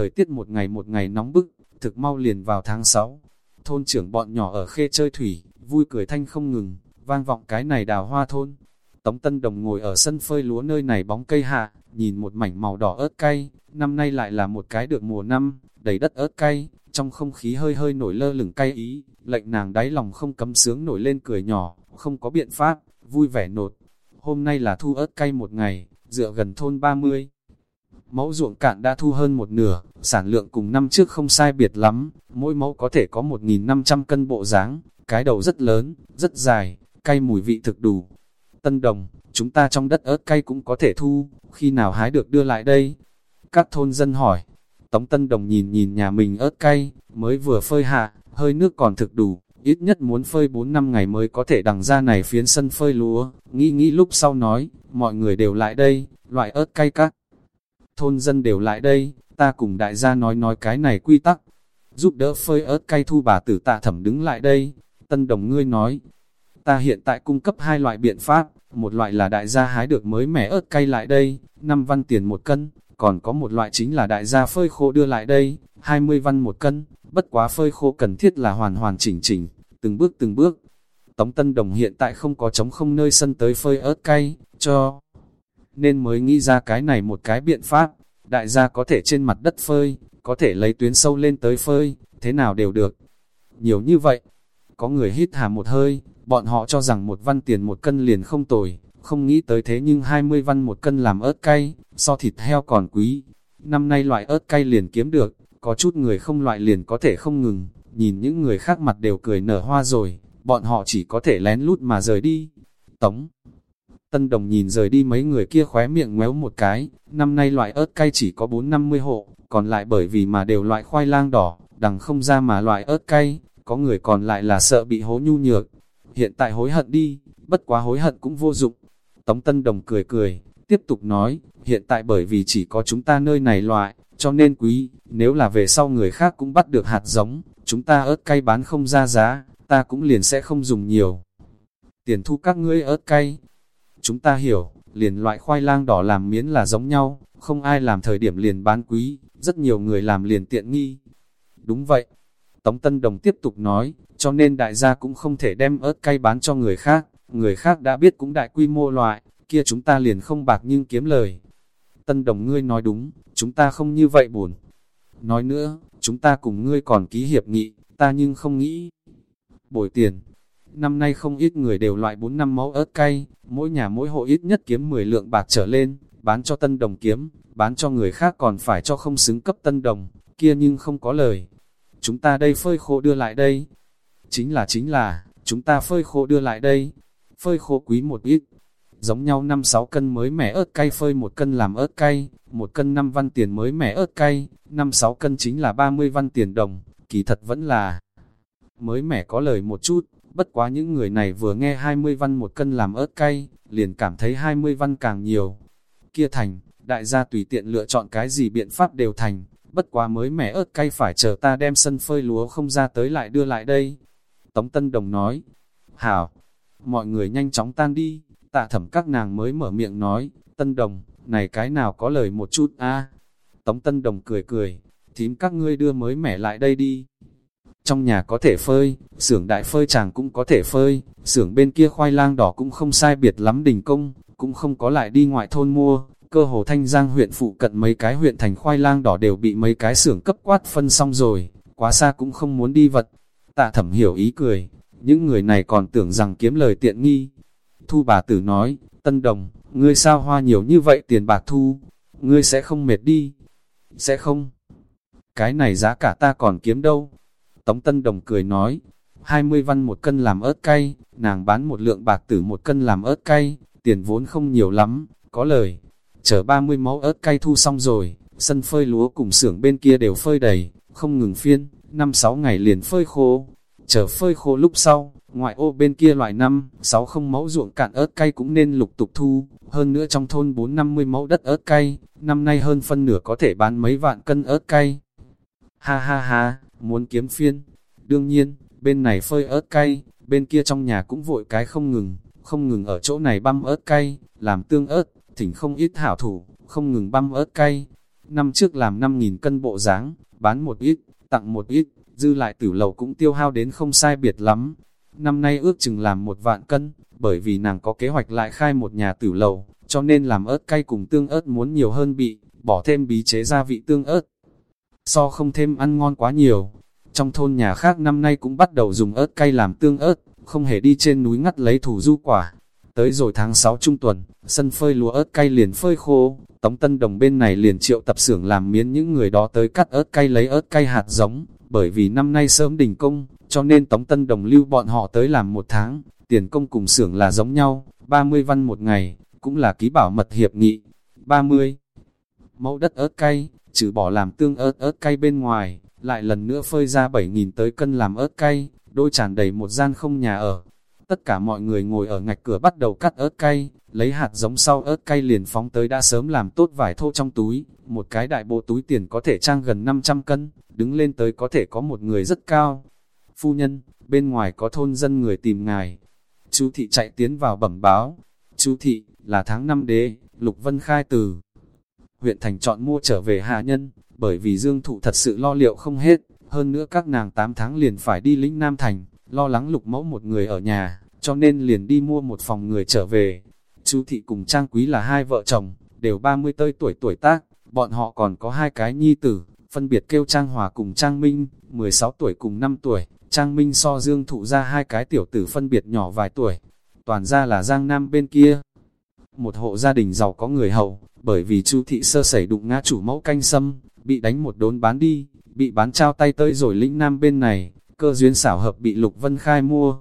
Thời tiết một ngày một ngày nóng bức, thực mau liền vào tháng 6. Thôn trưởng bọn nhỏ ở khê chơi thủy, vui cười thanh không ngừng, vang vọng cái này đào hoa thôn. Tống Tân Đồng ngồi ở sân phơi lúa nơi này bóng cây hạ, nhìn một mảnh màu đỏ ớt cay, năm nay lại là một cái được mùa năm, đầy đất ớt cay, trong không khí hơi hơi nổi lơ lửng cay ý, lệnh nàng đáy lòng không cấm sướng nổi lên cười nhỏ, không có biện pháp, vui vẻ nột. Hôm nay là thu ớt cay một ngày, dựa gần thôn 30. Mẫu ruộng cạn đã thu hơn một nửa, sản lượng cùng năm trước không sai biệt lắm, mỗi mẫu có thể có 1.500 cân bộ dáng, cái đầu rất lớn, rất dài, cay mùi vị thực đủ. Tân đồng, chúng ta trong đất ớt cay cũng có thể thu, khi nào hái được đưa lại đây? Các thôn dân hỏi, Tống Tân Đồng nhìn nhìn nhà mình ớt cay, mới vừa phơi hạ, hơi nước còn thực đủ, ít nhất muốn phơi 4 năm ngày mới có thể đằng ra này phiến sân phơi lúa, nghĩ nghĩ lúc sau nói, mọi người đều lại đây, loại ớt cay các. Thôn dân đều lại đây, ta cùng đại gia nói nói cái này quy tắc, giúp đỡ phơi ớt cay thu bà tử tạ thẩm đứng lại đây, Tân Đồng ngươi nói, ta hiện tại cung cấp hai loại biện pháp, một loại là đại gia hái được mới mẻ ớt cay lại đây, 5 văn tiền một cân, còn có một loại chính là đại gia phơi khô đưa lại đây, 20 văn một cân, bất quá phơi khô cần thiết là hoàn hoàn chỉnh chỉnh, từng bước từng bước. Tống Tân Đồng hiện tại không có trống không nơi sân tới phơi ớt cay, cho nên mới nghĩ ra cái này một cái biện pháp, đại gia có thể trên mặt đất phơi, có thể lấy tuyến sâu lên tới phơi, thế nào đều được. Nhiều như vậy, có người hít hà một hơi, bọn họ cho rằng một văn tiền một cân liền không tồi, không nghĩ tới thế nhưng 20 văn một cân làm ớt cay, so thịt heo còn quý. Năm nay loại ớt cay liền kiếm được, có chút người không loại liền có thể không ngừng, nhìn những người khác mặt đều cười nở hoa rồi, bọn họ chỉ có thể lén lút mà rời đi. Tống Tân Đồng nhìn rời đi mấy người kia khóe miệng ngoéo một cái, năm nay loại ớt cay chỉ có 4-50 hộ, còn lại bởi vì mà đều loại khoai lang đỏ, đằng không ra mà loại ớt cay, có người còn lại là sợ bị hố nhu nhược. Hiện tại hối hận đi, bất quá hối hận cũng vô dụng. Tống Tân Đồng cười cười, tiếp tục nói, hiện tại bởi vì chỉ có chúng ta nơi này loại, cho nên quý, nếu là về sau người khác cũng bắt được hạt giống, chúng ta ớt cay bán không ra giá, ta cũng liền sẽ không dùng nhiều. Tiền thu các ngươi ớt cay, chúng ta hiểu, liền loại khoai lang đỏ làm miến là giống nhau, không ai làm thời điểm liền bán quý, rất nhiều người làm liền tiện nghi. Đúng vậy, Tống Tân Đồng tiếp tục nói, cho nên đại gia cũng không thể đem ớt cay bán cho người khác, người khác đã biết cũng đại quy mô loại, kia chúng ta liền không bạc nhưng kiếm lời. Tân Đồng ngươi nói đúng, chúng ta không như vậy buồn. Nói nữa, chúng ta cùng ngươi còn ký hiệp nghị, ta nhưng không nghĩ. Bồi tiền, năm nay không ít người đều loại 4 năm máu ớt cay, mỗi nhà mỗi hộ ít nhất kiếm 10 lượng bạc trở lên, bán cho Tân Đồng kiếm, bán cho người khác còn phải cho không xứng cấp Tân Đồng, kia nhưng không có lời. Chúng ta đây phơi khô đưa lại đây. Chính là chính là, chúng ta phơi khô đưa lại đây. Phơi khô quý một ít, giống nhau 5-6 cân mới mẻ ớt cay phơi một cân làm ớt cay, một cân 5 văn tiền mới mẻ ớt cay, 5-6 cân chính là 30 văn tiền đồng, kỳ thật vẫn là mới mẻ có lời một chút, bất quá những người này vừa nghe 20 văn một cân làm ớt cay, liền cảm thấy 20 văn càng nhiều. Kia thành, đại gia tùy tiện lựa chọn cái gì biện pháp đều thành, bất quá mới mẻ ớt cay phải chờ ta đem sân phơi lúa không ra tới lại đưa lại đây. Tống Tân Đồng nói, Hảo, mọi người nhanh chóng tan đi, tạ thẩm các nàng mới mở miệng nói, Tân Đồng, này cái nào có lời một chút a Tống Tân Đồng cười cười, thím các ngươi đưa mới mẻ lại đây đi. Trong nhà có thể phơi, xưởng đại phơi chàng cũng có thể phơi, xưởng bên kia khoai lang đỏ cũng không sai biệt lắm đình công, cũng không có lại đi ngoại thôn mua, cơ hồ thanh giang huyện phụ cận mấy cái huyện thành khoai lang đỏ đều bị mấy cái xưởng cấp quát phân xong rồi, quá xa cũng không muốn đi vật. Tạ thẩm hiểu ý cười, những người này còn tưởng rằng kiếm lời tiện nghi. Thu bà tử nói, Tân Đồng, ngươi sao hoa nhiều như vậy tiền bạc thu, ngươi sẽ không mệt đi. Sẽ không. Cái này giá cả ta còn kiếm đâu. Tống Tân Đồng cười nói, 20 văn một cân làm ớt cay, nàng bán một lượng bạc tử một cân làm ớt cay, tiền vốn không nhiều lắm, có lời. Chờ 30 máu ớt cay thu xong rồi, sân phơi lúa cùng xưởng bên kia đều phơi đầy, không ngừng phiên, 5-6 ngày liền phơi khô. Chờ phơi khô lúc sau, ngoại ô bên kia loại 5, 6 không mẫu ruộng cạn ớt cay cũng nên lục tục thu, hơn nữa trong thôn 4-50 mẫu đất ớt cay, năm nay hơn phân nửa có thể bán mấy vạn cân ớt cay. Ha ha ha, muốn kiếm phiên. Đương nhiên, bên này phơi ớt cay, bên kia trong nhà cũng vội cái không ngừng, không ngừng ở chỗ này băm ớt cay, làm tương ớt, thỉnh không ít hảo thủ, không ngừng băm ớt cay. năm trước làm 5.000 cân bộ dáng bán một ít, tặng một ít, dư lại tử lầu cũng tiêu hao đến không sai biệt lắm. Năm nay ước chừng làm một vạn cân, bởi vì nàng có kế hoạch lại khai một nhà tử lầu, cho nên làm ớt cay cùng tương ớt muốn nhiều hơn bị, bỏ thêm bí chế gia vị tương ớt. So không thêm ăn ngon quá nhiều. Trong thôn nhà khác năm nay cũng bắt đầu dùng ớt cay làm tương ớt, không hề đi trên núi ngắt lấy thủ du quả. Tới rồi tháng 6 trung tuần, sân phơi lúa ớt cay liền phơi khô, Tống Tân Đồng bên này liền triệu tập xưởng làm miến những người đó tới cắt ớt cay lấy ớt cay hạt giống, bởi vì năm nay sớm đình công, cho nên Tống Tân Đồng lưu bọn họ tới làm một tháng, tiền công cùng xưởng là giống nhau, 30 văn một ngày, cũng là ký bảo mật hiệp nghị. 30. Mẫu đất ớt cay, trừ bỏ làm tương ớt ớt cay bên ngoài, lại lần nữa phơi ra 7.000 tới cân làm ớt cay, đôi tràn đầy một gian không nhà ở. Tất cả mọi người ngồi ở ngạch cửa bắt đầu cắt ớt cay, lấy hạt giống sau ớt cay liền phóng tới đã sớm làm tốt vải thô trong túi, một cái đại bộ túi tiền có thể trang gần 500 cân, đứng lên tới có thể có một người rất cao. Phu nhân, bên ngoài có thôn dân người tìm ngài. Chú thị chạy tiến vào bẩm báo. Chú thị, là tháng 5 đế, Lục Vân khai từ. Huyện thành chọn mua trở về hạ nhân, bởi vì dương thụ thật sự lo liệu không hết, hơn nữa các nàng 8 tháng liền phải đi lĩnh Nam Thành, lo lắng lục mẫu một người ở nhà, cho nên liền đi mua một phòng người trở về. Chú thị cùng Trang Quý là hai vợ chồng, đều 30 tơi tuổi tuổi tác, bọn họ còn có hai cái nhi tử, phân biệt kêu Trang Hòa cùng Trang Minh, 16 tuổi cùng 5 tuổi, Trang Minh so dương thụ ra hai cái tiểu tử phân biệt nhỏ vài tuổi, toàn ra là Giang Nam bên kia. Một hộ gia đình giàu có người hậu, bởi vì chu thị sơ sẩy đụng ngã chủ mẫu canh sâm, bị đánh một đốn bán đi, bị bán trao tay tới rồi lĩnh Nam bên này, cơ duyên xảo hợp bị Lục Vân Khai mua.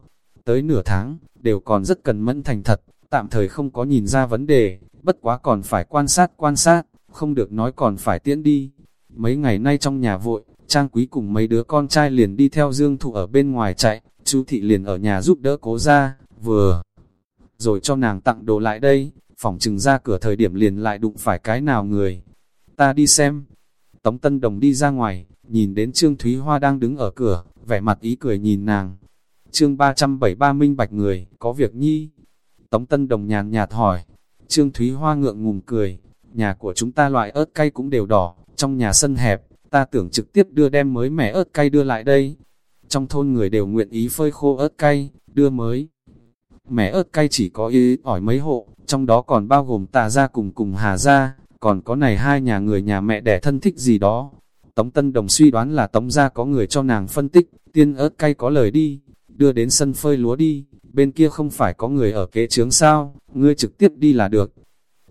Tới nửa tháng, đều còn rất cần mẫn thành thật, tạm thời không có nhìn ra vấn đề, bất quá còn phải quan sát quan sát, không được nói còn phải tiễn đi. Mấy ngày nay trong nhà vội, Trang Quý cùng mấy đứa con trai liền đi theo Dương Thụ ở bên ngoài chạy, chú Thị liền ở nhà giúp đỡ cố ra, vừa rồi cho nàng tặng đồ lại đây, phòng trừng ra cửa thời điểm liền lại đụng phải cái nào người. Ta đi xem. Tống Tân Đồng đi ra ngoài, nhìn đến Trương Thúy Hoa đang đứng ở cửa, vẻ mặt ý cười nhìn nàng. Trương 373 minh bạch người, có việc nhi. Tống Tân Đồng nhàn nhạt hỏi. Trương Thúy Hoa ngượng ngùng cười. Nhà của chúng ta loại ớt cay cũng đều đỏ, trong nhà sân hẹp, ta tưởng trực tiếp đưa đem mới mẻ ớt cay đưa lại đây. Trong thôn người đều nguyện ý phơi khô ớt cay, đưa mới. Mẻ ớt cay chỉ có ý ỏi mấy hộ, trong đó còn bao gồm tà gia cùng cùng hà gia, còn có này hai nhà người nhà mẹ đẻ thân thích gì đó. Tống Tân Đồng suy đoán là Tống gia có người cho nàng phân tích, tiên ớt cay có lời đi, đưa đến sân phơi lúa đi, bên kia không phải có người ở kế trướng sao, ngươi trực tiếp đi là được.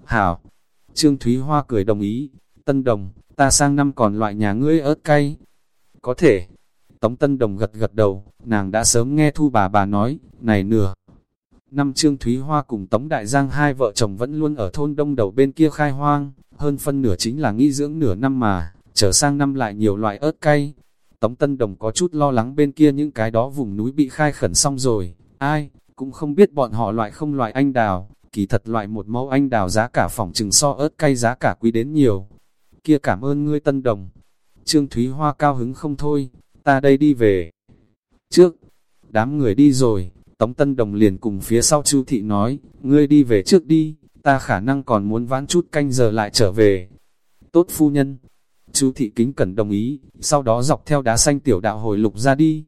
Hảo, Trương Thúy Hoa cười đồng ý, Tân Đồng, ta sang năm còn loại nhà ngươi ớt cay. Có thể, Tống Tân Đồng gật gật đầu, nàng đã sớm nghe thu bà bà nói, này nửa. Năm Trương Thúy Hoa cùng Tống Đại Giang hai vợ chồng vẫn luôn ở thôn đông đầu bên kia khai hoang, hơn phân nửa chính là nghi dưỡng nửa năm mà, trở sang năm lại nhiều loại ớt cay. Tống Tân Đồng có chút lo lắng bên kia những cái đó vùng núi bị khai khẩn xong rồi, ai, cũng không biết bọn họ loại không loại anh đào, kỳ thật loại một mẫu anh đào giá cả phòng trừng so ớt cay giá cả quý đến nhiều. Kia cảm ơn ngươi Tân Đồng. Trương Thúy Hoa cao hứng không thôi, ta đây đi về. Trước, đám người đi rồi, Tống Tân Đồng liền cùng phía sau Chu Thị nói, ngươi đi về trước đi, ta khả năng còn muốn vãn chút canh giờ lại trở về. Tốt phu nhân. Chu Thị kính cẩn đồng ý, sau đó dọc theo đá xanh tiểu đạo hồi lục ra đi.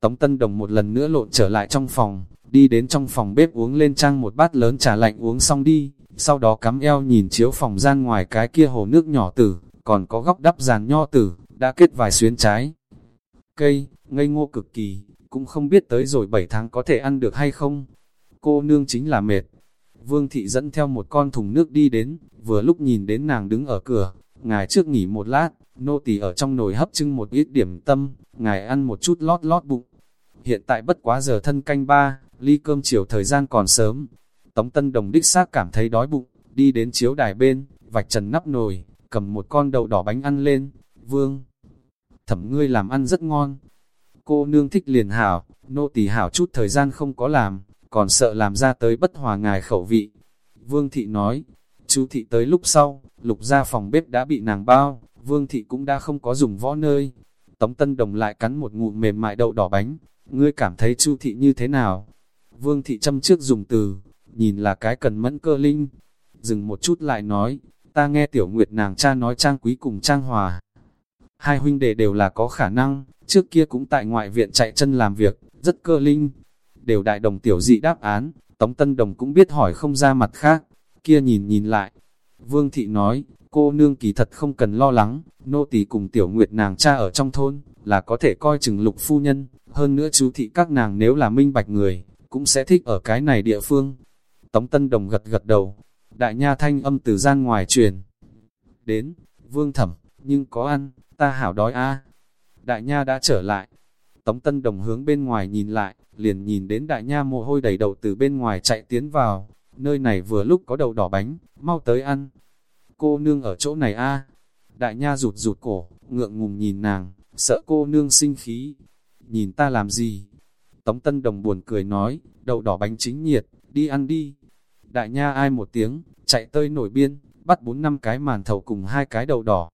Tống Tân Đồng một lần nữa lộn trở lại trong phòng, đi đến trong phòng bếp uống lên trang một bát lớn trà lạnh uống xong đi, sau đó cắm eo nhìn chiếu phòng gian ngoài cái kia hồ nước nhỏ tử, còn có góc đắp giàn nho tử, đã kết vài xuyến trái. Cây, ngây ngô cực kỳ, cũng không biết tới rồi 7 tháng có thể ăn được hay không. Cô nương chính là mệt. Vương thị dẫn theo một con thùng nước đi đến, vừa lúc nhìn đến nàng đứng ở cửa, ngài trước nghỉ một lát, nô tỳ ở trong nồi hấp trưng một ít điểm tâm, ngài ăn một chút lót lót bụng. Hiện tại bất quá giờ thân canh ba, ly cơm chiều thời gian còn sớm. Tống Tân Đồng đích xác cảm thấy đói bụng, đi đến chiếu đài bên, vạch trần nắp nồi, cầm một con đậu đỏ bánh ăn lên. Vương, thẩm ngươi làm ăn rất ngon, cô nương thích liền hảo, nô tỳ hảo chút thời gian không có làm, còn sợ làm ra tới bất hòa ngài khẩu vị. Vương thị nói, chú thị tới lúc sau, lục ra phòng bếp đã bị nàng bao, vương thị cũng đã không có dùng võ nơi. Tống Tân Đồng lại cắn một ngụm mềm mại đậu đỏ bánh, ngươi cảm thấy chu thị như thế nào? Vương thị châm trước dùng từ, nhìn là cái cần mẫn cơ linh. Dừng một chút lại nói, ta nghe tiểu nguyệt nàng cha nói trang quý cùng trang hòa. Hai huynh đệ đều là có khả năng, trước kia cũng tại ngoại viện chạy chân làm việc, rất cơ linh. Đều đại đồng tiểu dị đáp án, Tống Tân Đồng cũng biết hỏi không ra mặt khác, kia nhìn nhìn lại. Vương Thị nói, cô nương kỳ thật không cần lo lắng, nô tỳ cùng tiểu nguyệt nàng cha ở trong thôn, là có thể coi chừng lục phu nhân, hơn nữa chú thị các nàng nếu là minh bạch người, cũng sẽ thích ở cái này địa phương. Tống Tân Đồng gật gật đầu, đại nha thanh âm từ gian ngoài truyền. Đến, vương thẩm, nhưng có ăn, ta hảo đói a Đại nha đã trở lại. Tống Tân Đồng hướng bên ngoài nhìn lại, liền nhìn đến đại nha mồ hôi đầy đầu từ bên ngoài chạy tiến vào. Nơi này vừa lúc có đầu đỏ bánh, mau tới ăn. Cô nương ở chỗ này a Đại nha rụt rụt cổ, ngượng ngùng nhìn nàng, sợ cô nương sinh khí. Nhìn ta làm gì? Tống Tân Đồng buồn cười nói, đậu đỏ bánh chính nhiệt, đi ăn đi. Đại nha ai một tiếng, chạy tới nổi biên, bắt bốn năm cái màn thầu cùng hai cái đầu đỏ.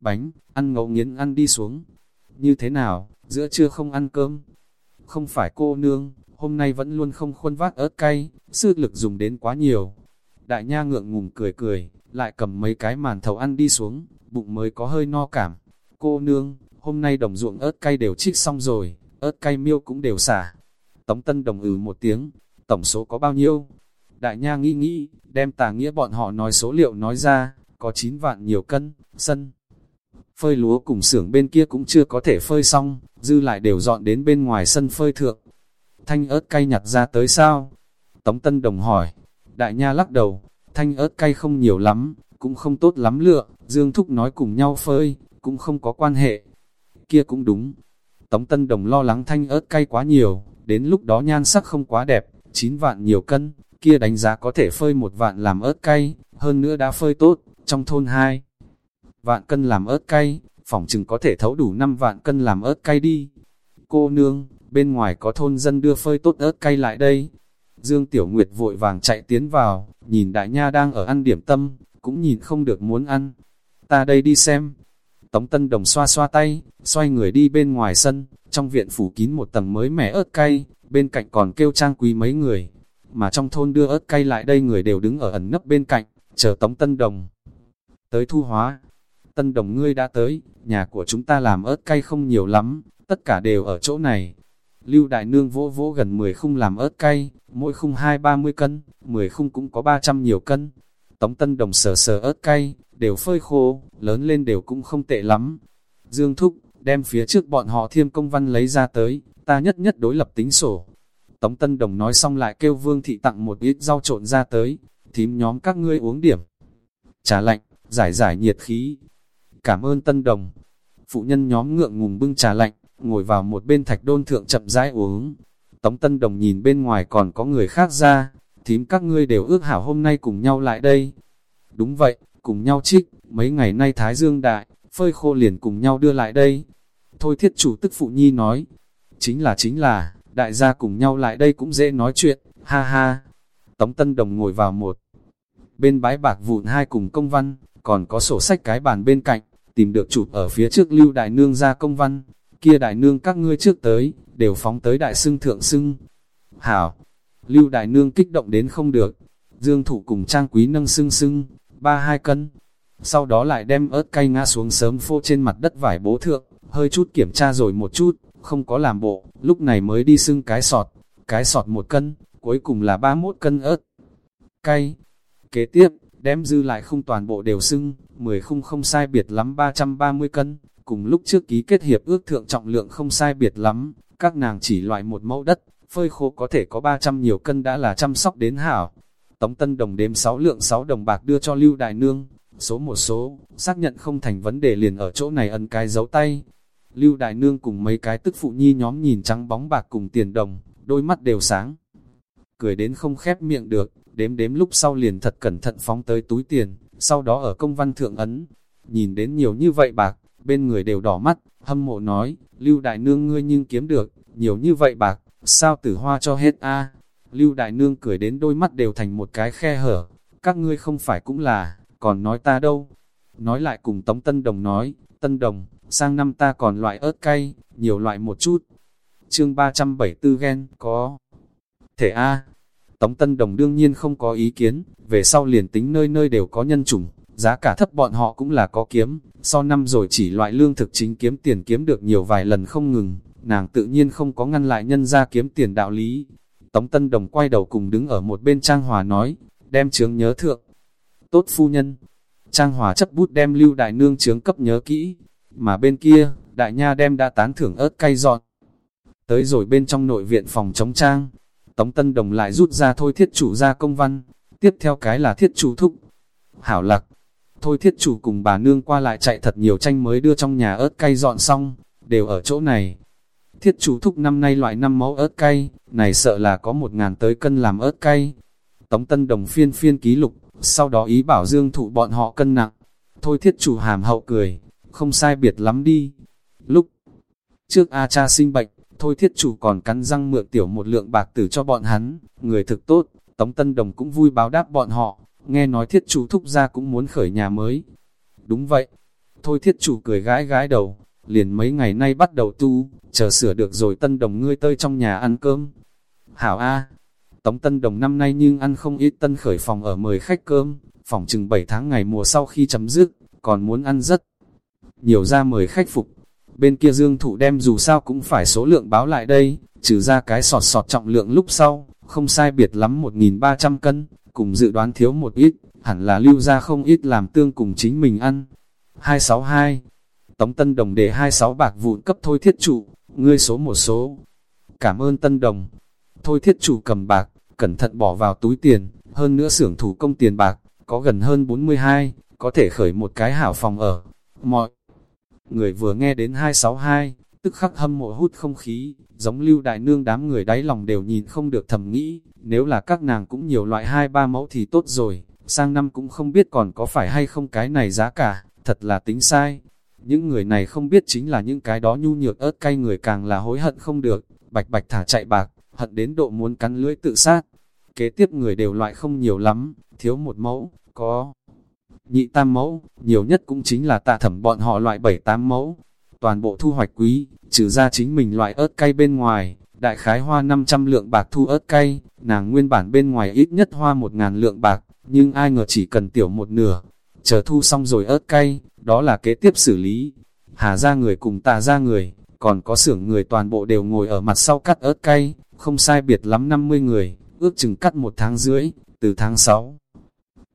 Bánh, ăn ngấu nghiến ăn đi xuống. Như thế nào, giữa trưa không ăn cơm? Không phải cô nương, hôm nay vẫn luôn không khuôn vác ớt cay, sức lực dùng đến quá nhiều. Đại nha ngượng ngùng cười cười, lại cầm mấy cái màn thầu ăn đi xuống, bụng mới có hơi no cảm. Cô nương, hôm nay đồng ruộng ớt cay đều trích xong rồi, ớt cay miêu cũng đều xả. Tống Tân đồng ừ một tiếng, tổng số có bao nhiêu? Đại nha nghĩ nghĩ, đem tà nghĩa bọn họ nói số liệu nói ra, có 9 vạn nhiều cân, sân. Phơi lúa cùng xưởng bên kia cũng chưa có thể phơi xong, dư lại đều dọn đến bên ngoài sân phơi thượng. Thanh ớt cay nhặt ra tới sao? Tống Tân Đồng hỏi. Đại nha lắc đầu, thanh ớt cay không nhiều lắm, cũng không tốt lắm lựa, Dương Thúc nói cùng nhau phơi, cũng không có quan hệ. Kia cũng đúng. Tống Tân Đồng lo lắng thanh ớt cay quá nhiều, đến lúc đó nhan sắc không quá đẹp, 9 vạn nhiều cân, kia đánh giá có thể phơi một vạn làm ớt cay, hơn nữa đã phơi tốt, trong thôn 2. Vạn cân làm ớt cay, phỏng chừng có thể thấu đủ 5 vạn cân làm ớt cay đi. Cô nương, bên ngoài có thôn dân đưa phơi tốt ớt cay lại đây. Dương Tiểu Nguyệt vội vàng chạy tiến vào, nhìn đại nha đang ở ăn điểm tâm, cũng nhìn không được muốn ăn. Ta đây đi xem. Tống Tân Đồng xoa xoa tay, xoay người đi bên ngoài sân, trong viện phủ kín một tầng mới mẻ ớt cay, bên cạnh còn kêu trang quý mấy người. Mà trong thôn đưa ớt cay lại đây người đều đứng ở ẩn nấp bên cạnh, chờ Tống Tân Đồng. Tới thu hóa, Tân Đồng ngươi đã tới, nhà của chúng ta làm ớt cay không nhiều lắm, tất cả đều ở chỗ này. Lưu Đại Nương vỗ vỗ gần 10 khung làm ớt cay, mỗi khung 2-30 cân, 10 khung cũng có 300 nhiều cân. Tống Tân Đồng sờ sờ ớt cay, đều phơi khô, lớn lên đều cũng không tệ lắm. Dương Thúc, đem phía trước bọn họ thiêm công văn lấy ra tới, ta nhất nhất đối lập tính sổ. Tống Tân Đồng nói xong lại kêu Vương Thị tặng một ít rau trộn ra tới, thím nhóm các ngươi uống điểm. Trà lạnh, giải giải nhiệt khí. Cảm ơn Tân Đồng. Phụ nhân nhóm ngượng ngùng bưng trà lạnh, ngồi vào một bên thạch đôn thượng chậm rãi uống. Tống Tân Đồng nhìn bên ngoài còn có người khác ra, thím các ngươi đều ước hảo hôm nay cùng nhau lại đây. Đúng vậy, cùng nhau trích, mấy ngày nay Thái Dương đại, phơi khô liền cùng nhau đưa lại đây. Thôi thiết chủ tức phụ nhi nói, chính là chính là, đại gia cùng nhau lại đây cũng dễ nói chuyện, ha ha. Tống Tân Đồng ngồi vào một bên bãi bạc vụn hai cùng công văn, còn có sổ sách cái bàn bên cạnh, tìm được chụp ở phía trước lưu đại nương ra công văn, kia đại nương các ngươi trước tới, đều phóng tới đại sưng thượng sưng Hảo, lưu đại nương kích động đến không được, dương thủ cùng trang quý nâng sưng sưng ba hai cân. Sau đó lại đem ớt cay ngã xuống sớm phô trên mặt đất vải bố thượng, hơi chút kiểm tra rồi một chút, không có làm bộ, lúc này mới đi sưng cái sọt, cái sọt một cân, cuối cùng là 31 cân ớt. Cay. Kế tiếp, đem dư lại không toàn bộ đều xưng, 10 khung không sai biệt lắm 330 cân, cùng lúc trước ký kết hiệp ước thượng trọng lượng không sai biệt lắm, các nàng chỉ loại một mẫu đất, phơi khô có thể có 300 nhiều cân đã là chăm sóc đến hảo. Tống Tân Đồng đếm 6 lượng 6 đồng bạc đưa cho Lưu Đại Nương, số một số, xác nhận không thành vấn đề liền ở chỗ này ấn cái dấu tay. Lưu Đại Nương cùng mấy cái tức phụ nhi nhóm nhìn trắng bóng bạc cùng tiền đồng, đôi mắt đều sáng. Cười đến không khép miệng được, đếm đếm lúc sau liền thật cẩn thận phóng tới túi tiền, sau đó ở công văn thượng ấn. Nhìn đến nhiều như vậy bạc, bên người đều đỏ mắt, hâm mộ nói, Lưu Đại Nương ngươi nhưng kiếm được, nhiều như vậy bạc, sao tử hoa cho hết a Lưu Đại Nương cười đến đôi mắt đều thành một cái khe hở, các ngươi không phải cũng là, còn nói ta đâu. Nói lại cùng Tống Tân Đồng nói, Tân Đồng, sang năm ta còn loại ớt cay, nhiều loại một chút. Chương 374 gen có. Thể A. Tống Tân Đồng đương nhiên không có ý kiến, về sau liền tính nơi nơi đều có nhân chủng, giá cả thấp bọn họ cũng là có kiếm, so năm rồi chỉ loại lương thực chính kiếm tiền kiếm được nhiều vài lần không ngừng, nàng tự nhiên không có ngăn lại nhân ra kiếm tiền đạo lý. Tống Tân Đồng quay đầu cùng đứng ở một bên Trang Hòa nói, đem chướng nhớ thượng. Tốt phu nhân, Trang Hòa chấp bút đem lưu đại nương chướng cấp nhớ kỹ, mà bên kia, đại nha đem đã tán thưởng ớt cay dọn. Tới rồi bên trong nội viện phòng chống trang, Tống Tân Đồng lại rút ra thôi thiết chủ ra công văn, tiếp theo cái là thiết chủ thúc. Hảo lạc, thôi thiết chủ cùng bà nương qua lại chạy thật nhiều tranh mới đưa trong nhà ớt cay dọn xong, đều ở chỗ này. Thiết chủ thúc năm nay loại năm mẫu ớt cay, này sợ là có một ngàn tới cân làm ớt cay. Tống Tân Đồng phiên phiên ký lục, sau đó ý bảo Dương thụ bọn họ cân nặng. Thôi thiết chủ hàm hậu cười, không sai biệt lắm đi. Lúc trước A cha sinh bệnh, thôi thiết chủ còn cắn răng mượn tiểu một lượng bạc tử cho bọn hắn, người thực tốt, Tống Tân Đồng cũng vui báo đáp bọn họ, nghe nói thiết chủ thúc ra cũng muốn khởi nhà mới. Đúng vậy, thôi thiết chủ cười gái gái đầu, liền mấy ngày nay bắt đầu tu, chờ sửa được rồi Tân Đồng ngươi tơi trong nhà ăn cơm. Hảo A, Tống Tân Đồng năm nay nhưng ăn không ít tân khởi phòng ở mời khách cơm, phòng chừng 7 tháng ngày mùa sau khi chấm dứt, còn muốn ăn rất nhiều ra mời khách phục. Bên kia dương thụ đem dù sao cũng phải số lượng báo lại đây, trừ ra cái sọt sọt trọng lượng lúc sau, không sai biệt lắm 1.300 cân, cùng dự đoán thiếu một ít, hẳn là lưu ra không ít làm tương cùng chính mình ăn. 262 Tống Tân Đồng để 26 bạc vụn cấp thôi thiết trụ, ngươi số một số. Cảm ơn Tân Đồng. Thôi thiết chủ cầm bạc, cẩn thận bỏ vào túi tiền, hơn nữa xưởng thủ công tiền bạc, có gần hơn 42, có thể khởi một cái hảo phòng ở. Mọi người vừa nghe đến 262, tức khắc hâm mộ hút không khí, giống lưu đại nương đám người đáy lòng đều nhìn không được thầm nghĩ, nếu là các nàng cũng nhiều loại hai ba mẫu thì tốt rồi, sang năm cũng không biết còn có phải hay không cái này giá cả, thật là tính sai. Những người này không biết chính là những cái đó nhu nhược ớt cay người càng là hối hận không được, bạch bạch thả chạy bạc, hận đến độ muốn cắn lưỡi tự sát. Kế tiếp người đều loại không nhiều lắm, thiếu một mẫu, có nhị tam mẫu, nhiều nhất cũng chính là tạ thẩm bọn họ loại bảy tám mẫu. Toàn bộ thu hoạch quý, trừ ra chính mình loại ớt cay bên ngoài, đại khái hoa 500 lượng bạc thu ớt cay, nàng nguyên bản bên ngoài ít nhất hoa 1.000 lượng bạc, nhưng ai ngờ chỉ cần tiểu một nửa. Chờ thu xong rồi ớt cay, đó là kế tiếp xử lý. Hà ra người cùng tà ra người, còn có xưởng người toàn bộ đều ngồi ở mặt sau cắt ớt cay, không sai biệt lắm 50 người, ước chừng cắt một tháng rưỡi, từ tháng 6.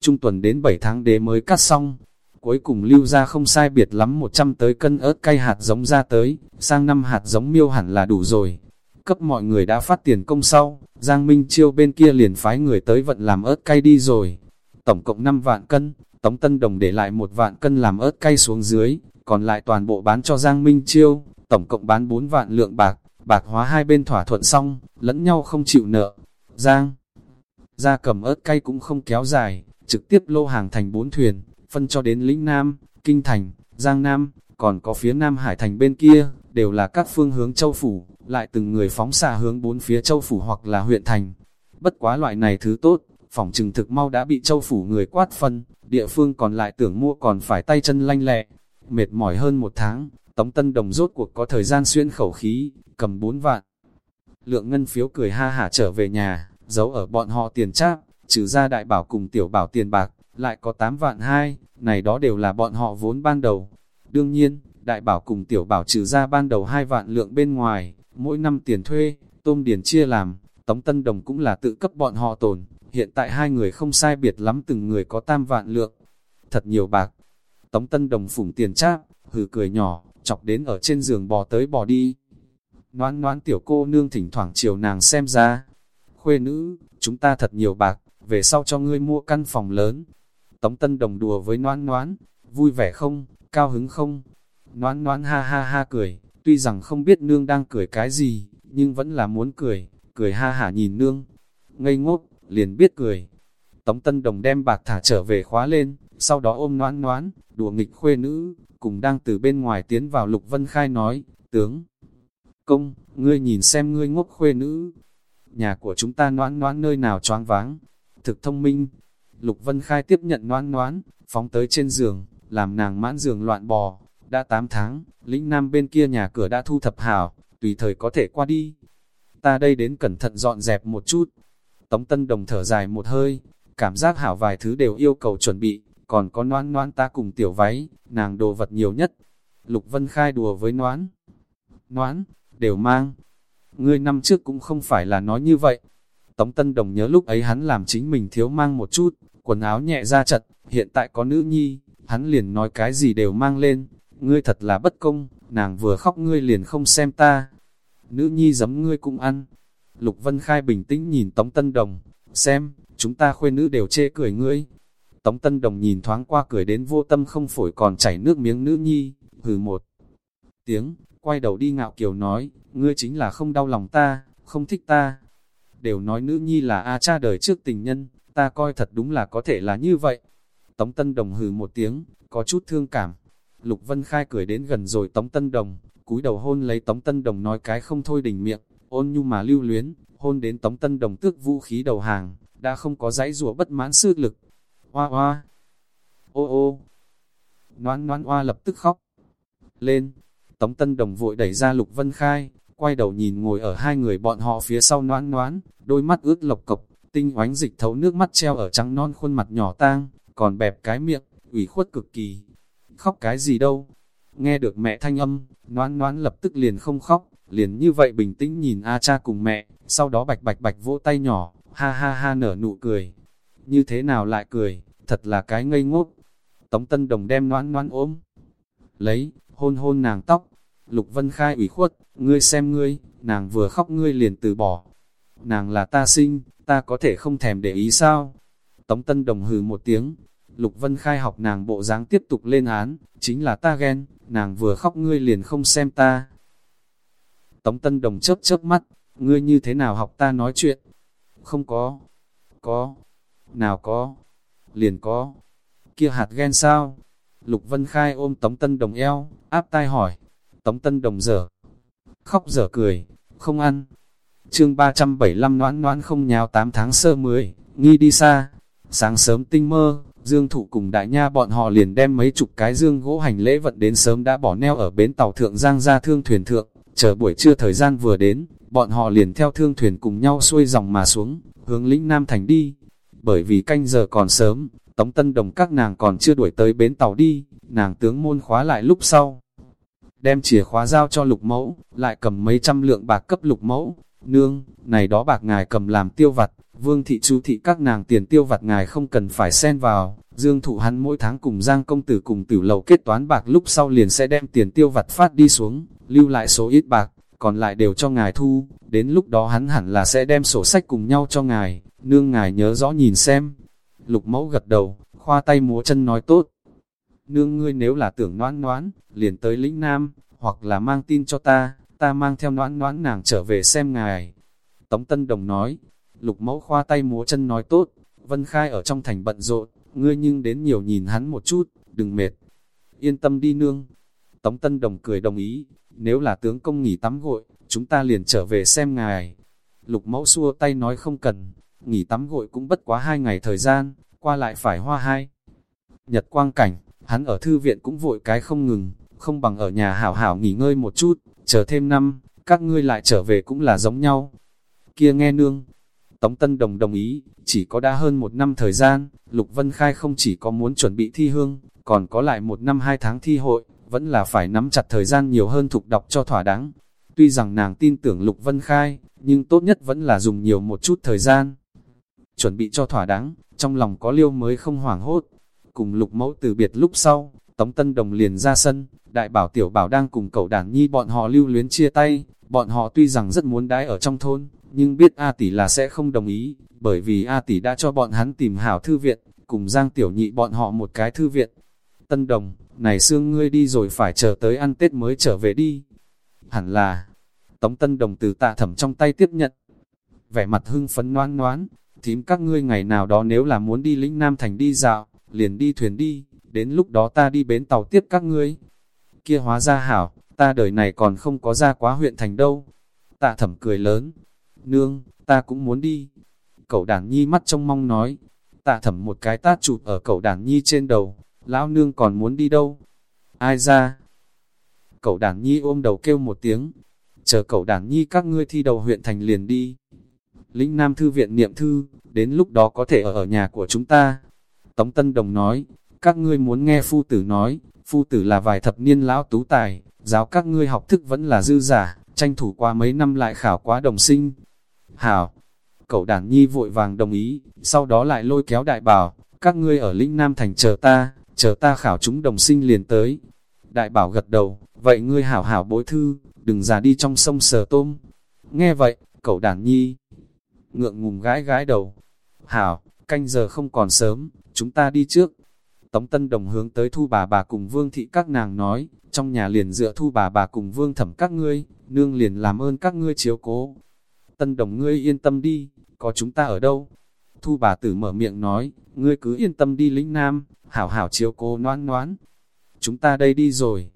Trung tuần đến 7 tháng đế mới cắt xong, cuối cùng lưu ra không sai biệt lắm 100 tới cân ớt cay hạt giống ra tới, sang năm hạt giống miêu hẳn là đủ rồi. Cấp mọi người đã phát tiền công sau, Giang Minh Chiêu bên kia liền phái người tới vận làm ớt cay đi rồi. Tổng cộng 5 vạn cân, Tống Tân Đồng để lại một vạn cân làm ớt cay xuống dưới, còn lại toàn bộ bán cho Giang Minh Chiêu, tổng cộng bán 4 vạn lượng bạc, bạc hóa hai bên thỏa thuận xong, lẫn nhau không chịu nợ. Giang ra cầm ớt cay cũng không kéo dài, trực tiếp lô hàng thành bốn thuyền, phân cho đến lĩnh Nam, Kinh Thành, Giang Nam, còn có phía Nam Hải Thành bên kia, đều là các phương hướng châu phủ, lại từng người phóng xạ hướng bốn phía châu phủ hoặc là huyện thành. Bất quá loại này thứ tốt, phòng trừng thực mau đã bị châu phủ người quát phân, địa phương còn lại tưởng mua còn phải tay chân lanh lẹ. Mệt mỏi hơn một tháng, Tống Tân Đồng rốt cuộc có thời gian xuyên khẩu khí, cầm bốn vạn. Lượng ngân phiếu cười ha hả trở về nhà, giấu ở bọn họ tiền cháp, trừ ra đại bảo cùng tiểu bảo tiền bạc, lại có 8 vạn hai, này đó đều là bọn họ vốn ban đầu. Đương nhiên, đại bảo cùng tiểu bảo trừ ra ban đầu hai vạn lượng bên ngoài, mỗi năm tiền thuê, tôm điền chia làm, Tống Tân Đồng cũng là tự cấp bọn họ tồn, hiện tại hai người không sai biệt lắm từng người có tam vạn lượng. Thật nhiều bạc. Tống Tân Đồng phủng tiền cháp, hừ cười nhỏ, chọc đến ở trên giường bò tới bò đi. Noãn noãn tiểu cô nương thỉnh thoảng chiều nàng xem ra. Khuê nữ, chúng ta thật nhiều bạc, về sau cho ngươi mua căn phòng lớn. Tống Tân Đồng đùa với noan noan, vui vẻ không, cao hứng không. Noan noan ha ha ha cười, tuy rằng không biết nương đang cười cái gì, nhưng vẫn là muốn cười, cười ha hả nhìn nương. Ngây ngốc, liền biết cười. Tống Tân Đồng đem bạc thả trở về khóa lên, sau đó ôm noan noan, đùa nghịch khuê nữ, cùng đang từ bên ngoài tiến vào Lục Vân Khai nói, tướng, công, ngươi nhìn xem ngươi ngốc khuê nữ, nhà của chúng ta noan noan nơi nào choáng váng, thực thông minh. Lục Vân Khai tiếp nhận noan noan, phóng tới trên giường, làm nàng mãn giường loạn bò, đã 8 tháng, lĩnh nam bên kia nhà cửa đã thu thập hảo, tùy thời có thể qua đi. Ta đây đến cẩn thận dọn dẹp một chút. Tống Tân Đồng thở dài một hơi, cảm giác hảo vài thứ đều yêu cầu chuẩn bị, còn có noan noan ta cùng tiểu váy, nàng đồ vật nhiều nhất. Lục Vân Khai đùa với noan. Noan, đều mang. Ngươi năm trước cũng không phải là nói như vậy. Tống Tân Đồng nhớ lúc ấy hắn làm chính mình thiếu mang một chút, quần áo nhẹ ra chật, hiện tại có nữ nhi, hắn liền nói cái gì đều mang lên. Ngươi thật là bất công, nàng vừa khóc ngươi liền không xem ta. Nữ nhi giấm ngươi cũng ăn. Lục Vân Khai bình tĩnh nhìn Tống Tân Đồng, xem, chúng ta khuê nữ đều chê cười ngươi. Tống Tân Đồng nhìn thoáng qua cười đến vô tâm không phổi còn chảy nước miếng nữ nhi, hừ một tiếng, quay đầu đi ngạo kiều nói, ngươi chính là không đau lòng ta, không thích ta. Đều nói nữ nhi là A cha đời trước tình nhân, ta coi thật đúng là có thể là như vậy. Tống Tân Đồng hừ một tiếng, có chút thương cảm. Lục Vân Khai cười đến gần rồi Tống Tân Đồng, cúi đầu hôn lấy Tống Tân Đồng nói cái không thôi đỉnh miệng, ôn nhu mà lưu luyến, hôn đến Tống Tân Đồng tước vũ khí đầu hàng, đã không có dãy rùa bất mãn sư lực. Hoa hoa! Ô ô! Noan noan hoa lập tức khóc. Lên! Tống Tân Đồng vội đẩy ra Lục Vân Khai, quay đầu nhìn ngồi ở hai người bọn họ phía sau noãn noãn đôi mắt ướt lộc cộc, tinh oánh dịch thấu nước mắt treo ở trắng non khuôn mặt nhỏ tang, còn bẹp cái miệng, ủy khuất cực kỳ. Khóc cái gì đâu? Nghe được mẹ thanh âm, noãn noãn lập tức liền không khóc, liền như vậy bình tĩnh nhìn A cha cùng mẹ, sau đó bạch bạch bạch vỗ tay nhỏ, ha ha ha nở nụ cười. Như thế nào lại cười, thật là cái ngây ngốc. Tống Tân Đồng đem noãn noãn ôm, lấy, hôn hôn nàng tóc. Lục Vân Khai ủy khuất, ngươi xem ngươi, nàng vừa khóc ngươi liền từ bỏ. Nàng là ta sinh, ta có thể không thèm để ý sao? Tống Tân Đồng hừ một tiếng, Lục Vân Khai học nàng bộ dáng tiếp tục lên án, chính là ta ghen, nàng vừa khóc ngươi liền không xem ta. Tống Tân Đồng chớp chớp mắt, ngươi như thế nào học ta nói chuyện? Không có, có, nào có, liền có, kia hạt ghen sao? Lục Vân Khai ôm Tống Tân Đồng eo, áp tai hỏi, Tống Tân Đồng dở, khóc dở cười, không ăn. chương 375 noãn noãn không nhào 8 tháng sơ 10, nghi đi xa. Sáng sớm tinh mơ, Dương Thụ cùng đại nha bọn họ liền đem mấy chục cái dương gỗ hành lễ vận đến sớm đã bỏ neo ở bến tàu thượng giang ra thương thuyền thượng. Chờ buổi trưa thời gian vừa đến, bọn họ liền theo thương thuyền cùng nhau xuôi dòng mà xuống, hướng lĩnh Nam Thành đi. Bởi vì canh giờ còn sớm, Tống Tân Đồng các nàng còn chưa đuổi tới bến tàu đi, nàng tướng môn khóa lại lúc sau. Đem chìa khóa giao cho lục mẫu, lại cầm mấy trăm lượng bạc cấp lục mẫu. Nương, này đó bạc ngài cầm làm tiêu vặt, vương thị chú thị các nàng tiền tiêu vặt ngài không cần phải xen vào. Dương thụ hắn mỗi tháng cùng Giang công tử cùng tử lầu kết toán bạc lúc sau liền sẽ đem tiền tiêu vặt phát đi xuống, lưu lại số ít bạc, còn lại đều cho ngài thu, đến lúc đó hắn hẳn là sẽ đem sổ sách cùng nhau cho ngài, nương ngài nhớ rõ nhìn xem. Lục mẫu gật đầu, khoa tay múa chân nói tốt. Nương ngươi nếu là tưởng noãn noãn, liền tới lĩnh Nam, hoặc là mang tin cho ta, ta mang theo noãn noãn nàng trở về xem ngài. Tống Tân Đồng nói, lục mẫu khoa tay múa chân nói tốt, Vân Khai ở trong thành bận rộn, ngươi nhưng đến nhiều nhìn hắn một chút, đừng mệt. Yên tâm đi nương. Tống Tân Đồng cười đồng ý, nếu là tướng công nghỉ tắm gội, chúng ta liền trở về xem ngài. Lục mẫu xua tay nói không cần, nghỉ tắm gội cũng bất quá hai ngày thời gian, qua lại phải hoa hai. Nhật quang cảnh, hắn ở thư viện cũng vội cái không ngừng, không bằng ở nhà hảo hảo nghỉ ngơi một chút, chờ thêm năm, các ngươi lại trở về cũng là giống nhau. Kia nghe nương, Tống Tân Đồng đồng ý, chỉ có đã hơn một năm thời gian, Lục Vân Khai không chỉ có muốn chuẩn bị thi hương, còn có lại một năm hai tháng thi hội, vẫn là phải nắm chặt thời gian nhiều hơn thục đọc cho thỏa đáng. Tuy rằng nàng tin tưởng Lục Vân Khai, nhưng tốt nhất vẫn là dùng nhiều một chút thời gian. Chuẩn bị cho thỏa đáng, trong lòng có liêu mới không hoảng hốt. Cùng Lục Mẫu từ biệt lúc sau, Tống Tân Đồng liền ra sân, đại bảo tiểu bảo đang cùng cậu đàn nhi bọn họ lưu luyến chia tay, bọn họ tuy rằng rất muốn đái ở trong thôn, nhưng biết A tỷ là sẽ không đồng ý, bởi vì A tỷ đã cho bọn hắn tìm hảo thư viện, cùng Giang tiểu nhị bọn họ một cái thư viện. Tân Đồng, này xương ngươi đi rồi phải chờ tới ăn Tết mới trở về đi. Hẳn là, Tống Tân Đồng từ tạ thẩm trong tay tiếp nhận. Vẻ mặt hưng phấn noan noán, thím các ngươi ngày nào đó nếu là muốn đi lĩnh Nam Thành đi dạo, liền đi thuyền đi, đến lúc đó ta đi bến tàu tiếp các ngươi. Kia hóa ra hảo, ta đời này còn không có ra quá huyện thành đâu. Tạ thẩm cười lớn, nương, ta cũng muốn đi. Cậu đảng nhi mắt trông mong nói, tạ thẩm một cái tát chụp ở cậu đảng nhi trên đầu, lão nương còn muốn đi đâu? Ai ra? Cậu đảng nhi ôm đầu kêu một tiếng, chờ cậu đảng nhi các ngươi thi đầu huyện thành liền đi. Lĩnh Nam Thư viện niệm thư, đến lúc đó có thể ở ở nhà của chúng ta. Tống Tân Đồng nói, các ngươi muốn nghe phu tử nói, phu tử là vài thập niên lão tú tài, giáo các ngươi học thức vẫn là dư giả, tranh thủ qua mấy năm lại khảo quá đồng sinh. Hảo, cậu đản nhi vội vàng đồng ý, sau đó lại lôi kéo đại bảo, các ngươi ở lĩnh Nam Thành chờ ta, chờ ta khảo chúng đồng sinh liền tới. Đại bảo gật đầu, vậy ngươi hảo hảo bối thư, đừng ra đi trong sông sờ tôm. Nghe vậy, cậu đản nhi, ngượng ngùng gái gái đầu. Hảo, canh giờ không còn sớm, chúng ta đi trước. Tống Tân Đồng hướng tới thu bà bà cùng vương thị các nàng nói, trong nhà liền dựa thu bà bà cùng vương thẩm các ngươi, nương liền làm ơn các ngươi chiếu cố. Tân Đồng ngươi yên tâm đi, có chúng ta ở đâu? Thu bà tử mở miệng nói, ngươi cứ yên tâm đi lĩnh nam, hảo hảo chiếu cố noãn noãn. Chúng ta đây đi rồi.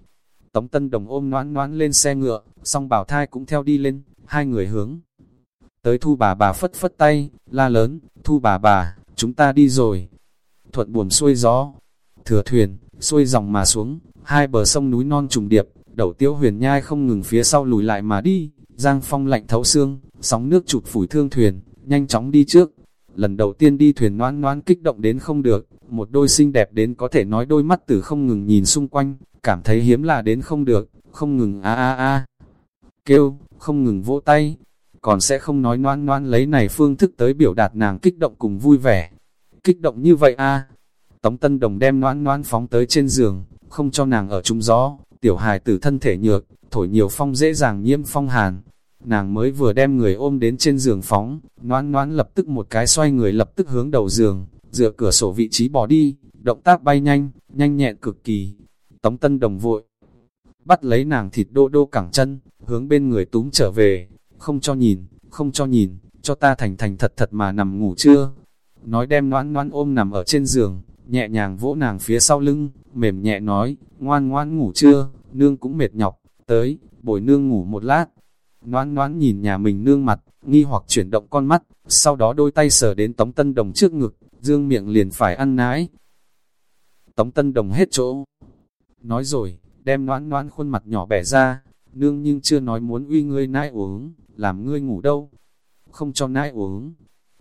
Tống Tân Đồng ôm noãn noãn lên xe ngựa, song bảo thai cũng theo đi lên, hai người hướng. Tới thu bà bà phất phất tay, la lớn, thu bà bà, chúng ta đi rồi. Thuận buồm xuôi gió, thừa thuyền, xuôi dòng mà xuống, hai bờ sông núi non trùng điệp, đầu tiêu huyền nhai không ngừng phía sau lùi lại mà đi, giang phong lạnh thấu xương, sóng nước chụp phủi thương thuyền, nhanh chóng đi trước. Lần đầu tiên đi thuyền noan noan kích động đến không được, một đôi xinh đẹp đến có thể nói đôi mắt tử không ngừng nhìn xung quanh, cảm thấy hiếm là đến không được, không ngừng a a a. Kêu, không ngừng vỗ tay, còn sẽ không nói noan noan lấy này phương thức tới biểu đạt nàng kích động cùng vui vẻ. Kích động như vậy a Tống Tân Đồng đem noan noan phóng tới trên giường, không cho nàng ở trung gió, tiểu hài tử thân thể nhược, thổi nhiều phong dễ dàng nhiễm phong hàn. Nàng mới vừa đem người ôm đến trên giường phóng, noan noan lập tức một cái xoay người lập tức hướng đầu giường, dựa cửa sổ vị trí bỏ đi, động tác bay nhanh, nhanh nhẹn cực kỳ. Tống Tân Đồng vội, bắt lấy nàng thịt đô đô cẳng chân, hướng bên người túm trở về, không cho nhìn, không cho nhìn, cho ta thành thành thật thật mà nằm ngủ chưa. Nói đem noãn noãn ôm nằm ở trên giường, nhẹ nhàng vỗ nàng phía sau lưng, mềm nhẹ nói, ngoan ngoan ngủ chưa, nương cũng mệt nhọc, tới, bồi nương ngủ một lát. Noãn noãn nhìn nhà mình nương mặt, nghi hoặc chuyển động con mắt, sau đó đôi tay sờ đến Tống Tân Đồng trước ngực, dương miệng liền phải ăn nái. Tống Tân Đồng hết chỗ. Nói rồi, đem noãn noãn khuôn mặt nhỏ bẻ ra, nương nhưng chưa nói muốn uy ngươi nãi uống, làm ngươi ngủ đâu. Không cho nãi uống,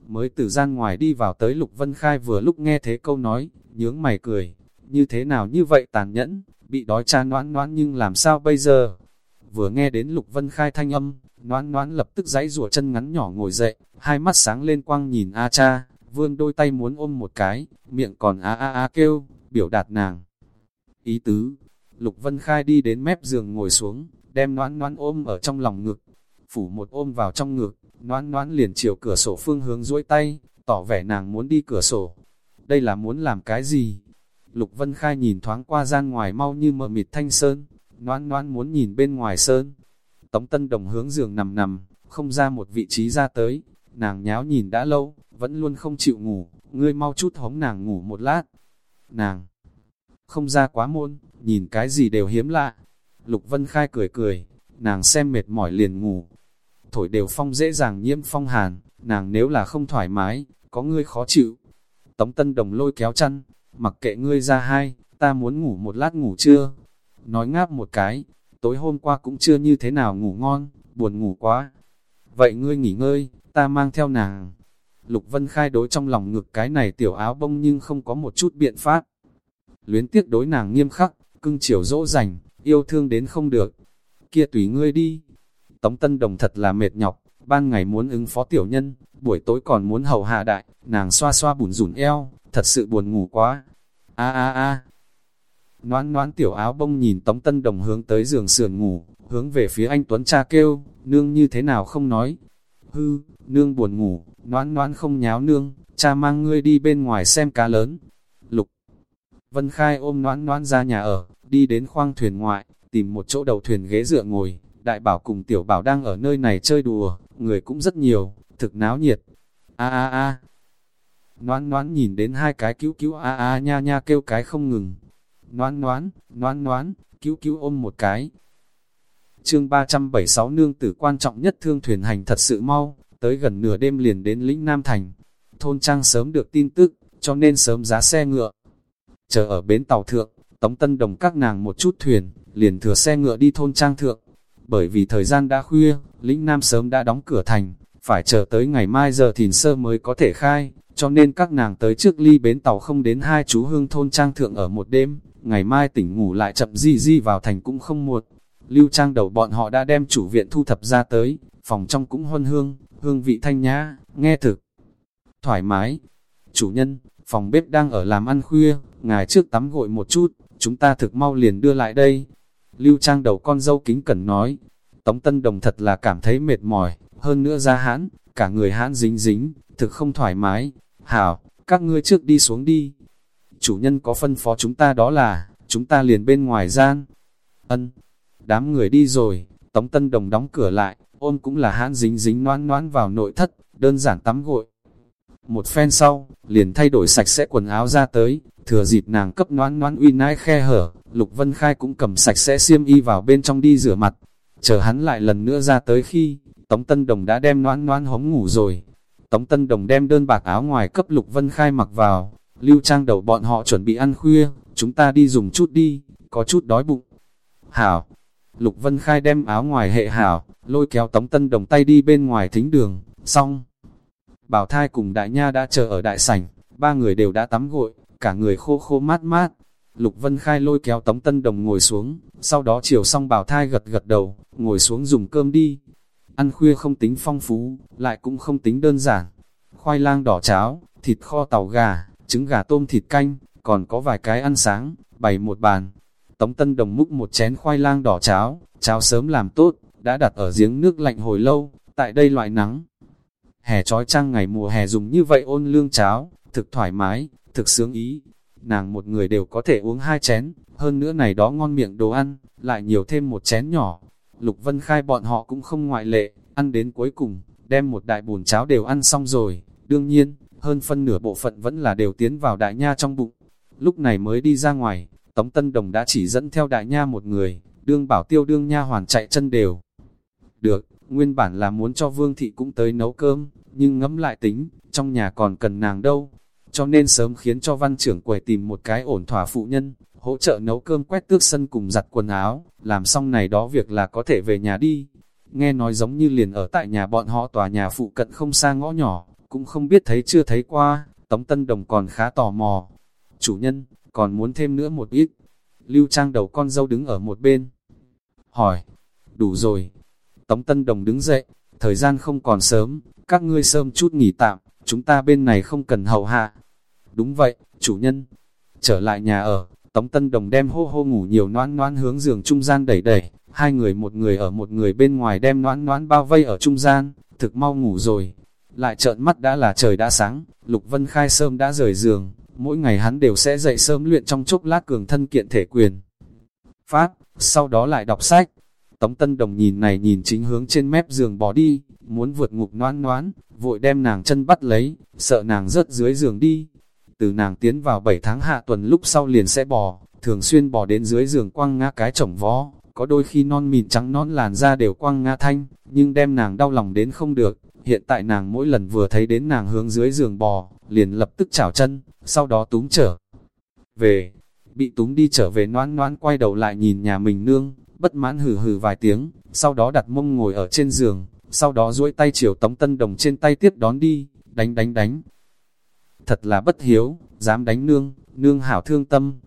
mới từ gian ngoài đi vào tới Lục Vân Khai vừa lúc nghe thế câu nói, nhướng mày cười, như thế nào như vậy tàn nhẫn, bị đói cha noãn noãn nhưng làm sao bây giờ? Vừa nghe đến Lục Vân Khai thanh âm, noãn noãn lập tức giãy rủa chân ngắn nhỏ ngồi dậy, hai mắt sáng lên quang nhìn A cha, vươn đôi tay muốn ôm một cái, miệng còn a a a kêu, biểu đạt nàng. Ý tứ, Lục Vân Khai đi đến mép giường ngồi xuống, đem noãn noãn ôm ở trong lòng ngực, phủ một ôm vào trong ngực, Noãn noãn liền chiều cửa sổ phương hướng duỗi tay, tỏ vẻ nàng muốn đi cửa sổ. Đây là muốn làm cái gì? Lục Vân Khai nhìn thoáng qua gian ngoài mau như mờ mịt thanh sơn, noãn noãn muốn nhìn bên ngoài sơn. Tống Tân Đồng hướng giường nằm nằm, không ra một vị trí ra tới, nàng nháo nhìn đã lâu, vẫn luôn không chịu ngủ, ngươi mau chút hống nàng ngủ một lát. Nàng không ra quá môn, nhìn cái gì đều hiếm lạ. Lục Vân Khai cười cười, nàng xem mệt mỏi liền ngủ, thổi đều phong dễ dàng nhiễm phong hàn, nàng nếu là không thoải mái, có ngươi khó chịu. Tống Tân Đồng lôi kéo chăn, mặc kệ ngươi ra hai, ta muốn ngủ một lát ngủ chưa? Nói ngáp một cái, tối hôm qua cũng chưa như thế nào ngủ ngon, buồn ngủ quá. Vậy ngươi nghỉ ngơi, ta mang theo nàng. Lục Vân Khai đối trong lòng ngực cái này tiểu áo bông nhưng không có một chút biện pháp. Luyến tiếc đối nàng nghiêm khắc, cưng chiều dỗ dành, yêu thương đến không được. Kia tùy ngươi đi, Tống Tân Đồng thật là mệt nhọc, ban ngày muốn ứng phó tiểu nhân, buổi tối còn muốn hầu hạ đại, nàng xoa xoa bùn rủn eo, thật sự buồn ngủ quá. A a a. Noãn noãn tiểu áo bông nhìn Tống Tân Đồng hướng tới giường sườn ngủ, hướng về phía anh Tuấn cha kêu, nương như thế nào không nói. Hư, nương buồn ngủ, noãn noãn không nháo nương, cha mang ngươi đi bên ngoài xem cá lớn. Lục. Vân Khai ôm noãn noãn ra nhà ở, đi đến khoang thuyền ngoại, tìm một chỗ đầu thuyền ghế dựa ngồi, đại bảo cùng tiểu bảo đang ở nơi này chơi đùa, người cũng rất nhiều, thực náo nhiệt. A a a. Noãn noãn nhìn đến hai cái cứu cứu a a nha nha kêu cái không ngừng. Noãn noãn, noãn noãn, cứu cứu ôm một cái. Chương 376 nương tử quan trọng nhất thương thuyền hành thật sự mau, tới gần nửa đêm liền đến lĩnh Nam Thành. Thôn trang sớm được tin tức, cho nên sớm giá xe ngựa. Chờ ở bến tàu thượng, Tống Tân Đồng các nàng một chút thuyền, liền thừa xe ngựa đi thôn trang thượng bởi vì thời gian đã khuya, lĩnh Nam sớm đã đóng cửa thành, phải chờ tới ngày mai giờ thìn sơ mới có thể khai, cho nên các nàng tới trước ly bến tàu không đến hai chú hương thôn trang thượng ở một đêm, ngày mai tỉnh ngủ lại chậm di di vào thành cũng không muộn. Lưu trang đầu bọn họ đã đem chủ viện thu thập ra tới, phòng trong cũng huân hương, hương vị thanh nhã, nghe thực. Thoải mái, chủ nhân, phòng bếp đang ở làm ăn khuya, ngài trước tắm gội một chút, chúng ta thực mau liền đưa lại đây. Lưu trang đầu con dâu kính cẩn nói, Tống Tân Đồng thật là cảm thấy mệt mỏi, hơn nữa ra hãn, cả người hãn dính dính, thực không thoải mái. Hảo, các ngươi trước đi xuống đi. Chủ nhân có phân phó chúng ta đó là, chúng ta liền bên ngoài gian. Ân, đám người đi rồi, Tống Tân Đồng đóng cửa lại, ôm cũng là hãn dính dính noan noan vào nội thất, đơn giản tắm gội. Một phen sau, liền thay đổi sạch sẽ quần áo ra tới, thừa dịp nàng cấp noan noan uy nai khe hở, Lục Vân Khai cũng cầm sạch sẽ xiêm y vào bên trong đi rửa mặt. Chờ hắn lại lần nữa ra tới khi, Tống Tân Đồng đã đem noan noan hống ngủ rồi. Tống Tân Đồng đem đơn bạc áo ngoài cấp Lục Vân Khai mặc vào, lưu trang đầu bọn họ chuẩn bị ăn khuya, chúng ta đi dùng chút đi, có chút đói bụng. Hảo, Lục Vân Khai đem áo ngoài hệ hảo, lôi kéo Tống Tân Đồng tay đi bên ngoài thính đường, xong. Bảo thai cùng đại nha đã chờ ở đại sảnh, ba người đều đã tắm gội, cả người khô khô mát mát. Lục Vân Khai lôi kéo Tống Tân Đồng ngồi xuống, sau đó chiều xong bảo thai gật gật đầu, ngồi xuống dùng cơm đi. Ăn khuya không tính phong phú, lại cũng không tính đơn giản. Khoai lang đỏ cháo, thịt kho tàu gà, trứng gà tôm thịt canh, còn có vài cái ăn sáng, bày một bàn. Tống Tân Đồng múc một chén khoai lang đỏ cháo, cháo sớm làm tốt, đã đặt ở giếng nước lạnh hồi lâu, tại đây loại nắng. Hè trói trăng ngày mùa hè dùng như vậy ôn lương cháo, thực thoải mái, thực sướng ý. Nàng một người đều có thể uống hai chén, hơn nữa này đó ngon miệng đồ ăn, lại nhiều thêm một chén nhỏ. Lục Vân Khai bọn họ cũng không ngoại lệ, ăn đến cuối cùng, đem một đại bùn cháo đều ăn xong rồi. Đương nhiên, hơn phân nửa bộ phận vẫn là đều tiến vào đại nha trong bụng. Lúc này mới đi ra ngoài, Tống Tân Đồng đã chỉ dẫn theo đại nha một người, đương bảo tiêu đương nha hoàn chạy chân đều. Được, nguyên bản là muốn cho Vương Thị cũng tới nấu cơm, nhưng ngẫm lại tính, trong nhà còn cần nàng đâu. Cho nên sớm khiến cho văn trưởng quầy tìm một cái ổn thỏa phụ nhân, hỗ trợ nấu cơm quét tước sân cùng giặt quần áo, làm xong này đó việc là có thể về nhà đi. Nghe nói giống như liền ở tại nhà bọn họ tòa nhà phụ cận không xa ngõ nhỏ, cũng không biết thấy chưa thấy qua, Tống Tân Đồng còn khá tò mò. Chủ nhân, còn muốn thêm nữa một ít. Lưu Trang đầu con dâu đứng ở một bên. Hỏi, đủ rồi. Tống Tân Đồng đứng dậy, thời gian không còn sớm, các ngươi sớm chút nghỉ tạm, chúng ta bên này không cần hầu hạ. Đúng vậy, chủ nhân. Trở lại nhà ở, Tống Tân Đồng đem hô hô ngủ nhiều noan noan hướng giường trung gian đẩy đẩy, hai người một người ở một người bên ngoài đem noan noan bao vây ở trung gian, thực mau ngủ rồi. Lại trợn mắt đã là trời đã sáng, Lục Vân Khai sớm đã rời giường, mỗi ngày hắn đều sẽ dậy sớm luyện trong chốc lát cường thân kiện thể quyền. Pháp, sau đó lại đọc sách. Tống Tân Đồng nhìn này nhìn chính hướng trên mép giường bỏ đi, muốn vượt ngục noan noán, vội đem nàng chân bắt lấy, sợ nàng rớt dưới giường đi. Từ nàng tiến vào 7 tháng hạ tuần lúc sau liền sẽ bò, thường xuyên bò đến dưới giường quăng ngã cái chổng vó, có đôi khi non mịn trắng non làn da đều quăng ngã thanh, nhưng đem nàng đau lòng đến không được. Hiện tại nàng mỗi lần vừa thấy đến nàng hướng dưới giường bò, liền lập tức chảo chân, sau đó túm trở về. Bị túm đi trở về noan noan quay đầu lại nhìn nhà mình nương, bất mãn hừ hừ vài tiếng, sau đó đặt mông ngồi ở trên giường, sau đó duỗi tay chiều tống tân đồng trên tay tiếp đón đi, đánh đánh đánh. Thật là bất hiếu, dám đánh nương, nương hảo thương tâm.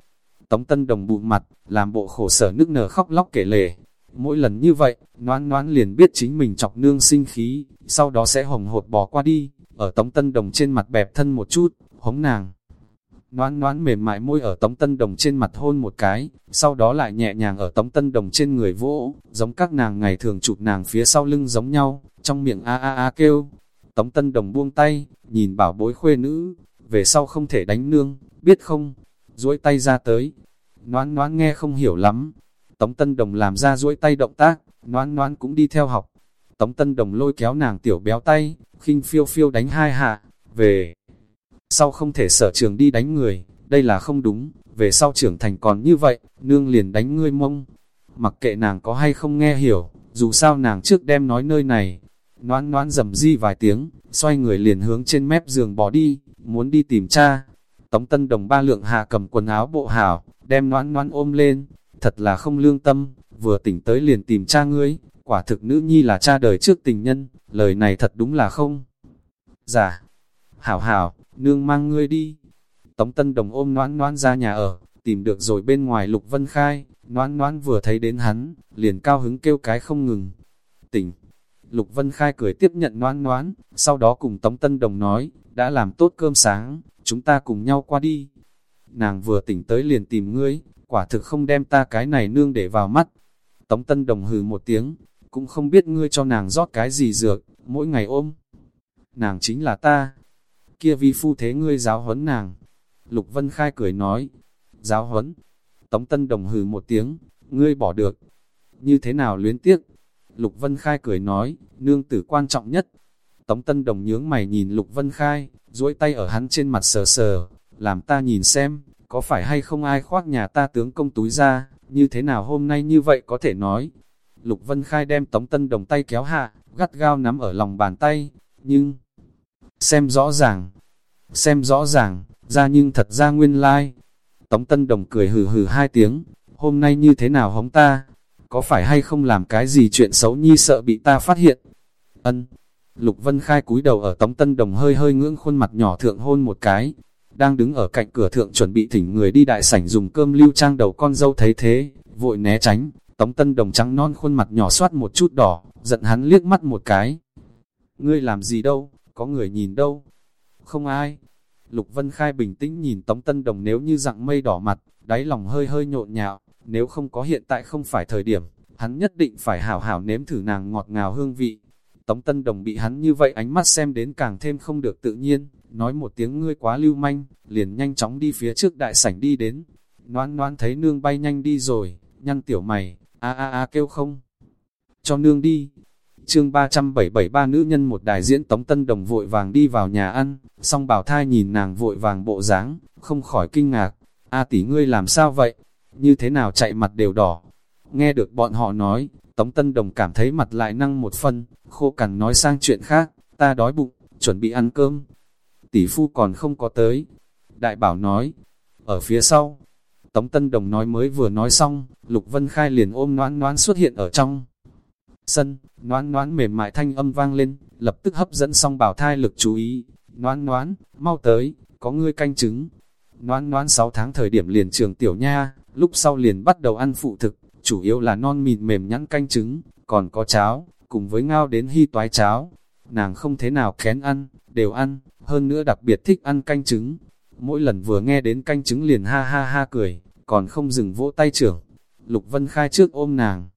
Tống tân đồng bụng mặt, làm bộ khổ sở nước nở khóc lóc kể lể. Mỗi lần như vậy, noãn noãn liền biết chính mình chọc nương sinh khí, sau đó sẽ hồng hột bỏ qua đi, ở tống tân đồng trên mặt bẹp thân một chút, hống nàng noãn noãn mềm mại môi ở tống tân đồng trên mặt hôn một cái, sau đó lại nhẹ nhàng ở tống tân đồng trên người vỗ, giống các nàng ngày thường chụp nàng phía sau lưng giống nhau, trong miệng a a a kêu. Tống tân đồng buông tay, nhìn bảo bối khuê nữ, về sau không thể đánh nương, biết không? duỗi tay ra tới. noãn noãn nghe không hiểu lắm. Tống tân đồng làm ra duỗi tay động tác, noãn noãn cũng đi theo học. Tống tân đồng lôi kéo nàng tiểu béo tay, khinh phiêu phiêu đánh hai hạ, về. Sau không thể sở trường đi đánh người, đây là không đúng, về sau trưởng thành còn như vậy, nương liền đánh ngươi mông. Mặc kệ nàng có hay không nghe hiểu, dù sao nàng trước đem nói nơi này. noãn noãn dầm di vài tiếng, xoay người liền hướng trên mép giường bỏ đi, muốn đi tìm cha. Tống tân đồng ba lượng hạ cầm quần áo bộ hảo, đem noãn noãn ôm lên, thật là không lương tâm, vừa tỉnh tới liền tìm cha ngươi, quả thực nữ nhi là cha đời trước tình nhân, lời này thật đúng là không. Dạ, hảo hảo, nương mang ngươi đi. Tống Tân Đồng ôm noãn noãn ra nhà ở, tìm được rồi bên ngoài Lục Vân Khai, noãn noãn vừa thấy đến hắn, liền cao hứng kêu cái không ngừng. Tỉnh, Lục Vân Khai cười tiếp nhận noãn noãn, sau đó cùng Tống Tân Đồng nói, đã làm tốt cơm sáng, chúng ta cùng nhau qua đi. Nàng vừa tỉnh tới liền tìm ngươi, quả thực không đem ta cái này nương để vào mắt. Tống Tân Đồng hừ một tiếng, cũng không biết ngươi cho nàng rót cái gì dược, mỗi ngày ôm. Nàng chính là ta. Kia vi phu thế ngươi giáo huấn nàng. Lục Vân Khai cười nói, giáo huấn. Tống Tân Đồng hừ một tiếng, ngươi bỏ được. Như thế nào luyến tiếc? Lục Vân Khai cười nói, nương tử quan trọng nhất. Tống Tân Đồng nhướng mày nhìn Lục Vân Khai, duỗi tay ở hắn trên mặt sờ sờ, làm ta nhìn xem, có phải hay không ai khoác nhà ta tướng công túi ra, như thế nào hôm nay như vậy có thể nói. Lục Vân Khai đem Tống Tân Đồng tay kéo hạ, gắt gao nắm ở lòng bàn tay, nhưng... Xem rõ ràng, xem rõ ràng, ra nhưng thật ra nguyên lai. Like. Tống Tân Đồng cười hừ hừ hai tiếng, hôm nay như thế nào hống ta? Có phải hay không làm cái gì chuyện xấu nhi sợ bị ta phát hiện? Ân. Lục Vân Khai cúi đầu ở Tống Tân Đồng hơi hơi ngưỡng khuôn mặt nhỏ thượng hôn một cái, đang đứng ở cạnh cửa thượng chuẩn bị thỉnh người đi đại sảnh dùng cơm lưu trang đầu con dâu thấy thế, vội né tránh, Tống Tân Đồng trắng non khuôn mặt nhỏ soát một chút đỏ, giận hắn liếc mắt một cái. Ngươi làm gì đâu, có người nhìn đâu? Không ai. Lục Vân Khai bình tĩnh nhìn Tống Tân Đồng nếu như dạng mây đỏ mặt, đáy lòng hơi hơi nhộn nhạo, nếu không có hiện tại không phải thời điểm, hắn nhất định phải hảo hảo nếm thử nàng ngọt ngào hương vị. Tống Tân Đồng bị hắn như vậy ánh mắt xem đến càng thêm không được tự nhiên, nói một tiếng ngươi quá lưu manh, liền nhanh chóng đi phía trước đại sảnh đi đến. Noan noan thấy nương bay nhanh đi rồi, nhăn tiểu mày, a a a kêu không. Cho nương đi. Chương 373 nữ nhân một đại diễn Tống Tân Đồng vội vàng đi vào nhà ăn, song bảo thai nhìn nàng vội vàng bộ dáng, không khỏi kinh ngạc. A tỷ ngươi làm sao vậy? Như thế nào chạy mặt đều đỏ? Nghe được bọn họ nói, Tống Tân Đồng cảm thấy mặt lại năng một phân, khô cằn nói sang chuyện khác, ta đói bụng, chuẩn bị ăn cơm. Tỷ phu còn không có tới. Đại bảo nói, ở phía sau, Tống Tân Đồng nói mới vừa nói xong, Lục Vân Khai liền ôm noãn noãn xuất hiện ở trong sân, noãn noãn mềm mại thanh âm vang lên, lập tức hấp dẫn song bảo thai lực chú ý. Noãn noãn, mau tới, có ngươi canh trứng. Noãn noãn 6 tháng thời điểm liền trường tiểu nha, lúc sau liền bắt đầu ăn phụ thực, chủ yếu là non mịn mềm nhẵn canh trứng, còn có cháo, cùng với ngao đến hy toái cháo. Nàng không thế nào kén ăn, đều ăn, hơn nữa đặc biệt thích ăn canh trứng. Mỗi lần vừa nghe đến canh trứng liền ha ha ha cười, còn không dừng vỗ tay trưởng. Lục Vân Khai trước ôm nàng.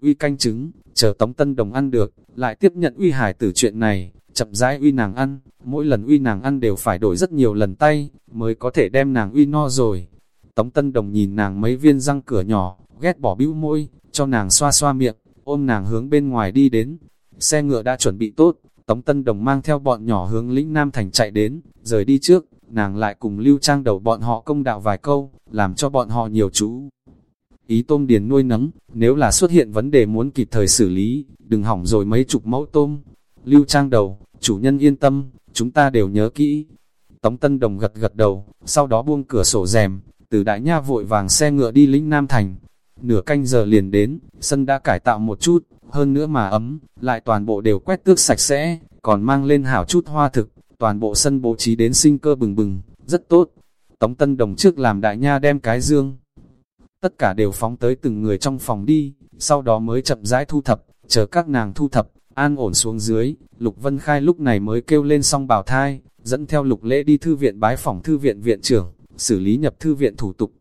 Uy canh trứng, chờ Tống Tân Đồng ăn được, lại tiếp nhận uy hải tử chuyện này, chậm rãi uy nàng ăn, mỗi lần uy nàng ăn đều phải đổi rất nhiều lần tay, mới có thể đem nàng uy no rồi. Tống Tân Đồng nhìn nàng mấy viên răng cửa nhỏ, ghét bỏ bĩu môi, cho nàng xoa xoa miệng, ôm nàng hướng bên ngoài đi đến. Xe ngựa đã chuẩn bị tốt, Tống Tân Đồng mang theo bọn nhỏ hướng lĩnh Nam Thành chạy đến, rời đi trước, nàng lại cùng lưu trang đầu bọn họ công đạo vài câu, làm cho bọn họ nhiều chú. Ý tôm điền nuôi nấng, nếu là xuất hiện vấn đề muốn kịp thời xử lý, đừng hỏng rồi mấy chục mẫu tôm. Lưu trang đầu, chủ nhân yên tâm, chúng ta đều nhớ kỹ. Tống Tân Đồng gật gật đầu, sau đó buông cửa sổ rèm, từ đại nha vội vàng xe ngựa đi lĩnh Nam Thành. Nửa canh giờ liền đến, sân đã cải tạo một chút, hơn nữa mà ấm, lại toàn bộ đều quét tước sạch sẽ, còn mang lên hảo chút hoa thực, toàn bộ sân bố trí đến sinh cơ bừng bừng, rất tốt. Tống Tân Đồng trước làm đại nha đem cái dương. Tất cả đều phóng tới từng người trong phòng đi, sau đó mới chậm rãi thu thập, chờ các nàng thu thập, an ổn xuống dưới, Lục Vân Khai lúc này mới kêu lên xong bào thai, dẫn theo Lục Lễ đi thư viện bái phòng thư viện viện trưởng, xử lý nhập thư viện thủ tục.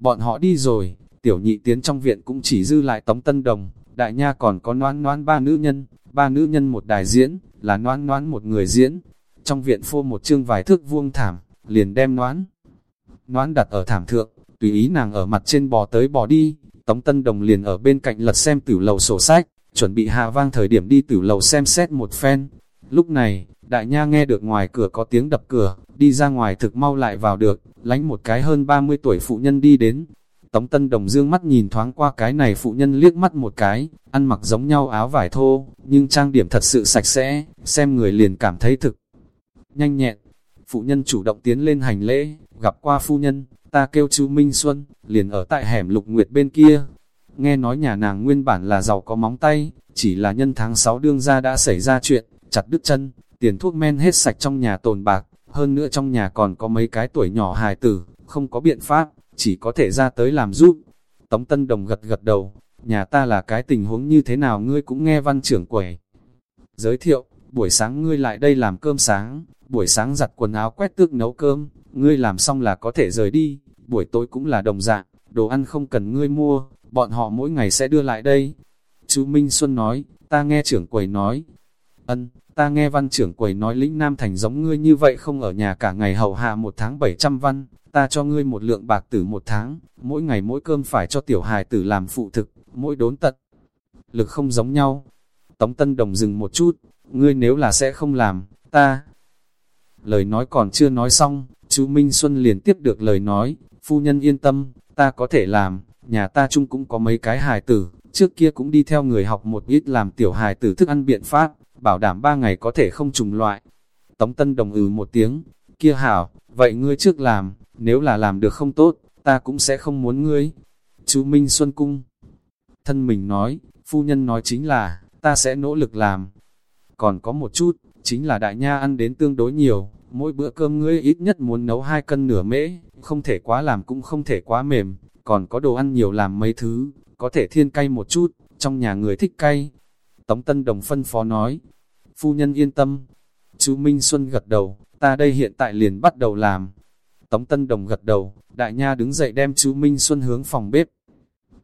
Bọn họ đi rồi, tiểu nhị tiến trong viện cũng chỉ dư lại Tống Tân Đồng, đại nha còn có noan noan ba nữ nhân, ba nữ nhân một đài diễn, là noan noan một người diễn. Trong viện phô một chương vài thước vuông thảm, liền đem noan. Noan đặt ở thảm thượng, tùy ý nàng ở mặt trên bò tới bò đi, Tống Tân Đồng liền ở bên cạnh lật xem tử lầu sổ sách, chuẩn bị hạ vang thời điểm đi tử lầu xem xét một phen. Lúc này, đại nha nghe được ngoài cửa có tiếng đập cửa, đi ra ngoài thực mau lại vào được, lánh một cái hơn 30 tuổi phụ nhân đi đến, Tống Tân Đồng dương mắt nhìn thoáng qua cái này phụ nhân liếc mắt một cái, ăn mặc giống nhau áo vải thô, nhưng trang điểm thật sự sạch sẽ, xem người liền cảm thấy thực. Nhanh nhẹn, phụ nhân chủ động tiến lên hành lễ, gặp qua phu nhân, ta kêu chú Minh Xuân, liền ở tại hẻm lục nguyệt bên kia. nghe nói nhà nàng nguyên bản là giàu có móng tay, chỉ là nhân tháng 6 đương ra đã xảy ra chuyện, chặt đứt chân, tiền thuốc men hết sạch trong nhà tồn bạc, hơn nữa trong nhà còn có mấy cái tuổi nhỏ hài tử, không có biện pháp, chỉ có thể ra tới làm giúp. Tống Tân Đồng gật gật đầu, nhà ta là cái tình huống như thế nào ngươi cũng nghe văn trưởng quẩy Giới thiệu, buổi sáng ngươi lại đây làm cơm sáng, buổi sáng giặt quần áo quét tước nấu cơm, ngươi làm xong là có thể rời đi, buổi tối cũng là đồng dạng, đồ ăn không cần ngươi mua, bọn họ mỗi ngày sẽ đưa lại đây. Chú Minh Xuân nói, ta nghe trưởng quầy nói, ân, ta nghe văn trưởng quầy nói lĩnh Nam Thành giống ngươi như vậy không ở nhà cả ngày hầu hạ một tháng 700 văn, ta cho ngươi một lượng bạc tử một tháng, mỗi ngày mỗi cơm phải cho tiểu hài tử làm phụ thực, mỗi đốn tận. Lực không giống nhau. Tống Tân Đồng dừng một chút, ngươi nếu là sẽ không làm, ta. Lời nói còn chưa nói xong, chú Minh Xuân liền tiếp được lời nói, phu nhân yên tâm, ta có thể làm, nhà ta chung cũng có mấy cái hài tử, trước kia cũng đi theo người học một ít làm tiểu hài tử thức ăn biện pháp, bảo đảm ba ngày có thể không trùng loại. Tống Tân Đồng ừ một tiếng, kia hảo, vậy ngươi trước làm, nếu là làm được không tốt, ta cũng sẽ không muốn ngươi. Chú Minh Xuân Cung Thân mình nói, phu nhân nói chính là, ta sẽ nỗ lực làm. Còn có một chút, chính là đại nha ăn đến tương đối nhiều, mỗi bữa cơm ngươi ít nhất muốn nấu hai cân nửa mễ, không thể quá làm cũng không thể quá mềm, còn có đồ ăn nhiều làm mấy thứ, có thể thiên cay một chút, trong nhà người thích cay. Tống Tân Đồng phân phó nói, phu nhân yên tâm. Chú Minh Xuân gật đầu, ta đây hiện tại liền bắt đầu làm. Tống Tân Đồng gật đầu, đại nha đứng dậy đem chú Minh Xuân hướng phòng bếp.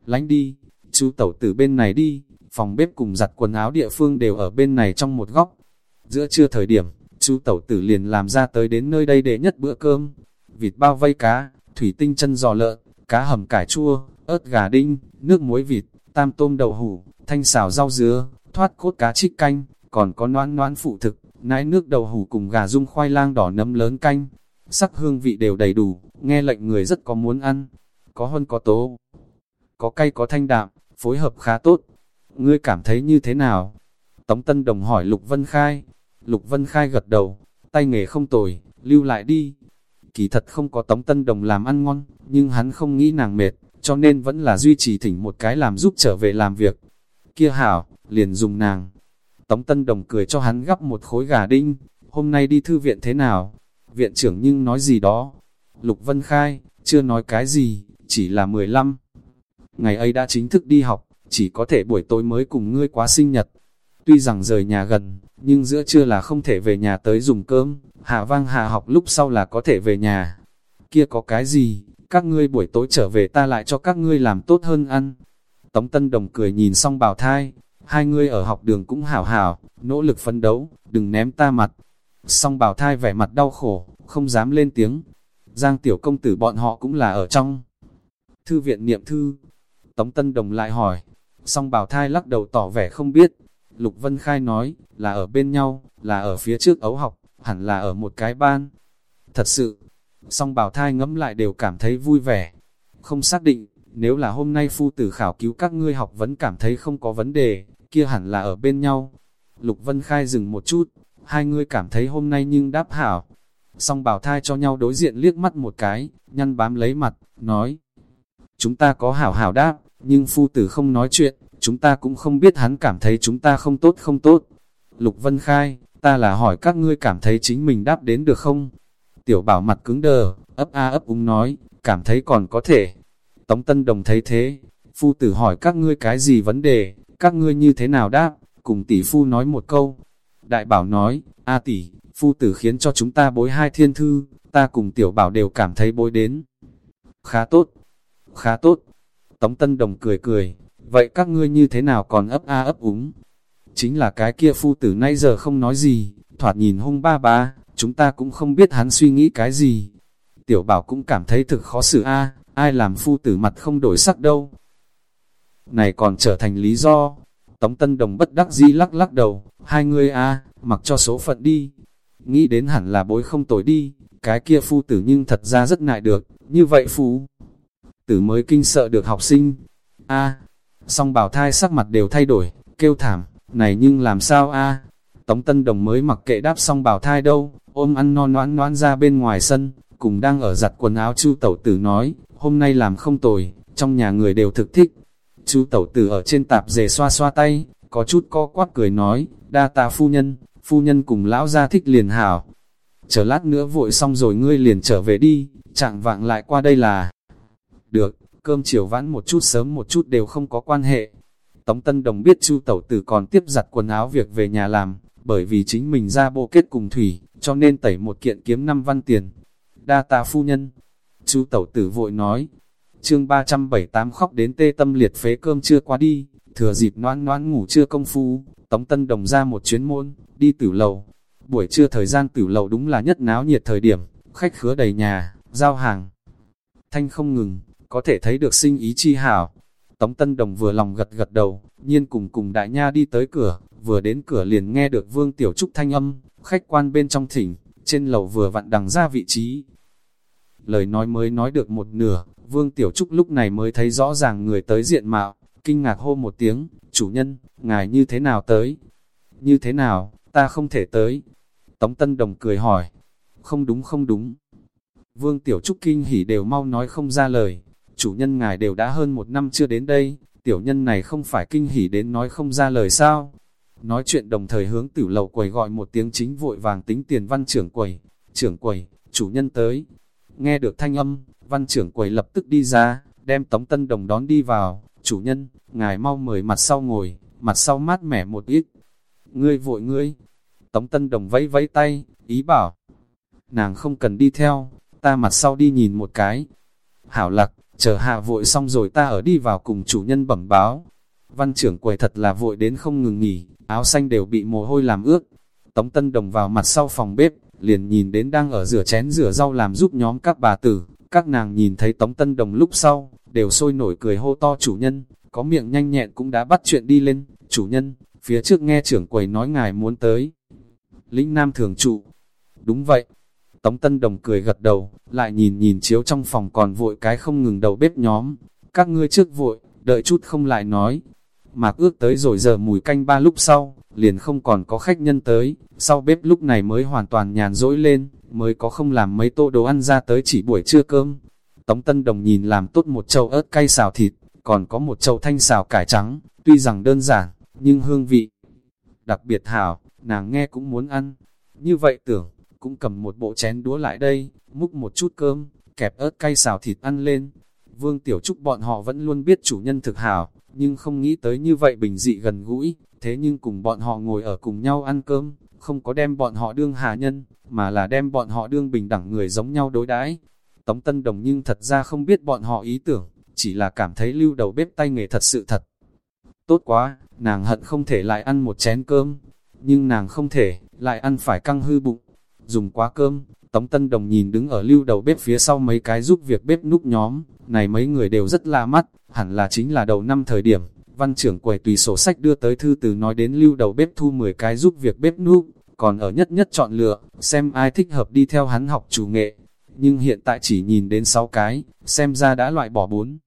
Lánh đi, chú tẩu từ bên này đi, phòng bếp cùng giặt quần áo địa phương đều ở bên này trong một góc. Giữa trưa thời điểm, chú tẩu tử liền làm ra tới đến nơi đây để nhất bữa cơm. Vịt bao vây cá, thủy tinh chân giò lợn, cá hầm cải chua, ớt gà đinh, nước muối vịt, tam tôm đậu hủ, thanh xào rau dứa, thoát cốt cá trích canh, còn có noan noan phụ thực, nãi nước đậu hủ cùng gà rung khoai lang đỏ nấm lớn canh. Sắc hương vị đều đầy đủ, nghe lệnh người rất có muốn ăn, có hơn có tố, có cay có thanh đạm, phối hợp khá tốt. Ngươi cảm thấy như thế nào? Tống Tân Đồng hỏi Lục Vân Khai. Lục Vân Khai gật đầu, tay nghề không tồi, lưu lại đi. Kỳ thật không có Tống Tân Đồng làm ăn ngon, nhưng hắn không nghĩ nàng mệt, cho nên vẫn là duy trì thỉnh một cái làm giúp trở về làm việc. Kia hảo, liền dùng nàng. Tống Tân Đồng cười cho hắn gắp một khối gà đinh, hôm nay đi thư viện thế nào? Viện trưởng nhưng nói gì đó? Lục Vân Khai, chưa nói cái gì, chỉ là 15. Ngày ấy đã chính thức đi học, chỉ có thể buổi tối mới cùng ngươi quá sinh nhật. Tuy rằng rời nhà gần, nhưng giữa trưa là không thể về nhà tới dùng cơm, hạ vang hạ học lúc sau là có thể về nhà. Kia có cái gì, các ngươi buổi tối trở về ta lại cho các ngươi làm tốt hơn ăn. Tống Tân Đồng cười nhìn xong bảo thai, hai ngươi ở học đường cũng hảo hảo, nỗ lực phấn đấu, đừng ném ta mặt. Song bảo thai vẻ mặt đau khổ, không dám lên tiếng. Giang tiểu công tử bọn họ cũng là ở trong thư viện niệm thư. Tống Tân Đồng lại hỏi, song bảo thai lắc đầu tỏ vẻ không biết. Lục Vân Khai nói, là ở bên nhau, là ở phía trước ấu học, hẳn là ở một cái ban. Thật sự, song bảo thai ngẫm lại đều cảm thấy vui vẻ. Không xác định, nếu là hôm nay phu tử khảo cứu các ngươi học vẫn cảm thấy không có vấn đề, kia hẳn là ở bên nhau. Lục Vân Khai dừng một chút, hai ngươi cảm thấy hôm nay nhưng đáp hảo. Song bảo thai cho nhau đối diện liếc mắt một cái, nhăn bám lấy mặt, nói. Chúng ta có hảo hảo đáp, nhưng phu tử không nói chuyện, chúng ta cũng không biết hắn cảm thấy chúng ta không tốt không tốt. Lục Vân Khai, ta là hỏi các ngươi cảm thấy chính mình đáp đến được không? Tiểu bảo mặt cứng đờ, ấp a ấp úng nói, cảm thấy còn có thể. Tống Tân Đồng thấy thế, phu tử hỏi các ngươi cái gì vấn đề, các ngươi như thế nào đáp, cùng tỷ phu nói một câu. Đại bảo nói, a tỷ, phu tử khiến cho chúng ta bối hai thiên thư, ta cùng tiểu bảo đều cảm thấy bối đến. Khá tốt, khá tốt. Tống Tân Đồng cười cười, vậy các ngươi như thế nào còn ấp a ấp úng? Chính là cái kia phu tử nay giờ không nói gì, thoạt nhìn hung ba ba, chúng ta cũng không biết hắn suy nghĩ cái gì. Tiểu bảo cũng cảm thấy thực khó xử a ai làm phu tử mặt không đổi sắc đâu. Này còn trở thành lý do. Tống Tân Đồng bất đắc dĩ lắc lắc đầu, hai người a mặc cho số phận đi. Nghĩ đến hẳn là bối không tối đi, cái kia phu tử nhưng thật ra rất nại được, như vậy phu tử mới kinh sợ được học sinh. A, song bảo thai sắc mặt đều thay đổi, kêu thảm, này nhưng làm sao a? Tống Tân Đồng mới mặc kệ đáp Song bảo thai đâu, ôm ăn non noãn noãn ra bên ngoài sân, cùng đang ở giặt quần áo chu tẩu tử nói, hôm nay làm không tồi, trong nhà người đều thực thích. Chu tẩu tử ở trên tạp dề xoa xoa tay, có chút co quắp cười nói, đa tạ phu nhân, phu nhân cùng lão gia thích liền hảo. Chờ lát nữa vội xong rồi ngươi liền trở về đi, chẳng vạng lại qua đây là... Được, cơm chiều vãn một chút sớm một chút đều không có quan hệ. Tống Tân Đồng biết Chu Tẩu Tử còn tiếp giặt quần áo việc về nhà làm, bởi vì chính mình ra bộ kết cùng thủy, cho nên tẩy một kiện kiếm năm văn tiền. Đa tà phu nhân. Chu Tẩu Tử vội nói. Chương 378 khóc đến tê tâm liệt phế cơm chưa qua đi, thừa dịp noan noan ngủ chưa công phu, Tống Tân Đồng ra một chuyến môn, đi tử lầu. Buổi trưa thời gian tử lầu đúng là nhất náo nhiệt thời điểm, khách khứa đầy nhà, giao hàng. Thanh không ngừng, có thể thấy được sinh ý chi hảo. Tống Tân Đồng vừa lòng gật gật đầu, nhiên cùng cùng đại nha đi tới cửa, vừa đến cửa liền nghe được Vương Tiểu Trúc thanh âm, khách quan bên trong thỉnh, trên lầu vừa vặn đằng ra vị trí. Lời nói mới nói được một nửa, Vương Tiểu Trúc lúc này mới thấy rõ ràng người tới diện mạo, kinh ngạc hô một tiếng, chủ nhân, ngài như thế nào tới? Như thế nào, ta không thể tới. Tống Tân Đồng cười hỏi, không đúng không đúng. Vương Tiểu Trúc kinh hỉ đều mau nói không ra lời, chủ nhân ngài đều đã hơn một năm chưa đến đây, tiểu nhân này không phải kinh hỉ đến nói không ra lời sao. Nói chuyện đồng thời hướng tử lầu quầy gọi một tiếng chính vội vàng tính tiền văn trưởng quầy, trưởng quầy, chủ nhân tới. Nghe được thanh âm, văn trưởng quầy lập tức đi ra, đem Tống Tân Đồng đón đi vào, chủ nhân, ngài mau mời mặt sau ngồi, mặt sau mát mẻ một ít. Ngươi vội ngươi, Tống Tân Đồng vẫy vẫy tay, ý bảo, nàng không cần đi theo, ta mặt sau đi nhìn một cái. Hảo lạc, chờ hạ vội xong rồi ta ở đi vào cùng chủ nhân bẩm báo. Văn trưởng quầy thật là vội đến không ngừng nghỉ, áo xanh đều bị mồ hôi làm ướt. Tống Tân Đồng vào mặt sau phòng bếp, liền nhìn đến đang ở rửa chén rửa rau làm giúp nhóm các bà tử. Các nàng nhìn thấy Tống Tân Đồng lúc sau, đều sôi nổi cười hô to chủ nhân, có miệng nhanh nhẹn cũng đã bắt chuyện đi lên. Chủ nhân, phía trước nghe trưởng quầy nói ngài muốn tới. Lĩnh Nam thường trụ. Đúng vậy, Tống Tân Đồng cười gật đầu, lại nhìn nhìn chiếu trong phòng còn vội cái không ngừng đầu bếp nhóm. Các ngươi trước vội, đợi chút không lại nói. Mạc ước tới rồi giờ mùi canh ba lúc sau, liền không còn có khách nhân tới. Sau bếp lúc này mới hoàn toàn nhàn rỗi lên, mới có không làm mấy tô đồ ăn ra tới chỉ buổi trưa cơm. Tống Tân Đồng nhìn làm tốt một chậu ớt cay xào thịt, còn có một chậu thanh xào cải trắng, tuy rằng đơn giản, nhưng hương vị đặc biệt hảo, nàng nghe cũng muốn ăn. Như vậy tưởng, cũng cầm một bộ chén đũa lại đây, múc một chút cơm, kẹp ớt cay xào thịt ăn lên. Vương Tiểu Trúc bọn họ vẫn luôn biết chủ nhân thực hảo, nhưng không nghĩ tới như vậy bình dị gần gũi, thế nhưng cùng bọn họ ngồi ở cùng nhau ăn cơm, không có đem bọn họ đương hà nhân, mà là đem bọn họ đương bình đẳng người giống nhau đối đãi. Tống Tân Đồng nhưng thật ra không biết bọn họ ý tưởng, chỉ là cảm thấy lưu đầu bếp tay nghề thật sự thật. Tốt quá, nàng hận không thể lại ăn một chén cơm, nhưng nàng không thể, lại ăn phải căng hư bụng dùng quá cơm, Tống Tân Đồng nhìn đứng ở lưu đầu bếp phía sau mấy cái giúp việc bếp núc nhóm, này mấy người đều rất la mắt, hẳn là chính là đầu năm thời điểm, văn trưởng quầy tùy sổ sách đưa tới thư từ nói đến lưu đầu bếp thu 10 cái giúp việc bếp núc, còn ở nhất nhất chọn lựa, xem ai thích hợp đi theo hắn học chủ nghệ, nhưng hiện tại chỉ nhìn đến 6 cái, xem ra đã loại bỏ 4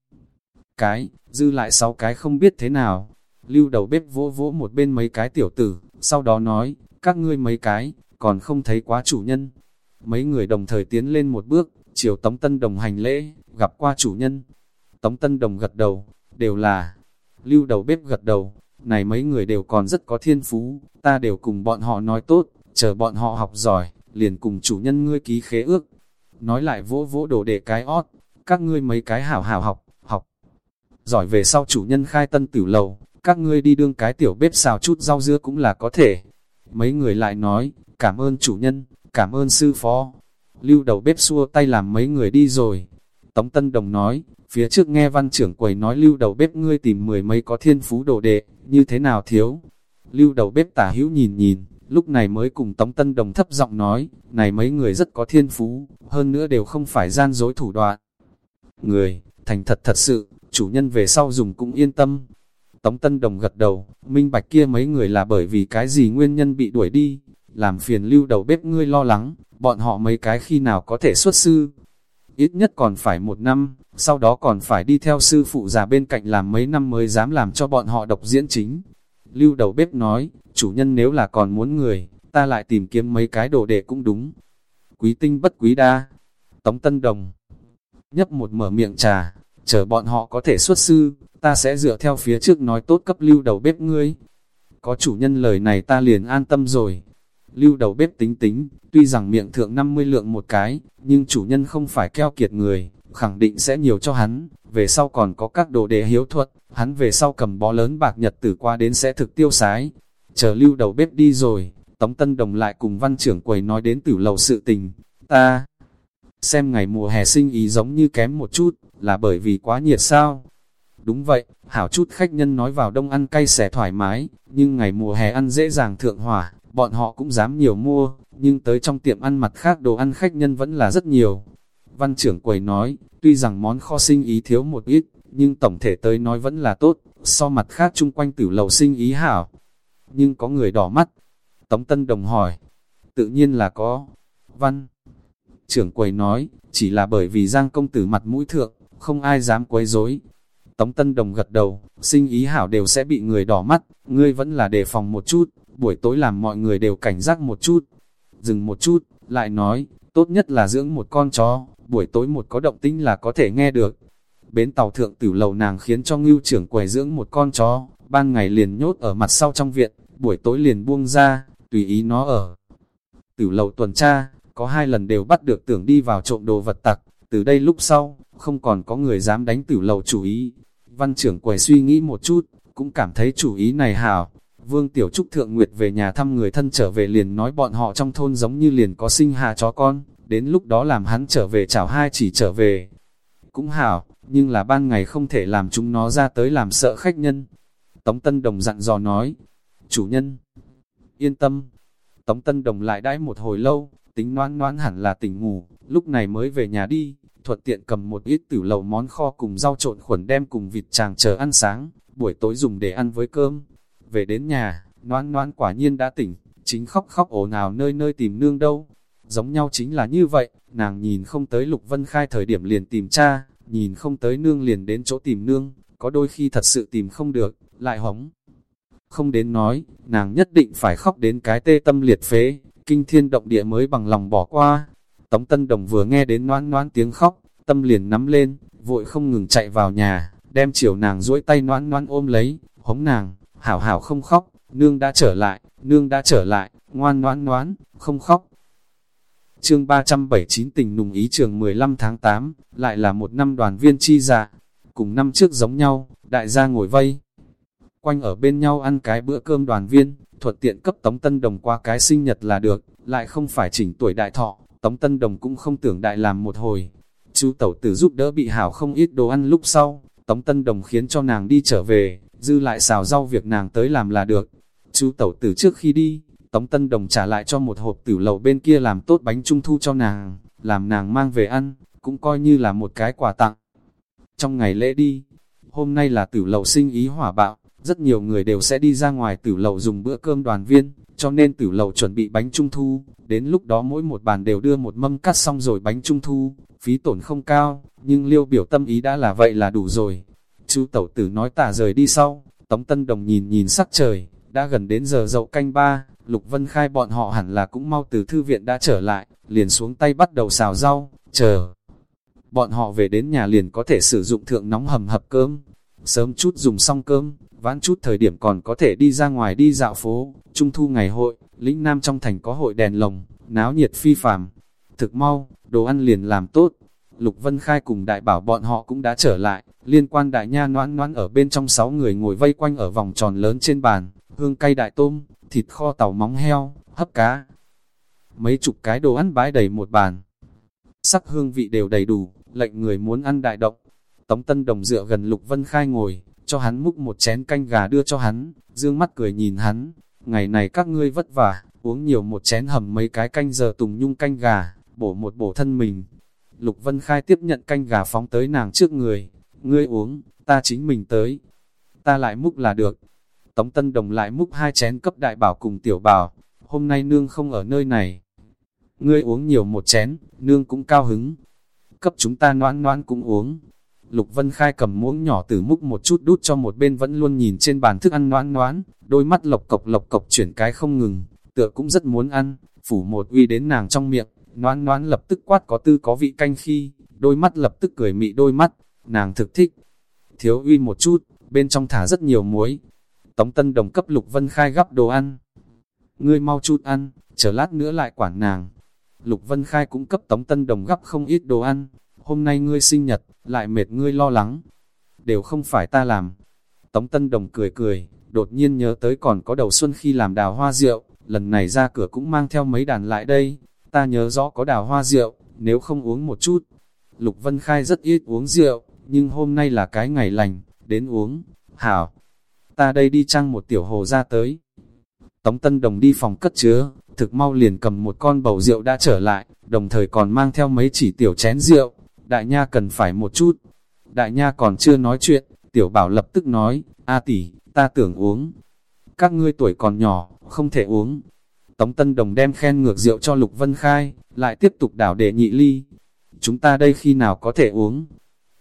cái, dư lại 6 cái không biết thế nào. Lưu đầu bếp vỗ vỗ một bên mấy cái tiểu tử, sau đó nói, các ngươi mấy cái, còn không thấy quá chủ nhân. Mấy người đồng thời tiến lên một bước, chiều Tống Tân Đồng hành lễ, gặp qua chủ nhân. Tống Tân Đồng gật đầu, đều là, lưu đầu bếp gật đầu, này mấy người đều còn rất có thiên phú, ta đều cùng bọn họ nói tốt, chờ bọn họ học giỏi, liền cùng chủ nhân ngươi ký khế ước. Nói lại vỗ vỗ đổ để cái ót, các ngươi mấy cái hảo hảo học, học. Giỏi về sau chủ nhân khai tân tử lầu, các ngươi đi đương cái tiểu bếp xào chút rau dưa cũng là có thể. Mấy người lại nói, cảm ơn chủ nhân, cảm ơn sư phó. Lưu đầu bếp xua tay làm mấy người đi rồi. Tống Tân Đồng nói, phía trước nghe văn trưởng quầy nói lưu đầu bếp ngươi tìm mười mấy có thiên phú đồ đệ, như thế nào thiếu. Lưu đầu bếp tả hữu nhìn nhìn, lúc này mới cùng Tống Tân Đồng thấp giọng nói, này mấy người rất có thiên phú, hơn nữa đều không phải gian dối thủ đoạn. Người, thành thật thật sự, chủ nhân về sau dùng cũng yên tâm. Tống Tân Đồng gật đầu, minh bạch kia mấy người là bởi vì cái gì nguyên nhân bị đuổi đi, làm phiền lưu đầu bếp ngươi lo lắng, bọn họ mấy cái khi nào có thể xuất sư. Ít nhất còn phải một năm, sau đó còn phải đi theo sư phụ già bên cạnh làm mấy năm mới dám làm cho bọn họ độc diễn chính. Lưu đầu bếp nói, chủ nhân nếu là còn muốn người, ta lại tìm kiếm mấy cái đồ đệ cũng đúng. Quý tinh bất quý đa. Tống Tân Đồng nhấp một mở miệng trà, chờ bọn họ có thể xuất sư, ta sẽ dựa theo phía trước nói tốt cấp lưu đầu bếp ngươi. Có chủ nhân lời này ta liền an tâm rồi. Lưu đầu bếp tính tính, tuy rằng miệng thượng 50 lượng một cái, nhưng chủ nhân không phải keo kiệt người, khẳng định sẽ nhiều cho hắn, về sau còn có các đồ đề hiếu thuật, hắn về sau cầm bó lớn bạc nhật tử qua đến sẽ thực tiêu sái. Chờ lưu đầu bếp đi rồi, Tống Tân Đồng lại cùng văn trưởng quầy nói đến tử lầu sự tình, ta xem ngày mùa hè sinh ý giống như kém một chút, là bởi vì quá nhiệt sao? Đúng vậy, hảo chút khách nhân nói vào đông ăn cay sẽ thoải mái, nhưng ngày mùa hè ăn dễ dàng thượng hỏa, bọn họ cũng dám nhiều mua, nhưng tới trong tiệm ăn mặt khác đồ ăn khách nhân vẫn là rất nhiều. Văn trưởng quầy nói, tuy rằng món kho sinh ý thiếu một ít, nhưng tổng thể tới nói vẫn là tốt, so mặt khác chung quanh tử lầu sinh ý hảo. Nhưng có người đỏ mắt. Tống Tân Đồng hỏi, tự nhiên là có. Văn trưởng quầy nói, chỉ là bởi vì Giang công tử mặt mũi thượng, không ai dám quấy rối. Tống Tân Đồng gật đầu, sinh ý hảo đều sẽ bị người đỏ mắt, ngươi vẫn là đề phòng một chút, buổi tối làm mọi người đều cảnh giác một chút. Dừng một chút, lại nói, tốt nhất là dưỡng một con chó, buổi tối một có động tĩnh là có thể nghe được. Bến tàu thượng tử lầu nàng khiến cho ngưu trưởng quầy dưỡng một con chó, ban ngày liền nhốt ở mặt sau trong viện, buổi tối liền buông ra, tùy ý nó ở. Tử lầu tuần tra, có hai lần đều bắt được tưởng đi vào trộm đồ vật tặc, từ đây lúc sau, không còn có người dám đánh tử lầu chủ ý. Văn trưởng quầy suy nghĩ một chút, cũng cảm thấy chủ ý này hảo. Vương Tiểu Trúc Thượng Nguyệt về nhà thăm người thân trở về liền nói bọn họ trong thôn giống như liền có sinh hạ chó con, đến lúc đó làm hắn trở về chào hai chỉ trở về. Cũng hảo, nhưng là ban ngày không thể làm chúng nó ra tới làm sợ khách nhân. Tống Tân Đồng dặn dò nói, chủ nhân, yên tâm. Tống Tân Đồng lại đãi một hồi lâu, tính noan noan hẳn là tỉnh ngủ, lúc này mới về nhà đi, thuận tiện cầm một ít tử lầu món kho cùng rau trộn khuẩn đem cùng vịt chàng chờ ăn sáng, buổi tối dùng để ăn với cơm. Về đến nhà, noan noan quả nhiên đã tỉnh, chính khóc khóc ổ nào nơi nơi tìm nương đâu. Giống nhau chính là như vậy, nàng nhìn không tới Lục Vân Khai thời điểm liền tìm cha, nhìn không tới nương liền đến chỗ tìm nương, có đôi khi thật sự tìm không được, lại hóng. Không đến nói, nàng nhất định phải khóc đến cái tê tâm liệt phế, kinh thiên động địa mới bằng lòng bỏ qua. Tống Tân Đồng vừa nghe đến noan noan tiếng khóc, tâm liền nắm lên, vội không ngừng chạy vào nhà, đem chiều nàng duỗi tay noan noan ôm lấy, hống nàng, hảo hảo không khóc, nương đã trở lại, nương đã trở lại, ngoan ngoãn ngoãn, không khóc. Chương 379 tình nùng ý trường 15 tháng 8, lại là một năm đoàn viên chi dạ, cùng năm trước giống nhau, đại gia ngồi vây, quanh ở bên nhau ăn cái bữa cơm đoàn viên, thuận tiện cấp Tống Tân Đồng qua cái sinh nhật là được, lại không phải chỉnh tuổi đại thọ, Tống Tân Đồng cũng không tưởng đại làm một hồi. Chú Tẩu Tử giúp đỡ bị hảo không ít đồ ăn lúc sau, Tống Tân Đồng khiến cho nàng đi trở về, dư lại xào rau việc nàng tới làm là được. Chú Tẩu Tử trước khi đi, Tống Tân Đồng trả lại cho một hộp tử lầu bên kia làm tốt bánh trung thu cho nàng, làm nàng mang về ăn, cũng coi như là một cái quà tặng. Trong ngày lễ đi, hôm nay là tử lầu sinh ý hỏa bạo, rất nhiều người đều sẽ đi ra ngoài tử lầu dùng bữa cơm đoàn viên, cho nên tử lầu chuẩn bị bánh trung thu, đến lúc đó mỗi một bàn đều đưa một mâm cắt xong rồi bánh trung thu, phí tổn không cao, nhưng liêu biểu tâm ý đã là vậy là đủ rồi. Chú tẩu tử nói tả rời đi sau, Tống Tân Đồng nhìn nhìn sắc trời, đã gần đến giờ dậu canh ba, Lục Vân Khai bọn họ hẳn là cũng mau từ thư viện đã trở lại, liền xuống tay bắt đầu xào rau, chờ. Bọn họ về đến nhà liền có thể sử dụng thượng nóng hầm hập cơm, sớm chút dùng xong cơm, vãn chút thời điểm còn có thể đi ra ngoài đi dạo phố, trung thu ngày hội, lĩnh nam trong thành có hội đèn lồng, náo nhiệt phi phàm. Thực mau, đồ ăn liền làm tốt. Lục Vân Khai cùng đại bảo bọn họ cũng đã trở lại, liên quan đại nha noãn noãn ở bên trong sáu người ngồi vây quanh ở vòng tròn lớn trên bàn, hương cay đại tôm, thịt kho tàu móng heo, hấp cá. Mấy chục cái đồ ăn bãi đầy một bàn. Sắc hương vị đều đầy đủ, lệnh người muốn ăn đại động. Tống Tân Đồng dựa gần Lục Vân Khai ngồi, cho hắn múc một chén canh gà đưa cho hắn, dương mắt cười nhìn hắn, ngày này các ngươi vất vả, uống nhiều một chén hầm mấy cái canh giờ tùng nhung canh gà, bổ một bổ thân mình. Lục Vân Khai tiếp nhận canh gà phóng tới nàng trước người, ngươi uống, ta chính mình tới, ta lại múc là được. Tống Tân Đồng lại múc hai chén cấp đại bảo cùng tiểu bảo, hôm nay nương không ở nơi này. Ngươi uống nhiều một chén, nương cũng cao hứng. Cấp chúng ta noãn noãn cũng uống, Lục Vân Khai cầm muỗng nhỏ từ múc một chút đút cho một bên vẫn luôn nhìn trên bàn thức ăn noãn noãn, đôi mắt lộc cộc lộc cộc chuyển cái không ngừng, tựa cũng rất muốn ăn, phủ một uy đến nàng trong miệng, noãn noãn lập tức quát có tư có vị canh khi, đôi mắt lập tức cười mị đôi mắt, nàng thực thích. Thiếu uy một chút, bên trong thả rất nhiều muối. Tống Tân Đồng cấp Lục Vân Khai gắp đồ ăn. Ngươi mau chút ăn, chờ lát nữa lại quản nàng. Lục Vân Khai cũng cấp Tống Tân Đồng gắp không ít đồ ăn. Hôm nay ngươi sinh nhật, lại mệt ngươi lo lắng. Đều không phải ta làm. Tống Tân Đồng cười cười, đột nhiên nhớ tới còn có đầu xuân khi làm đào hoa rượu. Lần này ra cửa cũng mang theo mấy đàn lại đây. Ta nhớ rõ có đào hoa rượu, nếu không uống một chút. Lục Vân Khai rất ít uống rượu, nhưng hôm nay là cái ngày lành, đến uống. Hảo, ta đây đi trăng một tiểu hồ ra tới. Tống Tân Đồng đi phòng cất chứa, thực mau liền cầm một con bầu rượu đã trở lại, đồng thời còn mang theo mấy chỉ tiểu chén rượu. Đại nha cần phải một chút. Đại nha còn chưa nói chuyện, tiểu bảo lập tức nói, A tỷ, ta tưởng uống. Các ngươi tuổi còn nhỏ, không thể uống. Tống Tân Đồng đem khen ngược rượu cho Lục Vân Khai, lại tiếp tục đảo đệ nhị ly. Chúng ta đây khi nào có thể uống?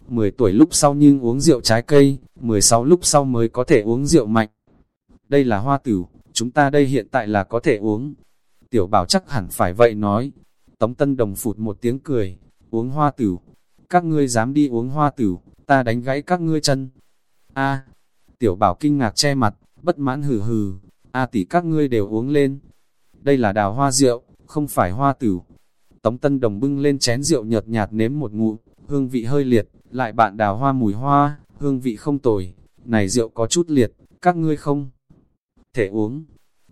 10 tuổi lúc sau nhưng uống rượu trái cây, 16 lúc sau mới có thể uống rượu mạnh. Đây là hoa tử, chúng ta đây hiện tại là có thể uống. Tiểu bảo chắc hẳn phải vậy nói. Tống Tân Đồng phụt một tiếng cười, uống hoa tử. Các ngươi dám đi uống hoa tử, ta đánh gãy các ngươi chân. A, tiểu bảo kinh ngạc che mặt, bất mãn hừ hừ. A tỷ các ngươi đều uống lên. Đây là đào hoa rượu, không phải hoa tử. Tống Tân Đồng bưng lên chén rượu nhợt nhạt nếm một ngụm, hương vị hơi liệt, lại bạn đào hoa mùi hoa, hương vị không tồi. Này rượu có chút liệt, các ngươi không thể uống.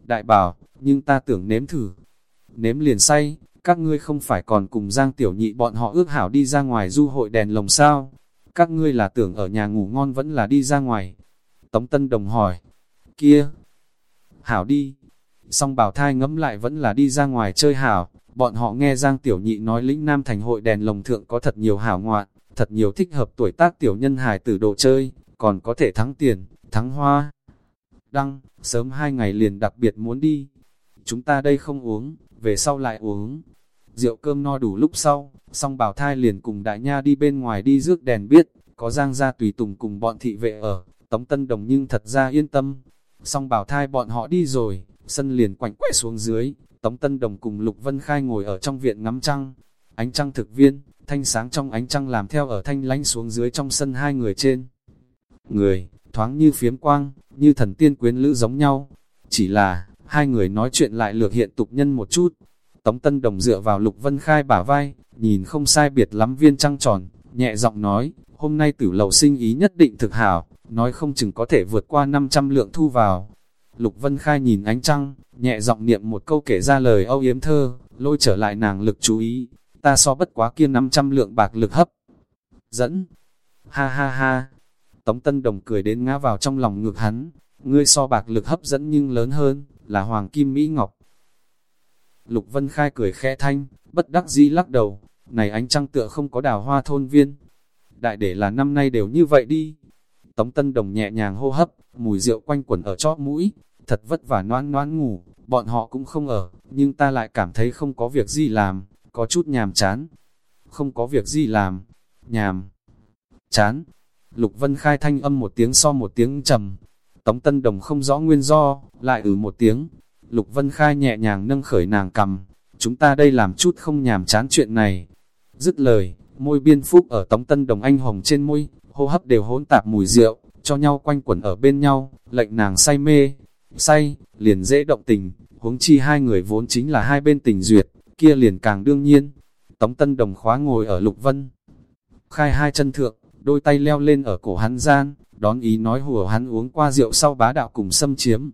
Đại bảo, nhưng ta tưởng nếm thử. Nếm liền say, các ngươi không phải còn cùng Giang Tiểu Nhị bọn họ ước hảo đi ra ngoài du hội đèn lồng sao? Các ngươi là tưởng ở nhà ngủ ngon vẫn là đi ra ngoài. Tống Tân Đồng hỏi, kia, hảo đi song bảo thai ngẫm lại vẫn là đi ra ngoài chơi hảo, bọn họ nghe Giang Tiểu Nhị nói lĩnh Nam Thành hội đèn lồng thượng có thật nhiều hảo ngoạn, thật nhiều thích hợp tuổi tác tiểu nhân hài tử đồ chơi, còn có thể thắng tiền, thắng hoa. Đăng, sớm hai ngày liền đặc biệt muốn đi. Chúng ta đây không uống, về sau lại uống. Rượu cơm no đủ lúc sau, song bảo thai liền cùng đại nha đi bên ngoài đi rước đèn biết, có giang gia tùy tùng cùng bọn thị vệ ở, tống tân đồng nhưng thật ra yên tâm. song bảo thai bọn họ đi rồi, sân liền quạnh quẽ xuống dưới, Tống Tân Đồng cùng Lục Vân Khai ngồi ở trong viện ngắm trăng. Ánh trăng thực viên, thanh sáng trong ánh trăng làm theo ở thanh lánh xuống dưới trong sân hai người trên. Người, thoáng như phiếm quang, như thần tiên quyến lữ giống nhau. Chỉ là, hai người nói chuyện lại lược hiện tục nhân một chút. Tống Tân Đồng dựa vào Lục Vân Khai bả vai, nhìn không sai biệt lắm viên trăng tròn, nhẹ giọng nói, hôm nay tử lầu sinh ý nhất định thực hảo, nói không chừng có thể vượt qua 500 lượng thu vào. Lục Vân Khai nhìn ánh trăng, nhẹ giọng niệm một câu kể ra lời âu yếm thơ, lôi trở lại nàng lực chú ý, ta so bất quá kia 500 lượng bạc lực hấp. Dẫn, ha ha ha, Tống Tân Đồng cười đến ngã vào trong lòng ngược hắn, ngươi so bạc lực hấp dẫn nhưng lớn hơn, là Hoàng Kim Mỹ Ngọc. Lục Vân Khai cười khẽ thanh, bất đắc dĩ lắc đầu, này ánh trăng tựa không có đào hoa thôn viên. Đại để là năm nay đều như vậy đi. Tống Tân Đồng nhẹ nhàng hô hấp, mùi rượu quanh quẩn ở chóp mũi, thật vất vả noan noan ngủ, bọn họ cũng không ở, nhưng ta lại cảm thấy không có việc gì làm, có chút nhàm chán. Không có việc gì làm, nhàm, chán. Lục Vân Khai thanh âm một tiếng so một tiếng trầm. Tống Tân Đồng không rõ nguyên do, lại ử một tiếng. Lục Vân Khai nhẹ nhàng nâng khởi nàng cầm. Chúng ta đây làm chút không nhàm chán chuyện này. Dứt lời, môi biên phúc ở Tống Tân Đồng anh hồng trên môi, hô hấp đều hỗn tạp mùi rượu, cho nhau quanh quẩn ở bên nhau, lệnh nàng say mê, say, liền dễ động tình, huống chi hai người vốn chính là hai bên tình duyệt, kia liền càng đương nhiên. Tống Tân Đồng khóa ngồi ở Lục Vân, khai hai chân thượng, đôi tay leo lên ở cổ hắn gian, đón ý nói hùa hắn uống qua rượu sau bá đạo cùng xâm chiếm.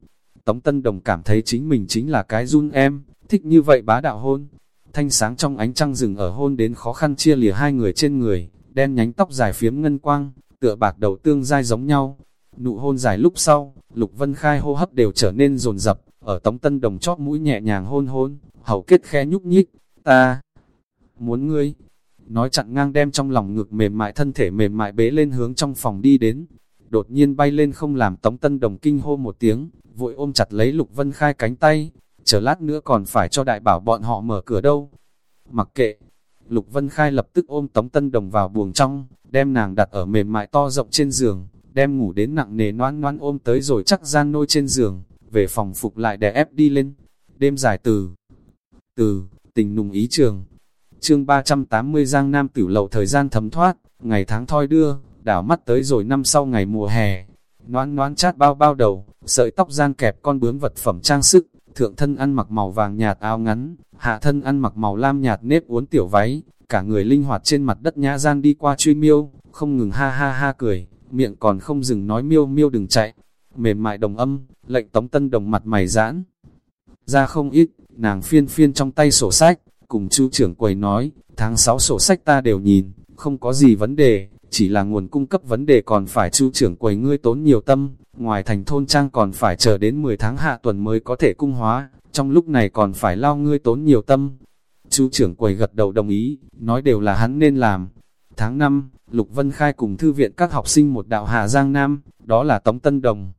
Tống Tân Đồng cảm thấy chính mình chính là cái run em, thích như vậy bá đạo hôn. Thanh sáng trong ánh trăng rừng ở hôn đến khó khăn chia lìa hai người trên người, đen nhánh tóc dài phiếm ngân quang, tựa bạc đầu tương dai giống nhau. Nụ hôn dài lúc sau, Lục Vân Khai hô hấp đều trở nên rồn rập, ở Tống Tân Đồng chót mũi nhẹ nhàng hôn hôn, hầu kết khe nhúc nhích, ta muốn ngươi. Nói chặn ngang đem trong lòng ngực mềm mại thân thể mềm mại bế lên hướng trong phòng đi đến. Đột nhiên bay lên không làm Tống Tân Đồng kinh hô một tiếng, vội ôm chặt lấy Lục Vân Khai cánh tay, chờ lát nữa còn phải cho đại bảo bọn họ mở cửa đâu. Mặc kệ, Lục Vân Khai lập tức ôm Tống Tân Đồng vào buồng trong, đem nàng đặt ở mềm mại to rộng trên giường, đem ngủ đến nặng nề noan noan ôm tới rồi chắc gian nôi trên giường, về phòng phục lại đè ép đi lên. Đêm dài từ, từ, tình nùng ý trường. Chương 380 Giang Nam tử lậu thời gian thấm thoát, ngày tháng thoi đưa, đảo mắt tới rồi năm sau ngày mùa hè. Noan noan chát bao bao đầu, sợi tóc gian kẹp con bướm vật phẩm trang sức, thượng thân ăn mặc màu vàng nhạt áo ngắn, hạ thân ăn mặc màu lam nhạt nếp uốn tiểu váy, cả người linh hoạt trên mặt đất nhã gian đi qua truy miêu, không ngừng ha ha ha cười, miệng còn không dừng nói miêu miêu đừng chạy. Mềm mại đồng âm, lệnh tống tân đồng mặt mày giãn. Ra không ít, nàng phiên phiên trong tay sổ sách, cùng chu trưởng quầy nói, tháng 6 sổ sách ta đều nhìn, không có gì vấn đề, chỉ là nguồn cung cấp vấn đề còn phải chu trưởng quầy ngươi tốn nhiều tâm, ngoài thành thôn trang còn phải chờ đến 10 tháng hạ tuần mới có thể cung hóa, trong lúc này còn phải lao ngươi tốn nhiều tâm. Chu trưởng quầy gật đầu đồng ý, nói đều là hắn nên làm. Tháng 5, Lục Vân Khai cùng thư viện các học sinh một đạo Hà Giang Nam, đó là Tống Tân Đồng.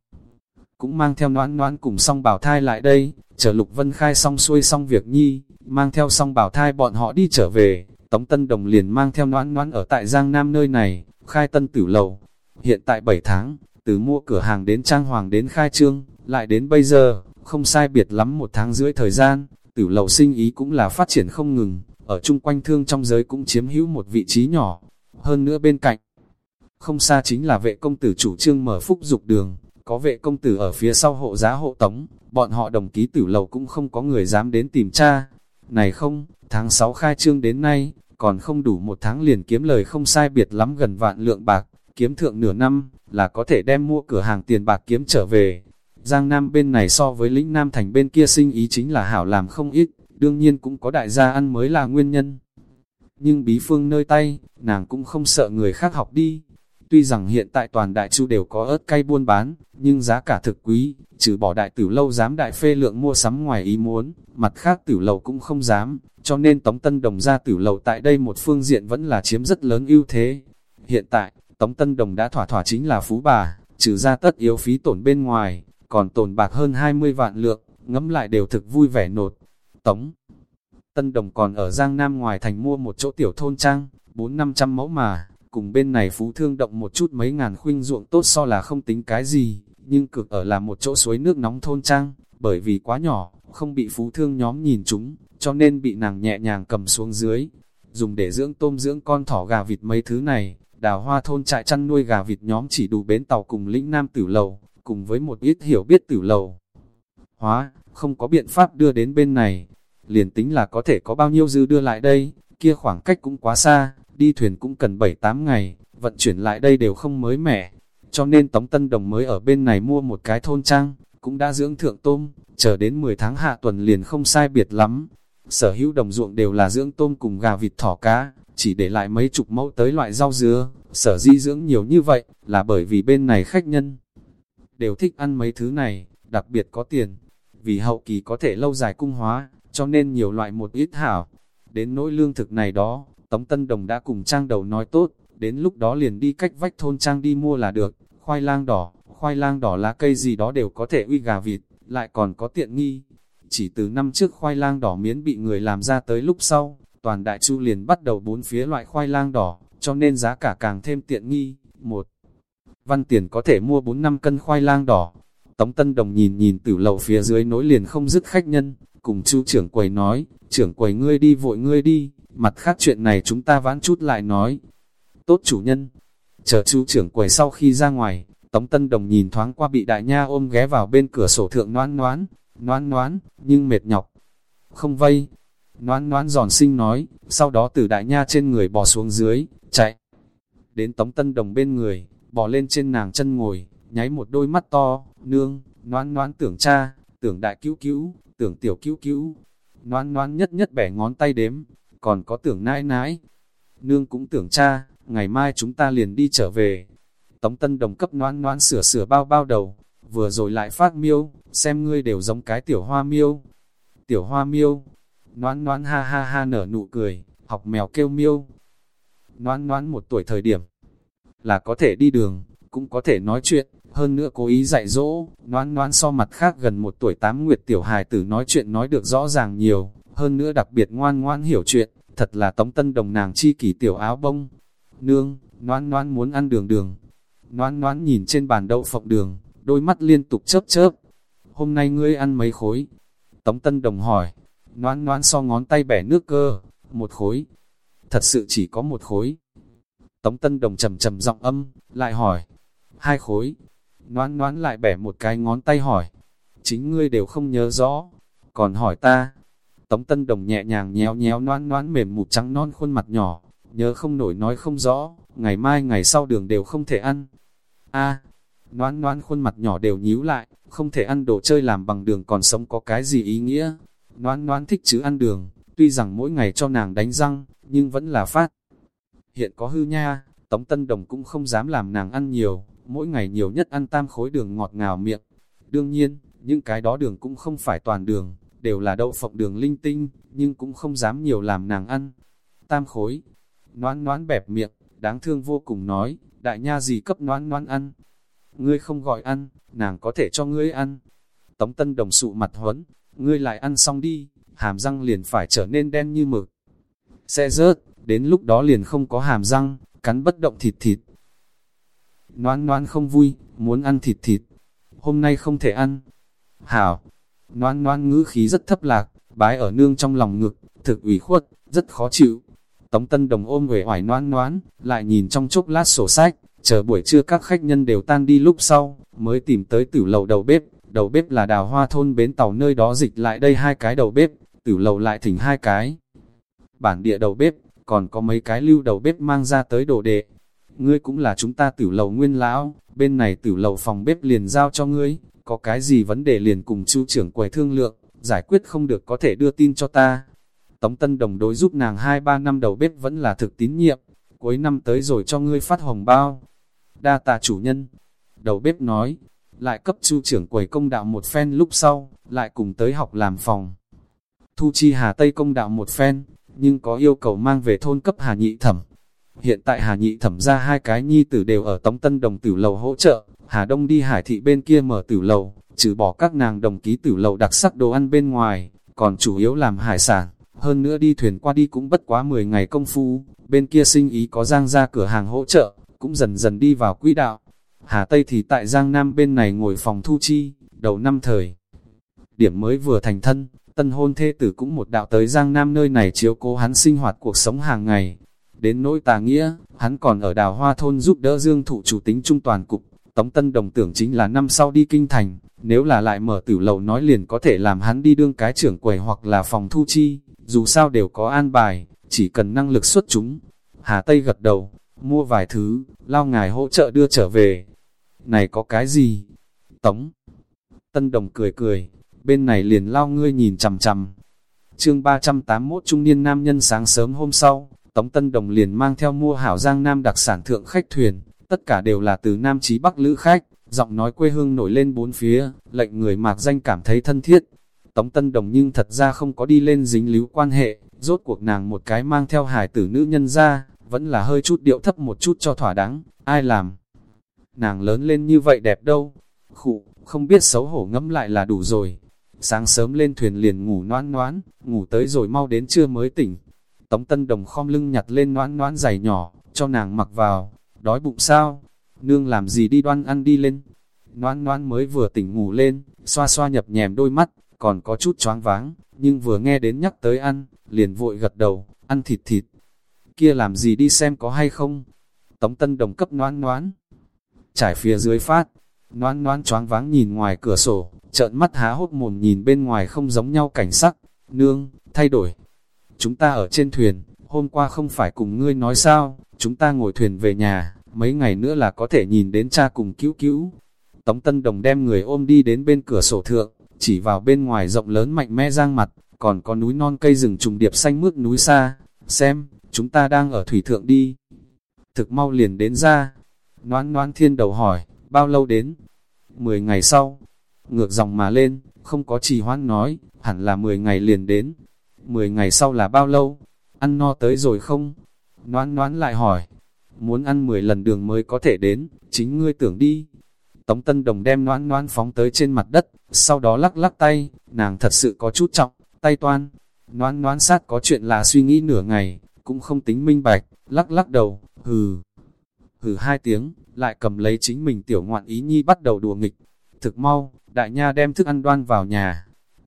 Cũng mang theo noãn noãn cùng song bảo thai lại đây, chờ Lục Vân Khai xong xuôi xong việc nhi, mang theo song bảo thai bọn họ đi trở về, Tống Tân Đồng liền mang theo noãn noãn ở tại Giang Nam nơi này, khai tân tử lầu. Hiện tại 7 tháng, từ mua cửa hàng đến trang hoàng đến khai trương, lại đến bây giờ, không sai biệt lắm một tháng rưỡi thời gian, tử lầu sinh ý cũng là phát triển không ngừng, ở chung quanh thương trong giới cũng chiếm hữu một vị trí nhỏ. Hơn nữa bên cạnh, không xa chính là vệ công tử chủ trương mở phúc dục đường, có vệ công tử ở phía sau hộ giá hộ tống, bọn họ đồng ký tử lầu cũng không có người dám đến tìm cha. Này không, tháng 6 khai trương đến nay, còn không đủ một tháng liền kiếm lời không sai biệt lắm gần vạn lượng bạc, kiếm thượng nửa năm, là có thể đem mua cửa hàng tiền bạc kiếm trở về. Giang Nam bên này so với lĩnh Nam thành bên kia sinh ý chính là hảo làm không ít, đương nhiên cũng có đại gia ăn mới là nguyên nhân. Nhưng bí phương nơi tay, nàng cũng không sợ người khác học đi. Tuy rằng hiện tại toàn đại chu đều có ớt cay buôn bán, nhưng giá cả thực quý, trừ bỏ đại tử lâu dám đại phê lượng mua sắm ngoài ý muốn, mặt khác tử lầu cũng không dám, cho nên Tống Tân Đồng ra tử lầu tại đây một phương diện vẫn là chiếm rất lớn ưu thế. Hiện tại, Tống Tân Đồng đã thỏa thỏa chính là phú bà, trừ ra tất yếu phí tổn bên ngoài, còn tồn bạc hơn 20 vạn lượng, ngẫm lại đều thực vui vẻ nột. Tống Tân Đồng còn ở Giang Nam ngoài thành mua một chỗ tiểu thôn trang, 4-500 mẫu mà, cùng bên này phú thương động một chút mấy ngàn khuynh ruộng tốt so là không tính cái gì, nhưng cực ở là một chỗ suối nước nóng thôn trang, bởi vì quá nhỏ, không bị phú thương nhóm nhìn chúng, cho nên bị nàng nhẹ nhàng cầm xuống dưới, dùng để dưỡng tôm dưỡng con thỏ gà vịt mấy thứ này, đào hoa thôn trại chăn nuôi gà vịt nhóm chỉ đủ bến tàu cùng lĩnh nam tử lầu, cùng với một ít hiểu biết tử lầu. Hóa, không có biện pháp đưa đến bên này, liền tính là có thể có bao nhiêu dư đưa lại đây, kia khoảng cách cũng quá xa, đi thuyền cũng cần 7-8 ngày, vận chuyển lại đây đều không mới mẻ. Cho nên Tống Tân Đồng mới ở bên này mua một cái thôn trang, cũng đã dưỡng thượng tôm, chờ đến 10 tháng hạ tuần liền không sai biệt lắm. Sở hữu đồng ruộng đều là dưỡng tôm cùng gà vịt thỏ cá, chỉ để lại mấy chục mẫu tới loại rau dứa, sở di dưỡng nhiều như vậy, là bởi vì bên này khách nhân đều thích ăn mấy thứ này, đặc biệt có tiền, vì hậu kỳ có thể lâu dài cung hóa, cho nên nhiều loại một ít hảo. Đến nỗi lương thực này đó, Tống Tân Đồng đã cùng trang đầu nói tốt, đến lúc đó liền đi cách vách thôn trang đi mua là được, khoai lang đỏ, khoai lang đỏ lá cây gì đó đều có thể uy gà vịt, lại còn có tiện nghi. Chỉ từ năm trước khoai lang đỏ miến bị người làm ra tới lúc sau, toàn đại chu liền bắt đầu bốn phía loại khoai lang đỏ, cho nên giá cả càng thêm tiện nghi. Một văn tiền có thể mua 4 năm cân khoai lang đỏ. Tống Tân Đồng nhìn nhìn tử lầu phía dưới nối liền không dứt khách nhân, cùng chu trưởng quầy nói, trưởng quầy ngươi đi vội ngươi đi, mặt khác chuyện này chúng ta vãn chút lại nói. Tốt chủ nhân, chờ chu trưởng quầy sau khi ra ngoài, Tống Tân Đồng nhìn thoáng qua bị đại nha ôm ghé vào bên cửa sổ thượng noan noán, noan noán, nhưng mệt nhọc. Không vây, noan noán giòn xinh nói, sau đó từ đại nha trên người bò xuống dưới, chạy. Đến Tống Tân Đồng bên người, bò lên trên nàng chân ngồi, nháy một đôi mắt to, nương, noan noan tưởng cha, tưởng đại cứu cứu, tưởng tiểu cứu cứu. Noan noan nhất nhất bẻ ngón tay đếm, còn có tưởng nãi nãi. Nương cũng tưởng cha, ngày mai chúng ta liền đi trở về. Tống Tân Đồng cấp noan noan sửa sửa bao bao đầu, vừa rồi lại phát miêu, xem ngươi đều giống cái tiểu hoa miêu. Tiểu hoa miêu, noan noan ha ha ha nở nụ cười, học mèo kêu miêu. Noan noan một tuổi thời điểm, là có thể đi đường, cũng có thể nói chuyện, hơn nữa cố ý dạy dỗ, noan noan so mặt khác gần một tuổi tám nguyệt tiểu hài tử nói chuyện nói được rõ ràng nhiều, hơn nữa đặc biệt ngoan ngoan hiểu chuyện, thật là tống tân đồng nàng chi kỷ tiểu áo bông. Nương, noan noan muốn ăn đường đường. Noan noan nhìn trên bàn đậu phộng đường, đôi mắt liên tục chớp chớp. Hôm nay ngươi ăn mấy khối? Tống tân đồng hỏi. Noan noan so ngón tay bẻ nước cơ, một khối. Thật sự chỉ có một khối. Tống Tân Đồng trầm trầm giọng âm, lại hỏi, hai khối. Noãn noãn lại bẻ một cái ngón tay hỏi, chính ngươi đều không nhớ rõ, còn hỏi ta. Tống Tân Đồng nhẹ nhàng nhéo nhéo noãn noãn mềm mụt trắng non khuôn mặt nhỏ, nhớ không nổi nói không rõ, ngày mai ngày sau đường đều không thể ăn. a. Noãn noãn khuôn mặt nhỏ đều nhíu lại, không thể ăn đồ chơi làm bằng đường còn sống có cái gì ý nghĩa. Noãn noãn thích chứ ăn đường, tuy rằng mỗi ngày cho nàng đánh răng, nhưng vẫn là phát. Hiện có hư nha, Tống Tân Đồng cũng không dám làm nàng ăn nhiều, mỗi ngày nhiều nhất ăn tam khối đường ngọt ngào miệng. Đương nhiên, những cái đó đường cũng không phải toàn đường, đều là đậu phộng đường linh tinh, nhưng cũng không dám nhiều làm nàng ăn. Tam khối, noãn noãn bẹp miệng, đáng thương vô cùng nói, đại nha gì cấp noãn noãn ăn. Ngươi không gọi ăn, nàng có thể cho ngươi ăn. Tống Tân Đồng sụ mặt huấn, ngươi lại ăn xong đi, hàm răng liền phải trở nên đen như mực. Sẽ rớt, đến lúc đó liền không có hàm răng, cắn bất động thịt thịt. Noan noan không vui, muốn ăn thịt thịt. Hôm nay không thể ăn. Hảo, noan noan ngữ khí rất thấp lạc, bái ở nương trong lòng ngực, thực ủy khuất, rất khó chịu. Tống Tân Đồng ôm về hoài noan noan, lại nhìn trong chốc lát sổ sách, chờ buổi trưa các khách nhân đều tan đi lúc sau, mới tìm tới tử lầu đầu bếp. Đầu bếp là đào hoa thôn bến tàu nơi đó dịch lại đây hai cái đầu bếp, tử lầu lại thỉnh hai cái. Bản địa đầu bếp, còn có mấy cái lưu đầu bếp mang ra tới đồ đệ. Ngươi cũng là chúng ta tử lầu nguyên lão, bên này tử lầu phòng bếp liền giao cho ngươi, có cái gì vấn đề liền cùng chu trưởng quầy thương lượng, giải quyết không được có thể đưa tin cho ta. Tống Tân Đồng đối giúp nàng 2-3 năm đầu bếp vẫn là thực tín nhiệm, cuối năm tới rồi cho ngươi phát hồng bao. Đa tạ chủ nhân, đầu bếp nói, lại cấp chu trưởng quầy công đạo một phen lúc sau, lại cùng tới học làm phòng. Thu chi Hà Tây công đạo một phen, nhưng có yêu cầu mang về thôn cấp Hà Nhị Thẩm. Hiện tại Hà Nhị Thẩm ra hai cái nhi tử đều ở Tống Tân Đồng tử lầu hỗ trợ, Hà Đông đi Hải Thị bên kia mở tử lầu, trừ bỏ các nàng đồng ký tử lầu đặc sắc đồ ăn bên ngoài, còn chủ yếu làm hải sản, hơn nữa đi thuyền qua đi cũng bất quá 10 ngày công phu, bên kia sinh ý có giang ra cửa hàng hỗ trợ, cũng dần dần đi vào quỹ đạo. Hà Tây thì tại Giang Nam bên này ngồi phòng thu chi, đầu năm thời. Điểm mới vừa thành thân, tân hôn thê tử cũng một đạo tới Giang Nam nơi này chiếu cố hắn sinh hoạt cuộc sống hàng ngày. Đến nỗi tà nghĩa, hắn còn ở đào hoa thôn giúp đỡ dương thụ chủ tính trung toàn cục. Tống Tân Đồng tưởng chính là năm sau đi kinh thành, nếu là lại mở tử lầu nói liền có thể làm hắn đi đương cái trưởng quầy hoặc là phòng thu chi, dù sao đều có an bài, chỉ cần năng lực xuất chúng. Hà Tây gật đầu, mua vài thứ, lao ngài hỗ trợ đưa trở về. Này có cái gì? Tống. Tân Đồng cười cười, bên này liền lao ngươi nhìn chằm chằm. Chương 381 Trung niên nam nhân sáng sớm hôm sau, Tống Tân Đồng liền mang theo mua hảo giang nam đặc sản thượng khách thuyền, tất cả đều là từ Nam Chí Bắc lữ khách, giọng nói quê hương nổi lên bốn phía, lệnh người mạc danh cảm thấy thân thiết. Tống Tân Đồng nhưng thật ra không có đi lên dính líu quan hệ, rốt cuộc nàng một cái mang theo hải tử nữ nhân ra, vẫn là hơi chút điệu thấp một chút cho thỏa đáng, ai làm. Nàng lớn lên như vậy đẹp đâu, khụ, không biết xấu hổ ngẫm lại là đủ rồi. Sáng sớm lên thuyền liền ngủ noan noán, ngủ tới rồi mau đến trưa mới tỉnh. Tống Tân Đồng khom lưng nhặt lên noãn noãn giày nhỏ, cho nàng mặc vào, đói bụng sao? Nương làm gì đi đoan ăn đi lên? noãn noãn mới vừa tỉnh ngủ lên, xoa xoa nhập nhèm đôi mắt, còn có chút choáng váng, nhưng vừa nghe đến nhắc tới ăn, liền vội gật đầu, ăn thịt thịt. Kia làm gì đi xem có hay không? Tống Tân Đồng cấp noãn noãn Trải phía dưới phát, noãn noãn choáng váng nhìn ngoài cửa sổ, trợn mắt há hốt mồm nhìn bên ngoài không giống nhau cảnh sắc, nương, thay đổi. Chúng ta ở trên thuyền, hôm qua không phải cùng ngươi nói sao, chúng ta ngồi thuyền về nhà, mấy ngày nữa là có thể nhìn đến cha cùng cứu cứu. Tống Tân Đồng đem người ôm đi đến bên cửa sổ thượng, chỉ vào bên ngoài rộng lớn mạnh mẽ giang mặt, còn có núi non cây rừng trùng điệp xanh mướt núi xa, xem, chúng ta đang ở thủy thượng đi. Thực mau liền đến ra, noan noan thiên đầu hỏi, bao lâu đến? Mười ngày sau, ngược dòng mà lên, không có trì hoãn nói, hẳn là 10 ngày liền đến. 10 ngày sau là bao lâu? Ăn no tới rồi không? noãn noãn lại hỏi, muốn ăn 10 lần đường mới có thể đến, chính ngươi tưởng đi. Tống Tân Đồng đem noãn noãn phóng tới trên mặt đất, sau đó lắc lắc tay, nàng thật sự có chút trọng, tay toan. noãn noãn sát có chuyện là suy nghĩ nửa ngày, cũng không tính minh bạch, lắc lắc đầu, hừ. Hừ hai tiếng, lại cầm lấy chính mình tiểu ngoạn ý nhi bắt đầu đùa nghịch. Thực mau, đại nha đem thức ăn đoan vào nhà.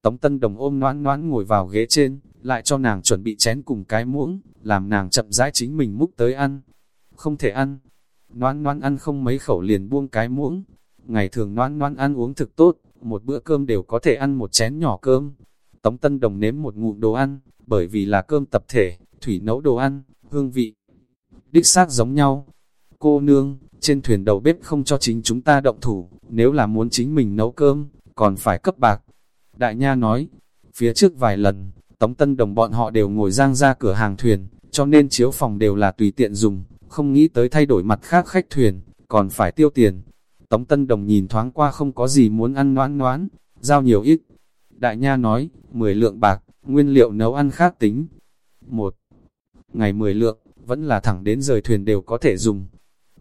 Tống Tân Đồng ôm noãn noãn ngồi vào ghế trên, lại cho nàng chuẩn bị chén cùng cái muỗng, làm nàng chậm rãi chính mình múc tới ăn. không thể ăn. Noãn Noãn ăn không mấy khẩu liền buông cái muỗng. Ngày thường Noãn Noãn ăn uống thực tốt, một bữa cơm đều có thể ăn một chén nhỏ cơm. Tống Tân Đồng nếm một ngụm đồ ăn, bởi vì là cơm tập thể, thủy nấu đồ ăn, hương vị. Đích xác giống nhau. Cô nương, trên thuyền đầu bếp không cho chính chúng ta động thủ, nếu là muốn chính mình nấu cơm, còn phải cấp bạc. Đại Nha nói, phía trước vài lần, Tống Tân Đồng bọn họ đều ngồi giang ra cửa hàng thuyền, cho nên chiếu phòng đều là tùy tiện dùng, không nghĩ tới thay đổi mặt khác khách thuyền, còn phải tiêu tiền. Tống Tân Đồng nhìn thoáng qua không có gì muốn ăn noãn noãn, giao nhiều ít. Đại Nha nói, 10 lượng bạc, nguyên liệu nấu ăn khác tính. Một ngày 10 lượng, vẫn là thẳng đến rời thuyền đều có thể dùng.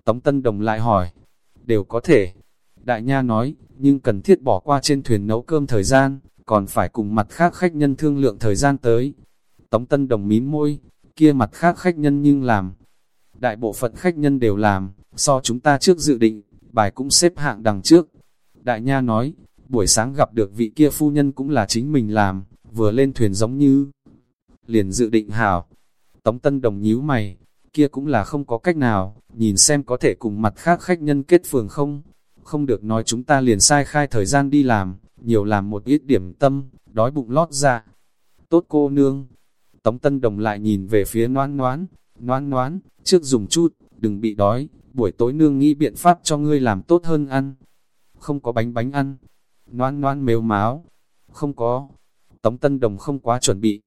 Tống Tân Đồng lại hỏi, đều có thể. Đại Nha nói, nhưng cần thiết bỏ qua trên thuyền nấu cơm thời gian, còn phải cùng mặt khác khách nhân thương lượng thời gian tới. Tống Tân Đồng mím môi, kia mặt khác khách nhân nhưng làm. Đại bộ phận khách nhân đều làm, so chúng ta trước dự định, bài cũng xếp hạng đằng trước. Đại Nha nói, buổi sáng gặp được vị kia phu nhân cũng là chính mình làm, vừa lên thuyền giống như liền dự định hảo. Tống Tân Đồng nhíu mày, kia cũng là không có cách nào, nhìn xem có thể cùng mặt khác khách nhân kết phường không. Không được nói chúng ta liền sai khai thời gian đi làm, nhiều làm một ít điểm tâm, đói bụng lót ra. Tốt cô nương. Tống Tân Đồng lại nhìn về phía noan noán, noan noán, trước dùng chút, đừng bị đói, buổi tối nương nghĩ biện pháp cho ngươi làm tốt hơn ăn. Không có bánh bánh ăn. Noan noan mếu máu. Không có. Tống Tân Đồng không quá chuẩn bị.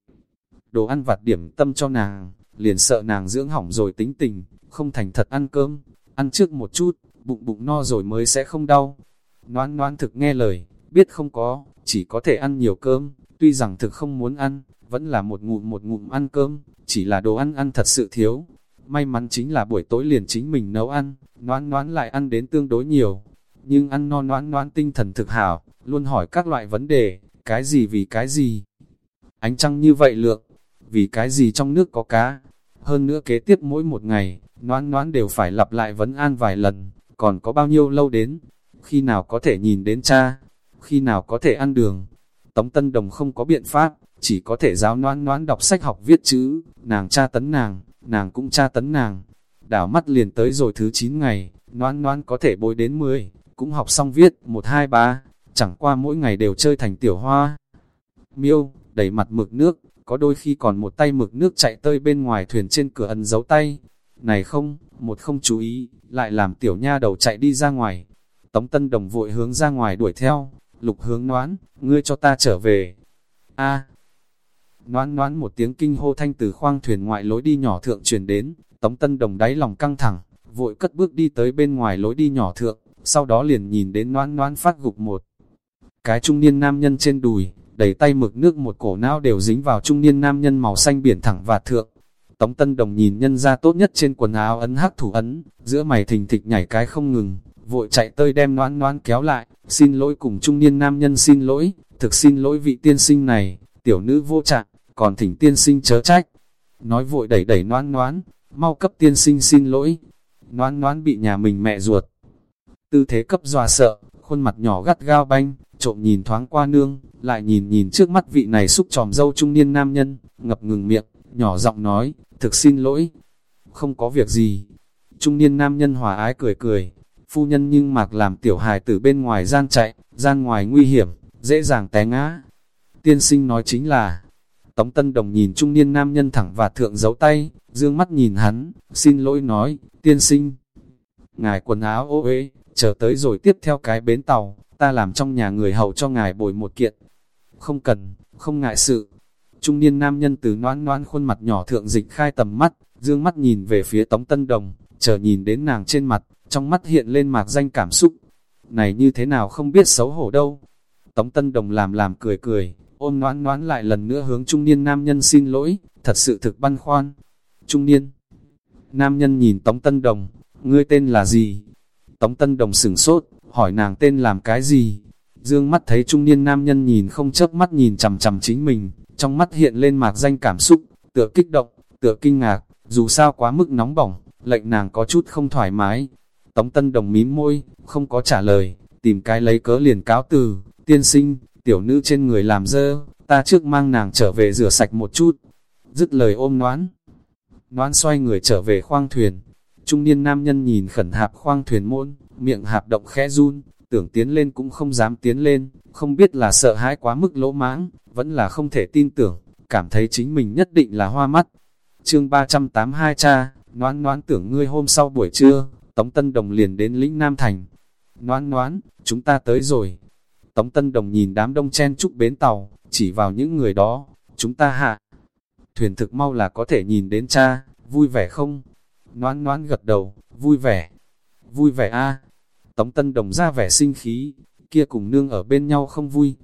Đồ ăn vặt điểm tâm cho nàng, liền sợ nàng dưỡng hỏng rồi tính tình, không thành thật ăn cơm, ăn trước một chút, bụng bụng no rồi mới sẽ không đau. Noan noan thực nghe lời, biết không có, chỉ có thể ăn nhiều cơm, tuy rằng thực không muốn ăn, vẫn là một ngụm một ngụm ăn cơm, chỉ là đồ ăn ăn thật sự thiếu. May mắn chính là buổi tối liền chính mình nấu ăn, noan noan lại ăn đến tương đối nhiều, nhưng ăn no noan noan tinh thần thực hảo, luôn hỏi các loại vấn đề, cái gì vì cái gì. Ánh trăng như vậy lượng, vì cái gì trong nước có cá. Hơn nữa kế tiếp mỗi một ngày, noan noan đều phải lặp lại vấn an vài lần, còn có bao nhiêu lâu đến, khi nào có thể nhìn đến cha, khi nào có thể ăn đường. Tống Tân Đồng không có biện pháp, chỉ có thể giáo noãn noãn đọc sách học viết chữ, nàng cha tấn nàng, nàng cũng cha tấn nàng. Đảo mắt liền tới rồi thứ 9 ngày, noãn noãn có thể bối đến 10, cũng học xong viết 1 2 3, chẳng qua mỗi ngày đều chơi thành tiểu hoa. Miêu, đẩy mặt mực nước, có đôi khi còn một tay mực nước chạy tơi bên ngoài thuyền trên cửa ẩn giấu tay. Này không, một không chú ý, lại làm tiểu nha đầu chạy đi ra ngoài. Tống Tân Đồng vội hướng ra ngoài đuổi theo, lục hướng noán, ngươi cho ta trở về. a Noán noán một tiếng kinh hô thanh từ khoang thuyền ngoại lối đi nhỏ thượng truyền đến, Tống Tân Đồng đáy lòng căng thẳng, vội cất bước đi tới bên ngoài lối đi nhỏ thượng, sau đó liền nhìn đến noán noán phát gục một. Cái trung niên nam nhân trên đùi, đầy tay mực nước một cổ não đều dính vào trung niên nam nhân màu xanh biển thẳng và thượng. Tống Tân Đồng nhìn nhân ra tốt nhất trên quần áo ấn hắc thủ ấn, giữa mày thình thịch nhảy cái không ngừng, vội chạy tơi đem noan noan kéo lại, xin lỗi cùng trung niên nam nhân xin lỗi, thực xin lỗi vị tiên sinh này, tiểu nữ vô trạng, còn thỉnh tiên sinh chớ trách. Nói vội đẩy đẩy noan noan, mau cấp tiên sinh xin lỗi. Noan noan bị nhà mình mẹ ruột. Tư thế cấp dọa sợ, khuôn mặt nhỏ gắt gao banh, trộm nhìn thoáng qua nương, lại nhìn nhìn trước mắt vị này xúc tròm dâu trung niên nam nhân, ngập ngừng miệng, nhỏ giọng nói, thực xin lỗi, không có việc gì. Trung niên nam nhân hòa ái cười cười, phu nhân nhưng mạc làm tiểu hài từ bên ngoài gian chạy, gian ngoài nguy hiểm, dễ dàng té ngã. Tiên sinh nói chính là, Tống Tân Đồng nhìn trung niên nam nhân thẳng và thượng giấu tay, dương mắt nhìn hắn, xin lỗi nói, tiên sinh. Ngài quần áo ô uế, chờ tới rồi tiếp theo cái bến tàu, ta làm trong nhà người hầu cho ngài bồi một kiện. Không cần, không ngại sự. Trung niên nam nhân từ noan noan khuôn mặt nhỏ thượng dịch khai tầm mắt, dương mắt nhìn về phía Tống Tân Đồng, chờ nhìn đến nàng trên mặt, trong mắt hiện lên mạc danh cảm xúc. Này như thế nào không biết xấu hổ đâu. Tống Tân Đồng làm làm cười cười, ôm noãn noãn lại lần nữa hướng trung niên nam nhân xin lỗi, thật sự thực băn khoan. Trung niên Nam nhân nhìn Tống Tân Đồng, ngươi tên là gì? Tống Tân Đồng sửng sốt, hỏi nàng tên làm cái gì? Dương mắt thấy trung niên nam nhân nhìn không chớp mắt nhìn chằm chằm chính mình, trong mắt hiện lên mạc danh cảm xúc, tựa kích động, tựa kinh ngạc, dù sao quá mức nóng bỏng, lệnh nàng có chút không thoải mái. Tống Tân Đồng mím môi, không có trả lời, tìm cái lấy cớ liền cáo từ, tiên sinh, tiểu nữ trên người làm dơ, ta trước mang nàng trở về rửa sạch một chút. Dứt lời ôm noán. Noán xoay người trở về khoang thuyền. Trung niên nam nhân nhìn khẩn hạp khoang thuyền môn, miệng hạp động khẽ run, tưởng tiến lên cũng không dám tiến lên, không biết là sợ hãi quá mức lỗ mãng, vẫn là không thể tin tưởng, cảm thấy chính mình nhất định là hoa mắt. Chương 382 cha, noãn noãn tưởng ngươi hôm sau buổi trưa, Tống Tân Đồng liền đến lĩnh Nam Thành. noãn noãn, chúng ta tới rồi. Tống Tân Đồng nhìn đám đông chen chúc bến tàu, chỉ vào những người đó, chúng ta hạ. Thuyền thực mau là có thể nhìn đến cha, vui vẻ không? noãn noãn gật đầu, vui vẻ. Vui vẻ a Tống Tân Đồng ra vẻ sinh khí, kia cùng nương ở bên nhau không vui.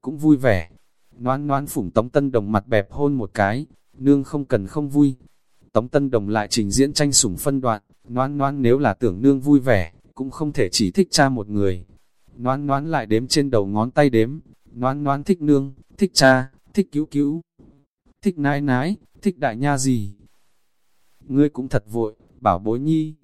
Cũng vui vẻ. Noan noan phủng Tống Tân Đồng mặt bẹp hôn một cái, nương không cần không vui. Tống Tân Đồng lại trình diễn tranh sủng phân đoạn, noan noan nếu là tưởng nương vui vẻ, cũng không thể chỉ thích cha một người. Noan noan lại đếm trên đầu ngón tay đếm, noan noan thích nương, thích cha, thích cứu cứu, thích nãi nãi, thích đại nha gì. Ngươi cũng thật vội, bảo bối nhi.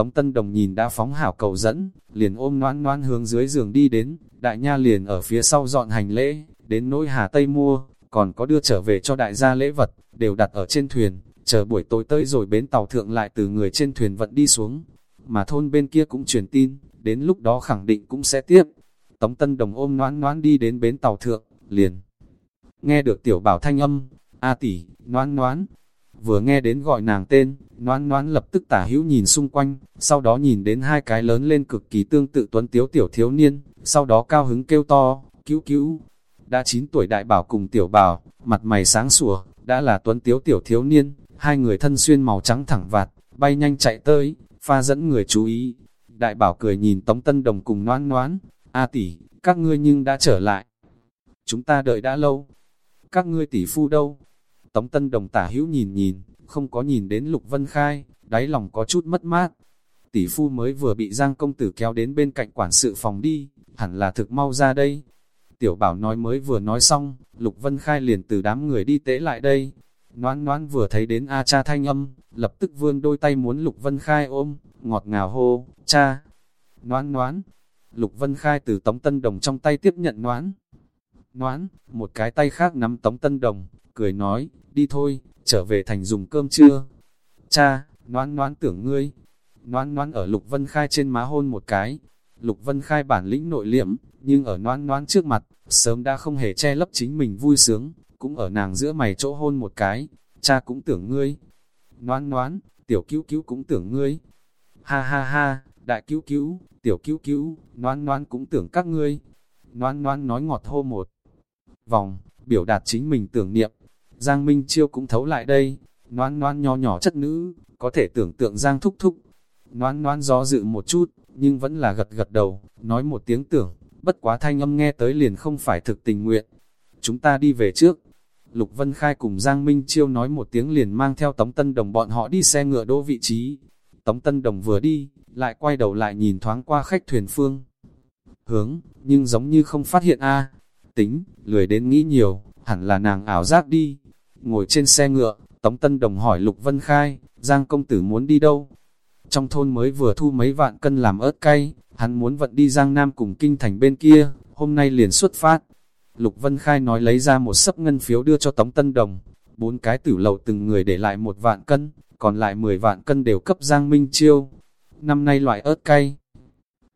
Tống Tân Đồng nhìn đã phóng hảo cầu dẫn, liền ôm noan noan hướng dưới giường đi đến, đại nha liền ở phía sau dọn hành lễ, đến nỗi Hà Tây mua, còn có đưa trở về cho đại gia lễ vật, đều đặt ở trên thuyền, chờ buổi tối tới rồi bến tàu thượng lại từ người trên thuyền vận đi xuống. Mà thôn bên kia cũng truyền tin, đến lúc đó khẳng định cũng sẽ tiếp. Tống Tân Đồng ôm noan noan đi đến bến tàu thượng, liền. Nghe được tiểu bảo thanh âm, A tỷ, noan noan. Vừa nghe đến gọi nàng tên, noãn noãn lập tức tả hữu nhìn xung quanh, sau đó nhìn đến hai cái lớn lên cực kỳ tương tự tuấn tiếu tiểu thiếu niên, sau đó cao hứng kêu to, cứu cứu. Đã 9 tuổi đại bảo cùng tiểu bảo, mặt mày sáng sủa, đã là tuấn tiếu tiểu thiếu niên, hai người thân xuyên màu trắng thẳng vạt, bay nhanh chạy tới, pha dẫn người chú ý. Đại bảo cười nhìn Tống Tân Đồng cùng noãn noãn, A tỷ, các ngươi nhưng đã trở lại. Chúng ta đợi đã lâu. Các ngươi tỷ phu đâu? Tống Tân Đồng tả hữu nhìn nhìn, không có nhìn đến Lục Vân Khai, đáy lòng có chút mất mát. Tỷ phu mới vừa bị Giang công tử kéo đến bên cạnh quản sự phòng đi, hẳn là thực mau ra đây. Tiểu bảo nói mới vừa nói xong, Lục Vân Khai liền từ đám người đi tế lại đây. noãn noãn vừa thấy đến A cha thanh âm, lập tức vươn đôi tay muốn Lục Vân Khai ôm, ngọt ngào hô, cha. noãn noãn Lục Vân Khai từ Tống Tân Đồng trong tay tiếp nhận noãn noãn một cái tay khác nắm Tống Tân Đồng, cười nói, đi thôi, trở về thành dùng cơm trưa. Cha, noãn noãn tưởng ngươi. noãn noãn ở Lục Vân Khai trên má hôn một cái. Lục Vân Khai bản lĩnh nội liệm, nhưng ở noãn noãn trước mặt, sớm đã không hề che lấp chính mình vui sướng, cũng ở nàng giữa mày chỗ hôn một cái. Cha cũng tưởng ngươi. noãn noãn, tiểu cứu cứu cũng tưởng ngươi. Ha ha ha, đại cứu cứu, tiểu cứu cứu, noãn noãn cũng tưởng các ngươi. Noãn noãn nói ngọt hô một vòng, biểu đạt chính mình tưởng niệm. Giang Minh Chiêu cũng thấu lại đây, noan noan nho nhỏ chất nữ, có thể tưởng tượng Giang thúc thúc. Noan noan gió dự một chút, nhưng vẫn là gật gật đầu, nói một tiếng tưởng, bất quá thanh âm nghe tới liền không phải thực tình nguyện. Chúng ta đi về trước. Lục Vân Khai cùng Giang Minh Chiêu nói một tiếng liền mang theo Tống Tân Đồng bọn họ đi xe ngựa đỗ vị trí. Tống Tân Đồng vừa đi, lại quay đầu lại nhìn thoáng qua khách thuyền phương. Hướng, nhưng giống như không phát hiện a Tính, lười đến nghĩ nhiều, hẳn là nàng ảo giác đi. Ngồi trên xe ngựa, Tống Tân Đồng hỏi Lục Vân Khai, Giang công tử muốn đi đâu? Trong thôn mới vừa thu mấy vạn cân làm ớt cay, hắn muốn vận đi Giang Nam cùng kinh thành bên kia, hôm nay liền xuất phát. Lục Vân Khai nói lấy ra một sấp ngân phiếu đưa cho Tống Tân Đồng, bốn cái tử lầu từng người để lại một vạn cân, còn lại 10 vạn cân đều cấp Giang Minh Chiêu. Năm nay loại ớt cay,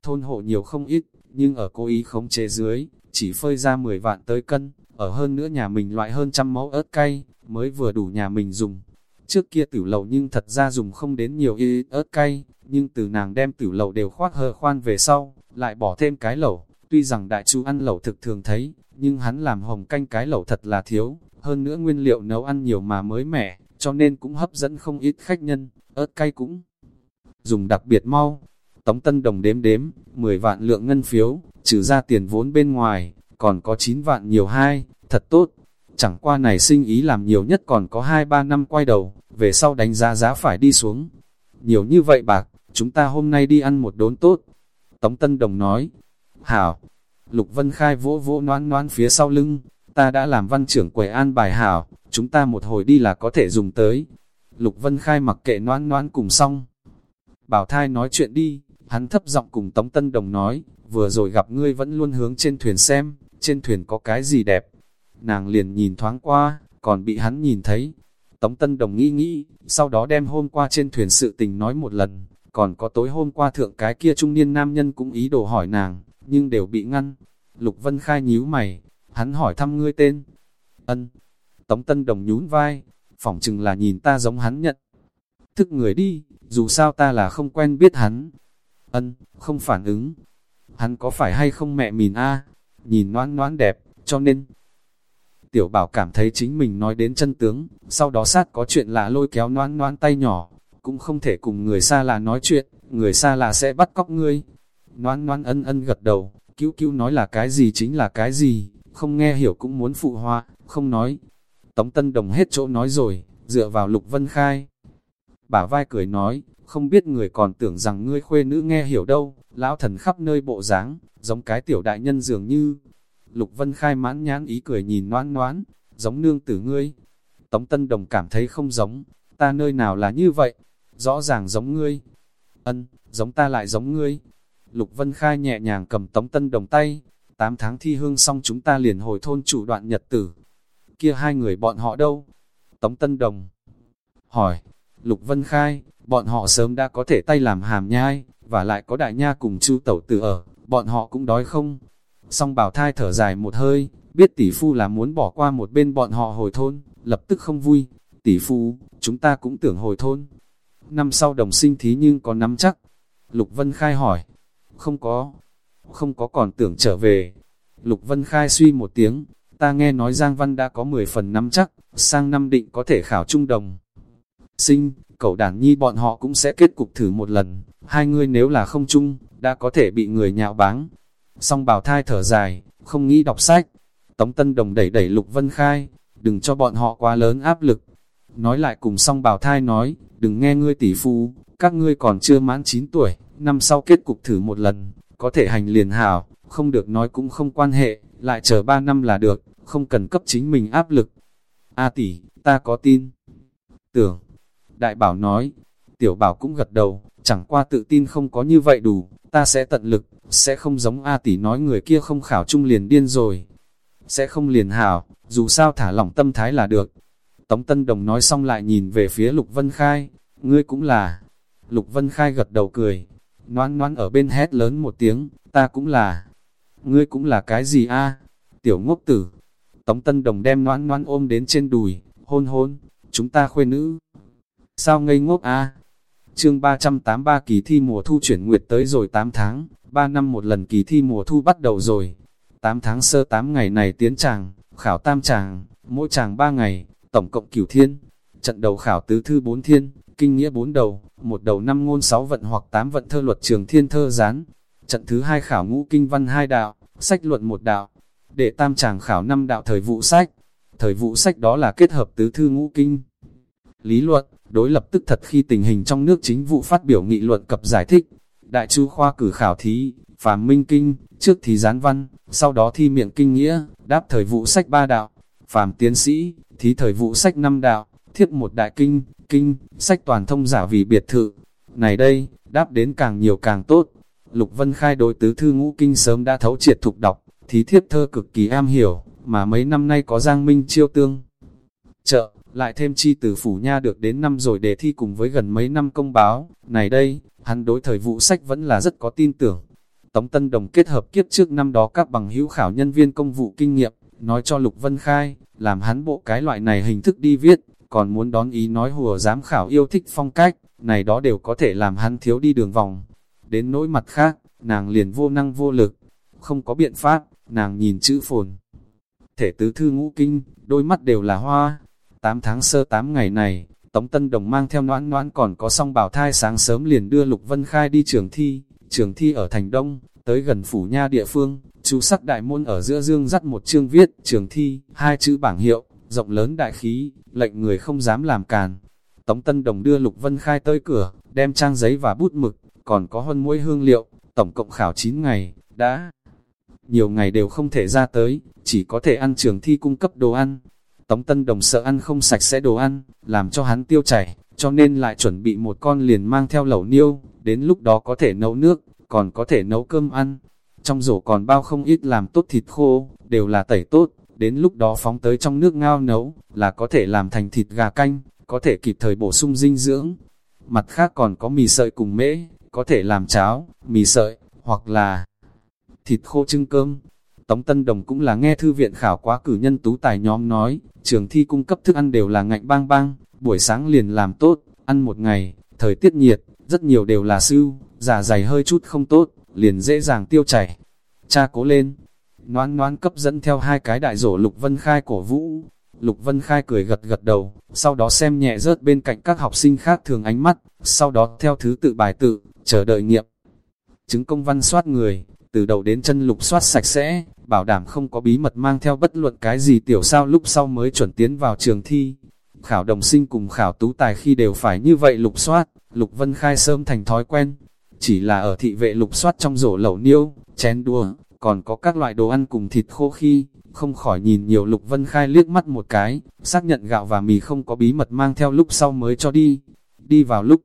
thôn hộ nhiều không ít, nhưng ở cố ý khống chế dưới, chỉ phơi ra 10 vạn tới cân, ở hơn nữa nhà mình loại hơn trăm mẫu ớt cay, mới vừa đủ nhà mình dùng. Trước kia tử lầu nhưng thật ra dùng không đến nhiều y ớt cay, nhưng từ nàng đem tử lầu đều khoác hờ khoan về sau, lại bỏ thêm cái lẩu. Tuy rằng đại chú ăn lẩu thực thường thấy, nhưng hắn làm hồng canh cái lẩu thật là thiếu, hơn nữa nguyên liệu nấu ăn nhiều mà mới mẻ, cho nên cũng hấp dẫn không ít khách nhân, ớt cay cũng dùng đặc biệt mau. Tống Tân Đồng đếm đếm, 10 vạn lượng ngân phiếu, trừ ra tiền vốn bên ngoài, còn có 9 vạn nhiều hai, thật tốt. Chẳng qua này sinh ý làm nhiều nhất còn có 2-3 năm quay đầu, về sau đánh giá giá phải đi xuống. Nhiều như vậy bạc, chúng ta hôm nay đi ăn một đốn tốt. Tống Tân Đồng nói, Hảo, Lục Vân Khai vỗ vỗ noan noan phía sau lưng, ta đã làm văn trưởng quầy an bài hảo, chúng ta một hồi đi là có thể dùng tới. Lục Vân Khai mặc kệ noan noan cùng xong. Bảo thai nói chuyện đi, hắn thấp giọng cùng Tống Tân Đồng nói, vừa rồi gặp ngươi vẫn luôn hướng trên thuyền xem, trên thuyền có cái gì đẹp. Nàng liền nhìn thoáng qua, còn bị hắn nhìn thấy. Tống Tân Đồng nghĩ nghĩ, sau đó đem hôm qua trên thuyền sự tình nói một lần, còn có tối hôm qua thượng cái kia trung niên nam nhân cũng ý đồ hỏi nàng, nhưng đều bị ngăn. Lục Vân Khai nhíu mày, hắn hỏi thăm ngươi tên. Ân. Tống Tân Đồng nhún vai, phỏng chừng là nhìn ta giống hắn nhận. Thức người đi, dù sao ta là không quen biết hắn. Ân, không phản ứng. Hắn có phải hay không mẹ mìn a Nhìn noãn noãn đẹp, cho nên... Tiểu bảo cảm thấy chính mình nói đến chân tướng, sau đó sát có chuyện lạ lôi kéo noãn noãn tay nhỏ, cũng không thể cùng người xa lạ nói chuyện, người xa lạ sẽ bắt cóc ngươi. noãn noãn ân ân gật đầu, cứu cứu nói là cái gì chính là cái gì, không nghe hiểu cũng muốn phụ hoa, không nói. Tống Tân Đồng hết chỗ nói rồi, dựa vào Lục Vân Khai. Bả vai cười nói, không biết người còn tưởng rằng ngươi khuê nữ nghe hiểu đâu, lão thần khắp nơi bộ dáng, giống cái tiểu đại nhân dường như. Lục Vân Khai mãn nhãn ý cười nhìn noan noan, giống nương tử ngươi. Tống Tân Đồng cảm thấy không giống, ta nơi nào là như vậy, rõ ràng giống ngươi. Ân, giống ta lại giống ngươi. Lục Vân Khai nhẹ nhàng cầm Tống Tân Đồng tay, 8 tháng thi hương xong chúng ta liền hồi thôn chủ đoạn nhật tử. Kia hai người bọn họ đâu? Tống Tân Đồng hỏi, Lục Vân Khai, bọn họ sớm đã có thể tay làm hàm nhai, và lại có đại nha cùng chu tẩu tử ở, bọn họ cũng đói không? Song bảo thai thở dài một hơi, biết tỷ phu là muốn bỏ qua một bên bọn họ hồi thôn, lập tức không vui. Tỷ phu, chúng ta cũng tưởng hồi thôn. Năm sau đồng sinh thí nhưng có nắm chắc. Lục Vân Khai hỏi. Không có. Không có còn tưởng trở về. Lục Vân Khai suy một tiếng. Ta nghe nói Giang Văn đã có 10 phần nắm chắc, sang năm định có thể khảo trung đồng. Sinh, cậu đàn nhi bọn họ cũng sẽ kết cục thử một lần. Hai người nếu là không chung, đã có thể bị người nhạo báng. Song bảo thai thở dài, không nghĩ đọc sách. Tống Tân Đồng đẩy đẩy Lục Vân Khai, đừng cho bọn họ quá lớn áp lực. Nói lại cùng song bảo thai nói, đừng nghe ngươi tỷ phu, các ngươi còn chưa mãn 9 tuổi, năm sau kết cục thử một lần, có thể hành liền hảo, không được nói cũng không quan hệ, lại chờ 3 năm là được, không cần cấp chính mình áp lực. A tỷ, ta có tin. Tưởng, đại bảo nói, tiểu bảo cũng gật đầu, chẳng qua tự tin không có như vậy đủ, ta sẽ tận lực, sẽ không giống A tỷ nói người kia không khảo trung liền điên rồi. Sẽ không liền hảo, dù sao thả lỏng tâm thái là được. Tống Tân Đồng nói xong lại nhìn về phía Lục Vân Khai, ngươi cũng là. Lục Vân Khai gật đầu cười, noan noan ở bên hét lớn một tiếng, ta cũng là. Ngươi cũng là cái gì a Tiểu ngốc tử. Tống Tân Đồng đem noan noan ôm đến trên đùi, hôn hôn, chúng ta khuê nữ. Sao ngây ngốc a Chương 383 kỳ thi mùa thu chuyển nguyệt tới rồi 8 tháng, 3 năm một lần kỳ thi mùa thu bắt đầu rồi. 8 tháng sơ 8 ngày này tiến tràng, khảo tam tràng, mỗi tràng 3 ngày, tổng cộng cửu thiên. Trận đầu khảo tứ thư 4 thiên, kinh nghĩa 4 đầu, một đầu 5 ngôn 6 vận hoặc 8 vận thơ luật trường thiên thơ gián. Trận thứ hai khảo ngũ kinh văn 2 đạo, sách luận 1 đạo. Để tam tràng khảo 5 đạo thời vụ sách. Thời vụ sách đó là kết hợp tứ thư ngũ kinh. Lý luận, đối lập tức thật khi tình hình trong nước chính vụ phát biểu nghị luận cập giải thích. Đại chu khoa cử khảo thí, phàm minh kinh, trước thì gián văn, sau đó thi miệng kinh nghĩa, đáp thời vụ sách ba đạo, phàm tiến sĩ, thí thời vụ sách năm đạo, thiếp một đại kinh, kinh, sách toàn thông giả vì biệt thự. Này đây, đáp đến càng nhiều càng tốt. Lục Vân Khai đối tứ thư ngũ kinh sớm đã thấu triệt thục đọc, thí thiếp thơ cực kỳ am hiểu, mà mấy năm nay có Giang Minh chiêu tương. Trợ, lại thêm chi từ phủ nha được đến năm rồi để thi cùng với gần mấy năm công báo, này đây, hắn đối thời vụ sách vẫn là rất có tin tưởng. Tống Tân Đồng kết hợp kiếp trước năm đó các bằng hữu khảo nhân viên công vụ kinh nghiệm, nói cho Lục Vân Khai, làm hắn bộ cái loại này hình thức đi viết, còn muốn đón ý nói hùa giám khảo yêu thích phong cách, này đó đều có thể làm hắn thiếu đi đường vòng. Đến nỗi mặt khác, nàng liền vô năng vô lực, không có biện pháp, nàng nhìn chữ phồn. Thể tứ thư ngũ kinh, đôi mắt đều là hoa, 8 tháng sơ 8 ngày này, Tống Tân Đồng mang theo noãn noãn còn có song bảo thai sáng sớm liền đưa Lục Vân Khai đi trường thi, trường thi ở Thành Đông, tới gần phủ nha địa phương, chú sắc đại môn ở giữa dương dắt một chương viết, trường thi, hai chữ bảng hiệu, rộng lớn đại khí, lệnh người không dám làm càn. Tống Tân Đồng đưa Lục Vân Khai tới cửa, đem trang giấy và bút mực, còn có hơn mũi hương liệu, tổng cộng khảo 9 ngày, đã. Nhiều ngày đều không thể ra tới, chỉ có thể ăn trường thi cung cấp đồ ăn, Tống Tân Đồng sợ ăn không sạch sẽ đồ ăn, làm cho hắn tiêu chảy, cho nên lại chuẩn bị một con liền mang theo lẩu niêu, đến lúc đó có thể nấu nước, còn có thể nấu cơm ăn. Trong rổ còn bao không ít làm tốt thịt khô, đều là tẩy tốt, đến lúc đó phóng tới trong nước ngao nấu, là có thể làm thành thịt gà canh, có thể kịp thời bổ sung dinh dưỡng. Mặt khác còn có mì sợi cùng mễ, có thể làm cháo, mì sợi, hoặc là thịt khô trưng cơm. Tống Tân Đồng cũng là nghe thư viện khảo quá cử nhân tú tài nhóm nói, trường thi cung cấp thức ăn đều là ngạnh bang bang, buổi sáng liền làm tốt, ăn một ngày, thời tiết nhiệt, rất nhiều đều là sưu, giả dày hơi chút không tốt, liền dễ dàng tiêu chảy. Cha cố lên, noan noan cấp dẫn theo hai cái đại rổ Lục Vân Khai cổ vũ. Lục Vân Khai cười gật gật đầu, sau đó xem nhẹ rớt bên cạnh các học sinh khác thường ánh mắt, sau đó theo thứ tự bài tự, chờ đợi nghiệm. Chứng công văn soát người, từ đầu đến chân lục soát sạch sẽ, bảo đảm không có bí mật mang theo bất luận cái gì tiểu sao lúc sau mới chuẩn tiến vào trường thi. Khảo đồng sinh cùng khảo tú tài khi đều phải như vậy lục soát, lục vân khai sớm thành thói quen. Chỉ là ở thị vệ lục soát trong rổ lẩu niêu, chén đua, còn có các loại đồ ăn cùng thịt khô khi, không khỏi nhìn nhiều lục vân khai liếc mắt một cái, xác nhận gạo và mì không có bí mật mang theo lúc sau mới cho đi. Đi vào lúc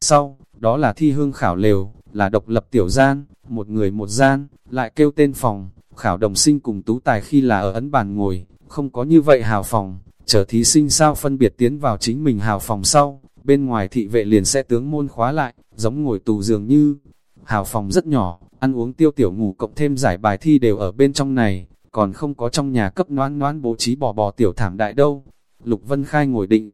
sau, đó là thi hương khảo lều, là độc lập tiểu gian, một người một gian, lại kêu tên phòng, khảo đồng sinh cùng tú tài khi là ở ấn bàn ngồi, không có như vậy hào phòng, chờ thí sinh sao phân biệt tiến vào chính mình hào phòng sau, bên ngoài thị vệ liền sẽ tướng môn khóa lại, giống ngồi tù dường như, hào phòng rất nhỏ, ăn uống tiêu tiểu ngủ cộng thêm giải bài thi đều ở bên trong này, còn không có trong nhà cấp noan noan bố trí bò bò tiểu thảm đại đâu. Lục Vân Khai ngồi định.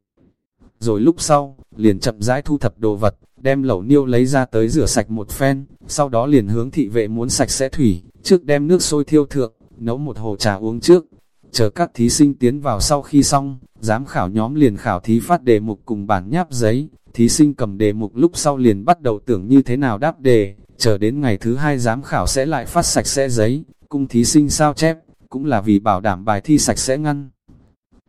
Rồi lúc sau, liền chậm rãi thu thập đồ vật, đem lẩu niêu lấy ra tới rửa sạch một phen, sau đó liền hướng thị vệ muốn sạch sẽ thủy, trước đem nước sôi thiêu thượng, nấu một hồ trà uống trước. Chờ các thí sinh tiến vào sau khi xong, giám khảo nhóm liền khảo thí phát đề mục cùng bản nháp giấy, thí sinh cầm đề mục lúc sau liền bắt đầu tưởng như thế nào đáp đề, chờ đến ngày thứ hai giám khảo sẽ lại phát sạch sẽ giấy, cung thí sinh sao chép, cũng là vì bảo đảm bài thi sạch sẽ ngăn.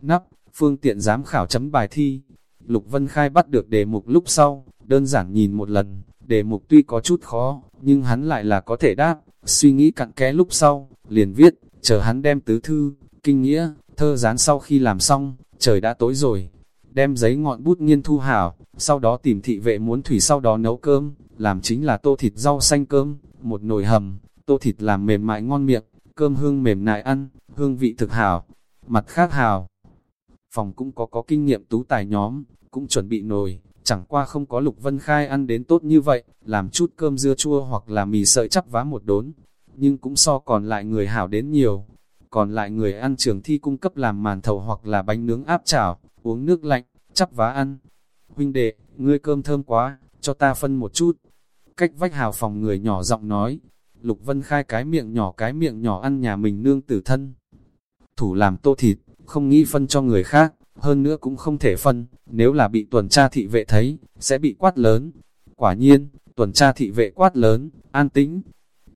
Nắp, phương tiện giám khảo chấm bài thi. Lục Vân Khai bắt được đề mục lúc sau, đơn giản nhìn một lần, đề mục tuy có chút khó, nhưng hắn lại là có thể đáp, suy nghĩ cặn kẽ lúc sau, liền viết, chờ hắn đem tứ thư, kinh nghĩa, thơ dán sau khi làm xong, trời đã tối rồi, đem giấy ngọn bút nghiên thu hảo, sau đó tìm thị vệ muốn thủy sau đó nấu cơm, làm chính là tô thịt rau xanh cơm, một nồi hầm, tô thịt làm mềm mại ngon miệng, cơm hương mềm nại ăn, hương vị thực hảo, mặt khác hảo. Phòng cũng có có kinh nghiệm tú tài nhóm, cũng chuẩn bị nồi, chẳng qua không có Lục Vân Khai ăn đến tốt như vậy, làm chút cơm dưa chua hoặc là mì sợi chắp vá một đốn, nhưng cũng so còn lại người hảo đến nhiều. Còn lại người ăn trường thi cung cấp làm màn thầu hoặc là bánh nướng áp chảo, uống nước lạnh, chắp vá ăn. Huynh đệ, ngươi cơm thơm quá, cho ta phân một chút. Cách vách hào phòng người nhỏ giọng nói, Lục Vân Khai cái miệng nhỏ cái miệng nhỏ ăn nhà mình nương tử thân. Thủ làm tô thịt, không nghĩ phân cho người khác, hơn nữa cũng không thể phân, nếu là bị tuần tra thị vệ thấy, sẽ bị quát lớn. Quả nhiên, tuần tra thị vệ quát lớn, an tĩnh.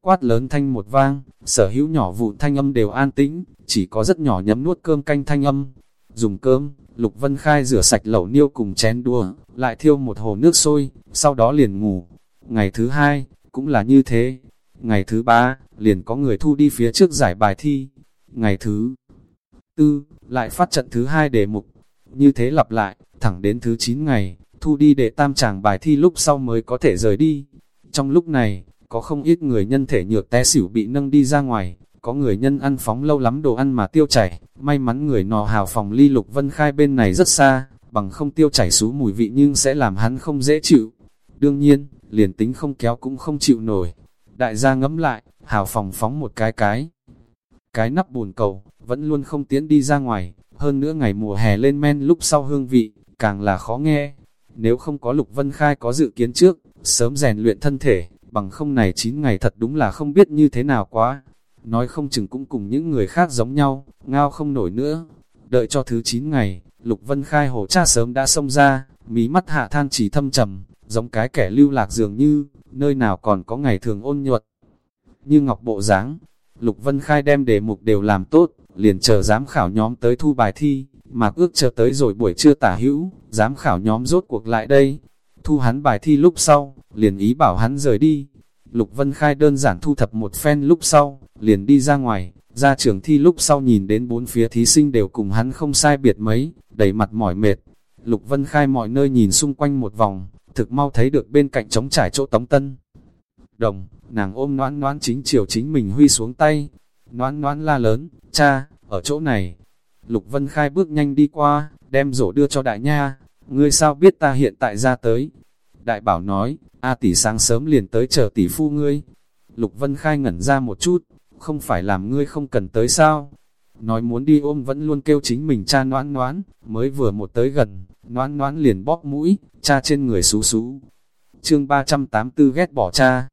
Quát lớn thanh một vang, sở hữu nhỏ vụn thanh âm đều an tĩnh, chỉ có rất nhỏ nhấm nuốt cơm canh thanh âm. Dùng cơm, Lục Vân Khai rửa sạch lẩu niêu cùng chén đua, lại thiêu một hồ nước sôi, sau đó liền ngủ. Ngày thứ hai, cũng là như thế. Ngày thứ ba, liền có người thu đi phía trước giải bài thi. Ngày thứ tư, lại phát trận thứ hai đề mục. Như thế lặp lại, thẳng đến thứ 9 ngày, thu đi để tam tràng bài thi lúc sau mới có thể rời đi. Trong lúc này, có không ít người nhân thể nhược té xỉu bị nâng đi ra ngoài, có người nhân ăn phóng lâu lắm đồ ăn mà tiêu chảy, may mắn người nò hào phòng ly lục vân khai bên này rất xa, bằng không tiêu chảy xú mùi vị nhưng sẽ làm hắn không dễ chịu. Đương nhiên, liền tính không kéo cũng không chịu nổi. Đại gia ngẫm lại, hào phòng phóng một cái cái. Cái nắp bùn cầu, vẫn luôn không tiến đi ra ngoài, hơn nữa ngày mùa hè lên men lúc sau hương vị, càng là khó nghe. Nếu không có Lục Vân Khai có dự kiến trước, sớm rèn luyện thân thể, bằng không này 9 ngày thật đúng là không biết như thế nào quá. Nói không chừng cũng cùng những người khác giống nhau, ngao không nổi nữa. Đợi cho thứ 9 ngày, Lục Vân Khai hổ cha sớm đã xông ra, mí mắt hạ than chỉ thâm trầm, giống cái kẻ lưu lạc dường như, nơi nào còn có ngày thường ôn nhuận. Như ngọc bộ dáng Lục Vân Khai đem đề mục đều làm tốt, liền chờ giám khảo nhóm tới thu bài thi, mạc ước chờ tới rồi buổi trưa tả hữu, giám khảo nhóm rốt cuộc lại đây. Thu hắn bài thi lúc sau, liền ý bảo hắn rời đi. Lục Vân Khai đơn giản thu thập một phen lúc sau, liền đi ra ngoài, ra trường thi lúc sau nhìn đến bốn phía thí sinh đều cùng hắn không sai biệt mấy, đầy mặt mỏi mệt. Lục Vân Khai mọi nơi nhìn xung quanh một vòng, thực mau thấy được bên cạnh trống trải chỗ tống tân. Đồng, nàng ôm noãn noãn chính chiều chính mình huy xuống tay, noan noan la lớn, cha, ở chỗ này. Lục Vân Khai bước nhanh đi qua, đem rổ đưa cho đại nha, ngươi sao biết ta hiện tại ra tới. Đại bảo nói, A tỷ sáng sớm liền tới chờ tỷ phu ngươi. Lục Vân Khai ngẩn ra một chút, không phải làm ngươi không cần tới sao. Nói muốn đi ôm vẫn luôn kêu chính mình cha noãn noãn, mới vừa một tới gần, noãn noãn liền bóp mũi, cha trên người xú xú. Chương 384 ghét bỏ cha.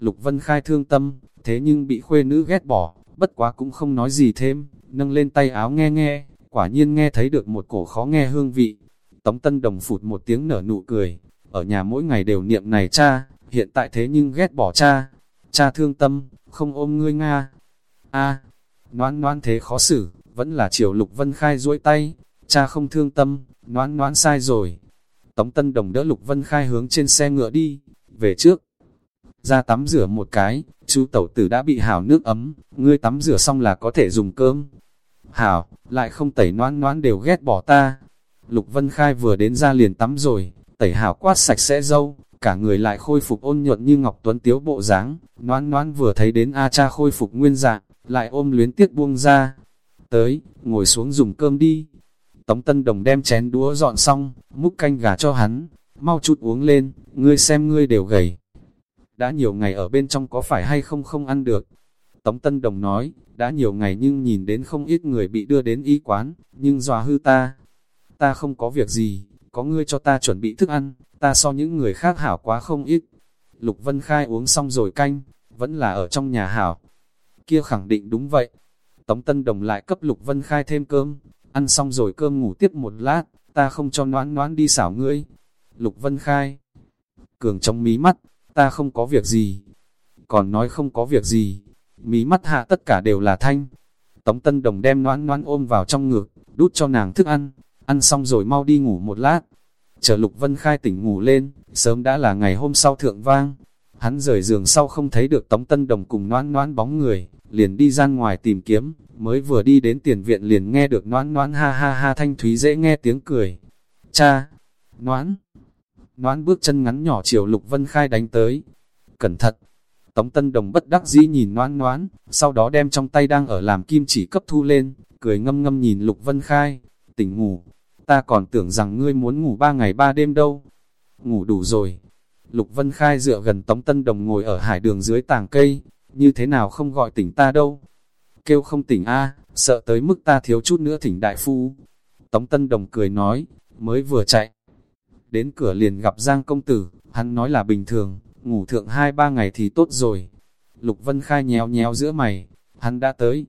Lục Vân Khai thương tâm, thế nhưng bị khuê nữ ghét bỏ, bất quá cũng không nói gì thêm, nâng lên tay áo nghe nghe, quả nhiên nghe thấy được một cổ khó nghe hương vị. Tống Tân Đồng phụt một tiếng nở nụ cười, ở nhà mỗi ngày đều niệm này cha, hiện tại thế nhưng ghét bỏ cha, cha thương tâm, không ôm ngươi Nga. a noan noan thế khó xử, vẫn là chiều Lục Vân Khai duỗi tay, cha không thương tâm, noan noan sai rồi. Tống Tân Đồng đỡ Lục Vân Khai hướng trên xe ngựa đi, về trước. Ra tắm rửa một cái, chú tẩu tử đã bị hảo nước ấm, ngươi tắm rửa xong là có thể dùng cơm. Hảo, lại không tẩy noan noan đều ghét bỏ ta. Lục Vân Khai vừa đến ra liền tắm rồi, tẩy hảo quát sạch sẽ dâu, cả người lại khôi phục ôn nhuận như Ngọc Tuấn Tiếu bộ dáng noan noan vừa thấy đến A cha khôi phục nguyên dạng, lại ôm luyến tiếc buông ra. Tới, ngồi xuống dùng cơm đi. Tống Tân Đồng đem chén đũa dọn xong, múc canh gà cho hắn, mau chút uống lên, ngươi xem ngươi đều gầy. Đã nhiều ngày ở bên trong có phải hay không không ăn được. Tống Tân Đồng nói, đã nhiều ngày nhưng nhìn đến không ít người bị đưa đến y quán, nhưng dòa hư ta. Ta không có việc gì, có ngươi cho ta chuẩn bị thức ăn, ta so những người khác hảo quá không ít. Lục Vân Khai uống xong rồi canh, vẫn là ở trong nhà hảo. Kia khẳng định đúng vậy. Tống Tân Đồng lại cấp Lục Vân Khai thêm cơm, ăn xong rồi cơm ngủ tiếp một lát, ta không cho noãn noãn đi xảo ngươi. Lục Vân Khai, cường trong mí mắt, ta không có việc gì. Còn nói không có việc gì, mí mắt hạ tất cả đều là thanh. Tống Tân Đồng đem noãn noãn ôm vào trong ngực, đút cho nàng thức ăn, ăn xong rồi mau đi ngủ một lát. Chờ Lục Vân Khai tỉnh ngủ lên, sớm đã là ngày hôm sau thượng vang. Hắn rời giường sau không thấy được Tống Tân Đồng cùng noãn noãn bóng người, liền đi ra ngoài tìm kiếm, mới vừa đi đến tiền viện liền nghe được noãn noãn ha ha ha thanh thúy dễ nghe tiếng cười. Cha! noãn noãn bước chân ngắn nhỏ chiều Lục Vân Khai đánh tới. Cẩn thận! Tống Tân Đồng bất đắc dĩ nhìn noãn noãn sau đó đem trong tay đang ở làm kim chỉ cấp thu lên, cười ngâm ngâm nhìn Lục Vân Khai, tỉnh ngủ, ta còn tưởng rằng ngươi muốn ngủ ba ngày ba đêm đâu. Ngủ đủ rồi. Lục Vân Khai dựa gần Tống Tân Đồng ngồi ở hải đường dưới tàng cây, như thế nào không gọi tỉnh ta đâu. Kêu không tỉnh a sợ tới mức ta thiếu chút nữa thỉnh đại phu. Tống Tân Đồng cười nói, mới vừa chạy. Đến cửa liền gặp Giang công tử, hắn nói là bình thường, ngủ thượng hai ba ngày thì tốt rồi. Lục Vân Khai nhéo nhéo giữa mày, hắn đã tới.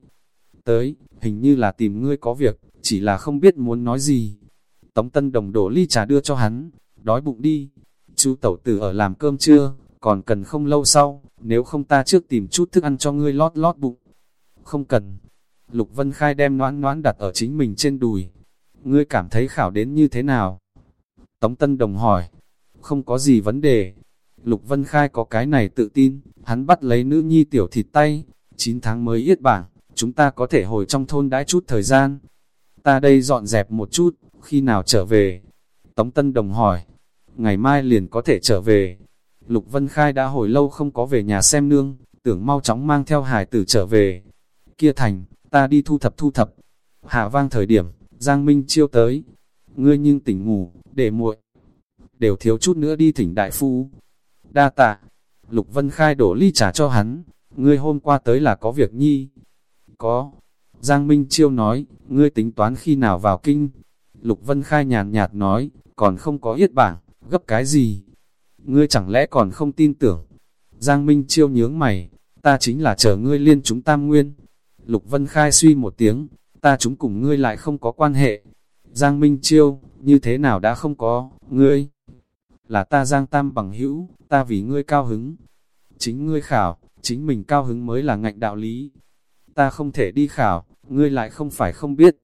Tới, hình như là tìm ngươi có việc, chỉ là không biết muốn nói gì. Tống Tân Đồng đổ ly trà đưa cho hắn, đói bụng đi. Chú tẩu tử ở làm cơm chưa, còn cần không lâu sau, nếu không ta trước tìm chút thức ăn cho ngươi lót lót bụng. Không cần. Lục Vân Khai đem noãn noãn đặt ở chính mình trên đùi. Ngươi cảm thấy khảo đến như thế nào? Tống Tân Đồng hỏi. Không có gì vấn đề. Lục Vân Khai có cái này tự tin, hắn bắt lấy nữ nhi tiểu thịt tay. 9 tháng mới yết bảng, chúng ta có thể hồi trong thôn đãi chút thời gian. Ta đây dọn dẹp một chút, khi nào trở về? Tống Tân Đồng hỏi, ngày mai liền có thể trở về. Lục Vân Khai đã hồi lâu không có về nhà xem nương, tưởng mau chóng mang theo hải tử trở về. Kia thành, ta đi thu thập thu thập. Hạ vang thời điểm, Giang Minh chiêu tới. Ngươi nhưng tỉnh ngủ, để muội Đều thiếu chút nữa đi thỉnh đại phu. Đa tạ, Lục Vân Khai đổ ly trà cho hắn. Ngươi hôm qua tới là có việc nhi. Có. Giang Minh chiêu nói, ngươi tính toán khi nào vào kinh. Lục Vân Khai nhàn nhạt nói, còn không có yết bảng, gấp cái gì? Ngươi chẳng lẽ còn không tin tưởng? Giang Minh chiêu nhướng mày, ta chính là chờ ngươi liên chúng tam nguyên. Lục Vân Khai suy một tiếng, ta chúng cùng ngươi lại không có quan hệ. Giang Minh chiêu, như thế nào đã không có, ngươi? Là ta Giang Tam bằng hữu, ta vì ngươi cao hứng. Chính ngươi khảo, chính mình cao hứng mới là ngạnh đạo lý. Ta không thể đi khảo, ngươi lại không phải không biết.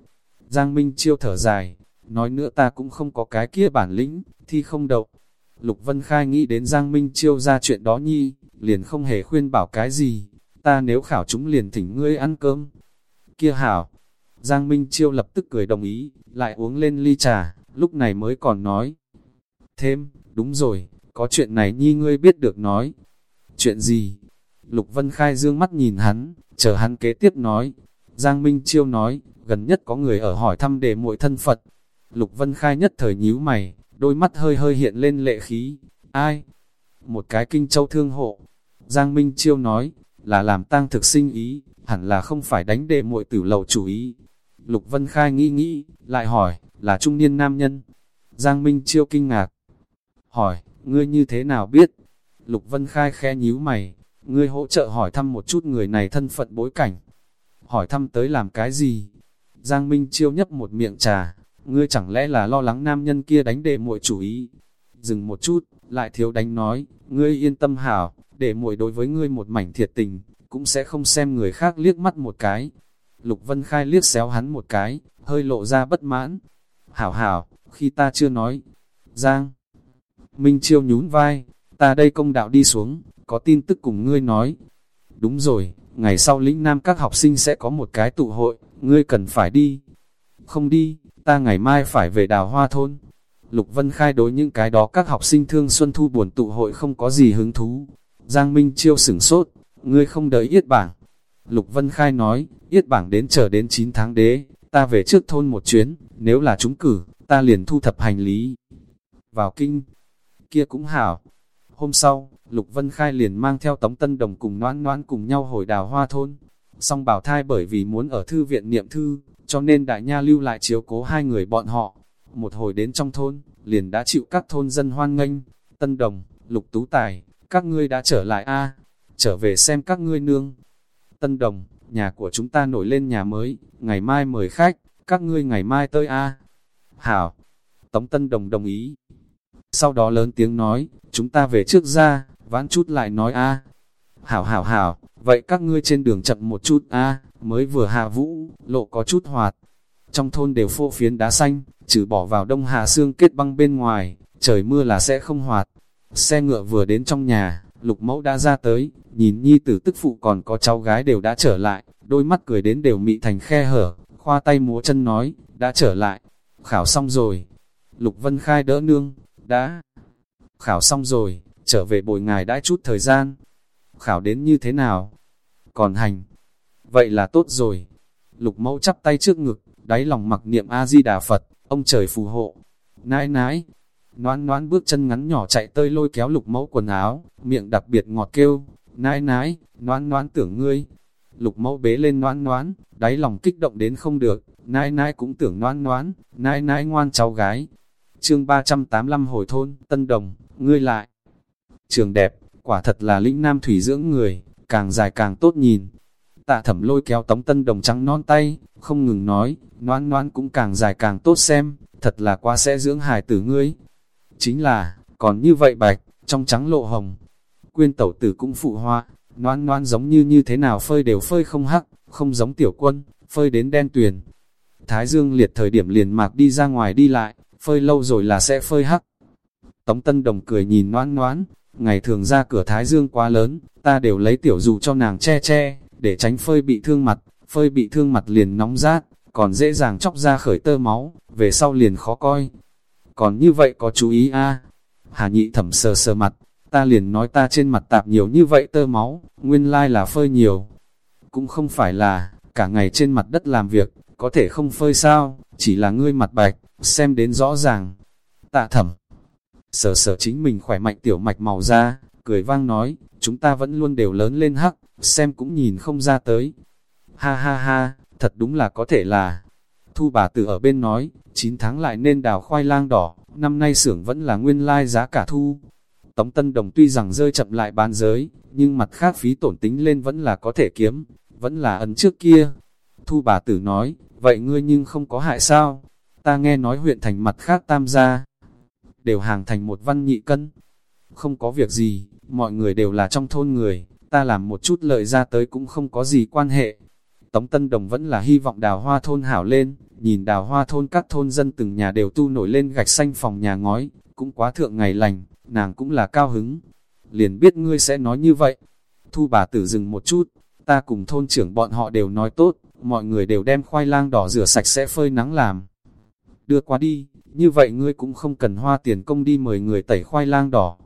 Giang Minh chiêu thở dài, nói nữa ta cũng không có cái kia bản lĩnh, thi không đậu. Lục Vân Khai nghĩ đến Giang Minh chiêu ra chuyện đó nhi, liền không hề khuyên bảo cái gì, ta nếu khảo chúng liền thỉnh ngươi ăn cơm. Kia hảo, Giang Minh chiêu lập tức cười đồng ý, lại uống lên ly trà, lúc này mới còn nói. Thêm, đúng rồi, có chuyện này nhi ngươi biết được nói. Chuyện gì? Lục Vân Khai dương mắt nhìn hắn, chờ hắn kế tiếp nói. Giang Minh chiêu nói, gần nhất có người ở hỏi thăm đề muội thân Phật. Lục Vân Khai nhất thời nhíu mày, đôi mắt hơi hơi hiện lên lệ khí. Ai? Một cái kinh châu thương hộ. Giang Minh Chiêu nói, là làm tang thực sinh ý, hẳn là không phải đánh đề muội tử lầu chủ ý. Lục Vân Khai nghĩ nghĩ, lại hỏi, là trung niên nam nhân. Giang Minh Chiêu kinh ngạc. Hỏi, ngươi như thế nào biết? Lục Vân Khai khe nhíu mày, ngươi hỗ trợ hỏi thăm một chút người này thân phận bối cảnh. Hỏi thăm tới làm cái gì? Giang Minh Chiêu nhấp một miệng trà, ngươi chẳng lẽ là lo lắng nam nhân kia đánh đệ muội chủ ý? Dừng một chút, lại thiếu đánh nói, ngươi yên tâm hảo, để muội đối với ngươi một mảnh thiệt tình, cũng sẽ không xem người khác liếc mắt một cái. Lục Vân Khai liếc xéo hắn một cái, hơi lộ ra bất mãn. Hảo hảo, khi ta chưa nói. Giang. Minh Chiêu nhún vai, ta đây công đạo đi xuống, có tin tức cùng ngươi nói. Đúng rồi, ngày sau lĩnh nam các học sinh sẽ có một cái tụ hội, ngươi cần phải đi. Không đi, ta ngày mai phải về đào hoa thôn. Lục Vân Khai đối những cái đó các học sinh thương xuân thu buồn tụ hội không có gì hứng thú. Giang Minh Chiêu sửng sốt, ngươi không đợi yết bảng. Lục Vân Khai nói, yết bảng đến chờ đến 9 tháng đế, ta về trước thôn một chuyến, nếu là chúng cử, ta liền thu thập hành lý. Vào kinh, kia cũng hảo. Hôm sau, Lục Vân Khai liền mang theo Tống Tân Đồng cùng Noãn Noãn cùng nhau hồi đào hoa thôn. Song bảo thai bởi vì muốn ở thư viện niệm thư, cho nên đại nha lưu lại chiếu cố hai người bọn họ. Một hồi đến trong thôn, liền đã chịu các thôn dân hoan nghênh. Tân Đồng, Lục Tú Tài, các ngươi đã trở lại a trở về xem các ngươi nương. Tân Đồng, nhà của chúng ta nổi lên nhà mới, ngày mai mời khách, các ngươi ngày mai tới a Hảo, Tống Tân Đồng đồng ý. Sau đó lớn tiếng nói, chúng ta về trước ra, vãn chút lại nói a Hảo hảo hảo, vậy các ngươi trên đường chậm một chút a mới vừa hạ vũ, lộ có chút hoạt. Trong thôn đều phô phiến đá xanh, trừ bỏ vào đông hà xương kết băng bên ngoài, trời mưa là sẽ không hoạt. Xe ngựa vừa đến trong nhà, lục mẫu đã ra tới, nhìn nhi tử tức phụ còn có cháu gái đều đã trở lại, đôi mắt cười đến đều mị thành khe hở, khoa tay múa chân nói, đã trở lại, khảo xong rồi. Lục Vân Khai đỡ nương, đã khảo xong rồi, trở về bồi ngài đã chút thời gian. Khảo đến như thế nào? Còn hành. Vậy là tốt rồi. Lục mẫu chắp tay trước ngực, đáy lòng mặc niệm A-di-đà Phật, ông trời phù hộ. Nãi nãi, noan noan bước chân ngắn nhỏ chạy tơi lôi kéo lục mẫu quần áo, miệng đặc biệt ngọt kêu, nãi nãi, noan noan tưởng ngươi. Lục mẫu bế lên noan noan, đáy lòng kích động đến không được, nãi nãi cũng tưởng noan noan, nãi nãi ngoan cháu gái. Chương 385 hồi thôn, Tân Đồng, ngươi lại. Trường đẹp, quả thật là lĩnh nam thủy dưỡng người, càng dài càng tốt nhìn. Tạ thẩm lôi kéo tống tân đồng trắng non tay, không ngừng nói, noan noan cũng càng dài càng tốt xem, thật là quá sẽ dưỡng hài tử ngươi. Chính là, còn như vậy bạch, trong trắng lộ hồng. Quyên tẩu tử cũng phụ hoa, noan noan giống như như thế nào phơi đều phơi không hắc, không giống tiểu quân, phơi đến đen tuyền. Thái dương liệt thời điểm liền mạc đi ra ngoài đi lại, phơi lâu rồi là sẽ phơi hắc. Tống Tân Đồng cười nhìn noan noan, ngày thường ra cửa Thái Dương quá lớn, ta đều lấy tiểu dù cho nàng che che, để tránh phơi bị thương mặt, phơi bị thương mặt liền nóng rát, còn dễ dàng chóc ra khởi tơ máu, về sau liền khó coi. Còn như vậy có chú ý a Hà nhị thẩm sờ sờ mặt, ta liền nói ta trên mặt tạp nhiều như vậy tơ máu, nguyên lai là phơi nhiều. Cũng không phải là, cả ngày trên mặt đất làm việc, có thể không phơi sao, chỉ là ngươi mặt bạch, xem đến rõ ràng. Tạ thẩm, sờ sờ chính mình khỏe mạnh tiểu mạch màu da, cười vang nói, chúng ta vẫn luôn đều lớn lên hắc, xem cũng nhìn không ra tới. Ha ha ha, thật đúng là có thể là. Thu bà tử ở bên nói, 9 tháng lại nên đào khoai lang đỏ, năm nay xưởng vẫn là nguyên lai giá cả thu. Tống Tân Đồng tuy rằng rơi chậm lại bán giới, nhưng mặt khác phí tổn tính lên vẫn là có thể kiếm, vẫn là ấn trước kia. Thu bà tử nói, vậy ngươi nhưng không có hại sao? Ta nghe nói huyện thành mặt khác tam gia, đều hàng thành một văn nhị cân. Không có việc gì, mọi người đều là trong thôn người, ta làm một chút lợi ra tới cũng không có gì quan hệ. Tống Tân Đồng vẫn là hy vọng đào hoa thôn hảo lên, nhìn đào hoa thôn các thôn dân từng nhà đều tu nổi lên gạch xanh phòng nhà ngói, cũng quá thượng ngày lành, nàng cũng là cao hứng. Liền biết ngươi sẽ nói như vậy. Thu bà tử dừng một chút, ta cùng thôn trưởng bọn họ đều nói tốt, mọi người đều đem khoai lang đỏ rửa sạch sẽ phơi nắng làm. Đưa qua đi, như vậy ngươi cũng không cần hoa tiền công đi mời người tẩy khoai lang đỏ.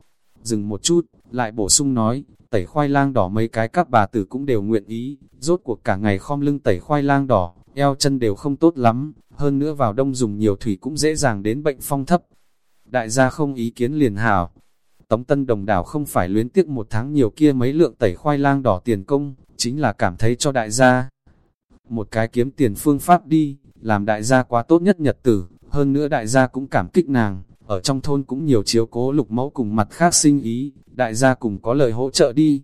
Dừng một chút, lại bổ sung nói, tẩy khoai lang đỏ mấy cái các bà tử cũng đều nguyện ý, rốt cuộc cả ngày khom lưng tẩy khoai lang đỏ, eo chân đều không tốt lắm, hơn nữa vào đông dùng nhiều thủy cũng dễ dàng đến bệnh phong thấp. Đại gia không ý kiến liền hảo. Tống Tân Đồng đảo không phải luyến tiếc một tháng nhiều kia mấy lượng tẩy khoai lang đỏ tiền công, chính là cảm thấy cho đại gia. Một cái kiếm tiền phương pháp đi, làm đại gia quá tốt nhất nhật tử, hơn nữa đại gia cũng cảm kích nàng, ở trong thôn cũng nhiều chiếu cố lục mẫu cùng mặt khác sinh ý, đại gia cùng có lời hỗ trợ đi.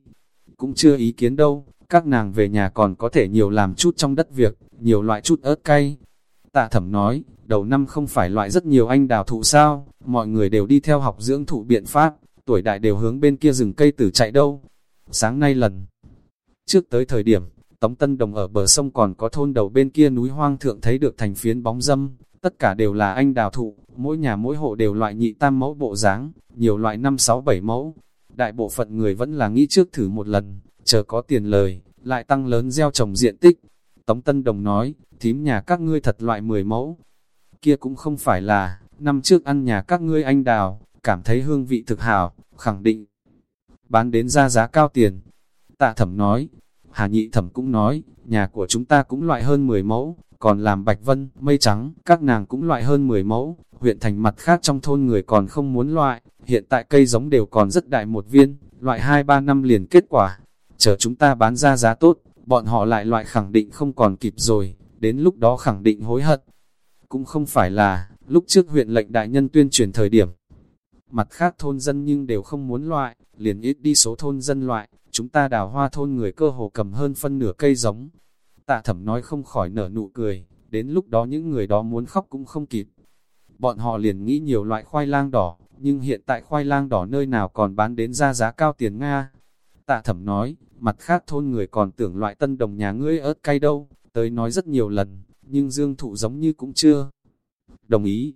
Cũng chưa ý kiến đâu, các nàng về nhà còn có thể nhiều làm chút trong đất việc, nhiều loại chút ớt cay. Tạ thẩm nói, đầu năm không phải loại rất nhiều anh đào thụ sao, mọi người đều đi theo học dưỡng thụ biện pháp, tuổi đại đều hướng bên kia rừng cây tử chạy đâu. Sáng nay lần trước tới thời điểm, Tống Tân Đồng ở bờ sông còn có thôn đầu bên kia núi hoang thượng thấy được thành phiến bóng dâm, tất cả đều là anh đào thụ, mỗi nhà mỗi hộ đều loại nhị tam mẫu bộ dáng, nhiều loại năm sáu bảy mẫu. Đại bộ phận người vẫn là nghĩ trước thử một lần, chờ có tiền lời, lại tăng lớn gieo trồng diện tích. Tống Tân Đồng nói, thím nhà các ngươi thật loại 10 mẫu. Kia cũng không phải là, năm trước ăn nhà các ngươi anh đào, cảm thấy hương vị thực hảo, khẳng định. Bán đến ra giá cao tiền. Tạ thẩm nói, Hà nhị thẩm cũng nói, nhà của chúng ta cũng loại hơn 10 mẫu, còn làm bạch vân, mây trắng, các nàng cũng loại hơn 10 mẫu, huyện thành mặt khác trong thôn người còn không muốn loại, hiện tại cây giống đều còn rất đại một viên, loại 2-3 năm liền kết quả, chờ chúng ta bán ra giá tốt, bọn họ lại loại khẳng định không còn kịp rồi, đến lúc đó khẳng định hối hận. Cũng không phải là, lúc trước huyện lệnh đại nhân tuyên truyền thời điểm, mặt khác thôn dân nhưng đều không muốn loại, liền ít đi số thôn dân loại, chúng ta đào hoa thôn người cơ hồ cầm hơn phân nửa cây giống. Tạ thẩm nói không khỏi nở nụ cười, đến lúc đó những người đó muốn khóc cũng không kịp. Bọn họ liền nghĩ nhiều loại khoai lang đỏ, nhưng hiện tại khoai lang đỏ nơi nào còn bán đến ra giá cao tiền Nga. Tạ thẩm nói, mặt khác thôn người còn tưởng loại tân đồng nhà ngươi ớt cay đâu, tới nói rất nhiều lần, nhưng dương thụ giống như cũng chưa. Đồng ý,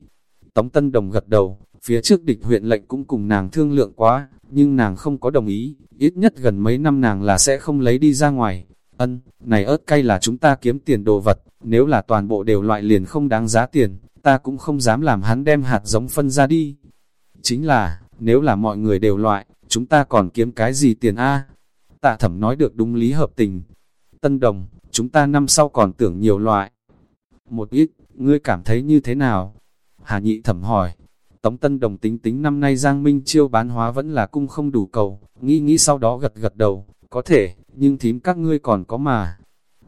Tống Tân Đồng gật đầu, phía trước địch huyện lệnh cũng cùng nàng thương lượng quá, nhưng nàng không có đồng ý, ít nhất gần mấy năm nàng là sẽ không lấy đi ra ngoài. Ân, này ớt cay là chúng ta kiếm tiền đồ vật, nếu là toàn bộ đều loại liền không đáng giá tiền, ta cũng không dám làm hắn đem hạt giống phân ra đi. Chính là, nếu là mọi người đều loại, chúng ta còn kiếm cái gì tiền a? Tạ thẩm nói được đúng lý hợp tình. Tân đồng, chúng ta năm sau còn tưởng nhiều loại. Một ít, ngươi cảm thấy như thế nào? Hà nhị thẩm hỏi. Tống Tân Đồng tính tính năm nay Giang Minh Chiêu bán hóa vẫn là cung không đủ cầu, nghĩ nghĩ sau đó gật gật đầu, có thể, nhưng thím các ngươi còn có mà.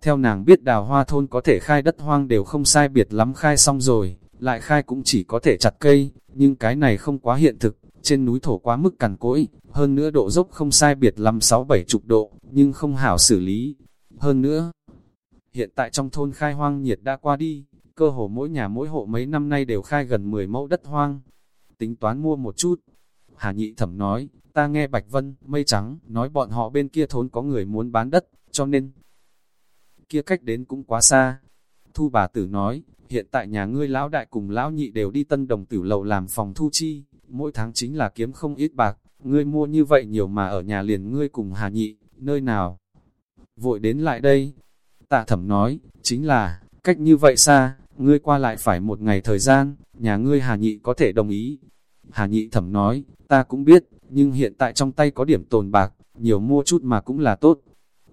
Theo nàng biết đào hoa thôn có thể khai đất hoang đều không sai biệt lắm khai xong rồi, lại khai cũng chỉ có thể chặt cây, nhưng cái này không quá hiện thực, trên núi thổ quá mức cằn cỗi, hơn nữa độ dốc không sai biệt lắm sáu bảy chục độ, nhưng không hảo xử lý. Hơn nữa, hiện tại trong thôn khai hoang nhiệt đã qua đi, cơ hồ mỗi nhà mỗi hộ mấy năm nay đều khai gần 10 mẫu đất hoang. Tính toán mua một chút. Hà nhị thẩm nói, ta nghe Bạch Vân, mây trắng, nói bọn họ bên kia thốn có người muốn bán đất, cho nên kia cách đến cũng quá xa. Thu bà tử nói, hiện tại nhà ngươi lão đại cùng lão nhị đều đi tân đồng tử lầu làm phòng thu chi, mỗi tháng chính là kiếm không ít bạc, ngươi mua như vậy nhiều mà ở nhà liền ngươi cùng hà nhị, nơi nào? Vội đến lại đây. Tạ thẩm nói, chính là, cách như vậy xa, ngươi qua lại phải một ngày thời gian, nhà ngươi hà nhị có thể đồng ý. Hà nhị thẩm nói, ta cũng biết, nhưng hiện tại trong tay có điểm tồn bạc, nhiều mua chút mà cũng là tốt.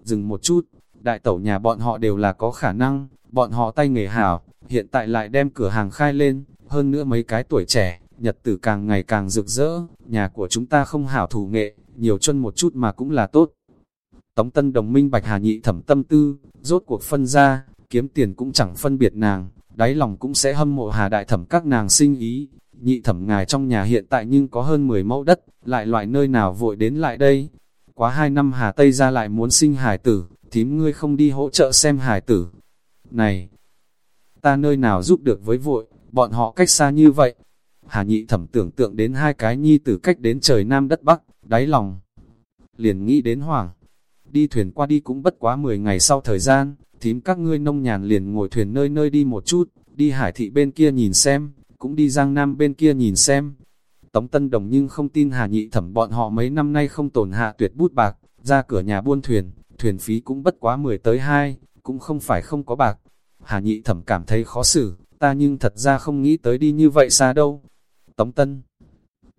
Dừng một chút, đại tẩu nhà bọn họ đều là có khả năng, bọn họ tay nghề hảo, hiện tại lại đem cửa hàng khai lên, hơn nữa mấy cái tuổi trẻ, nhật tử càng ngày càng rực rỡ, nhà của chúng ta không hảo thủ nghệ, nhiều chân một chút mà cũng là tốt. Tống Tân Đồng minh bạch hà nhị thẩm tâm tư, rốt cuộc phân ra, kiếm tiền cũng chẳng phân biệt nàng, đáy lòng cũng sẽ hâm mộ hà đại thẩm các nàng sinh ý. Nhị thẩm ngài trong nhà hiện tại nhưng có hơn 10 mẫu đất, lại loại nơi nào vội đến lại đây. Quá hai năm hà Tây ra lại muốn sinh hải tử, thím ngươi không đi hỗ trợ xem hải tử. Này, ta nơi nào giúp được với vội, bọn họ cách xa như vậy. Hà nhị thẩm tưởng tượng đến hai cái nhi tử cách đến trời nam đất bắc, đáy lòng. Liền nghĩ đến hoảng, đi thuyền qua đi cũng bất quá 10 ngày sau thời gian, thím các ngươi nông nhàn liền ngồi thuyền nơi nơi đi một chút, đi hải thị bên kia nhìn xem, cũng đi giang nam bên kia nhìn xem. Tống Tân Đồng nhưng không tin Hà Nhị Thẩm bọn họ mấy năm nay không tổn hạ tuyệt bút bạc, ra cửa nhà buôn thuyền, thuyền phí cũng bất quá 10 tới 2, cũng không phải không có bạc. Hà Nhị Thẩm cảm thấy khó xử, ta nhưng thật ra không nghĩ tới đi như vậy xa đâu. Tống Tân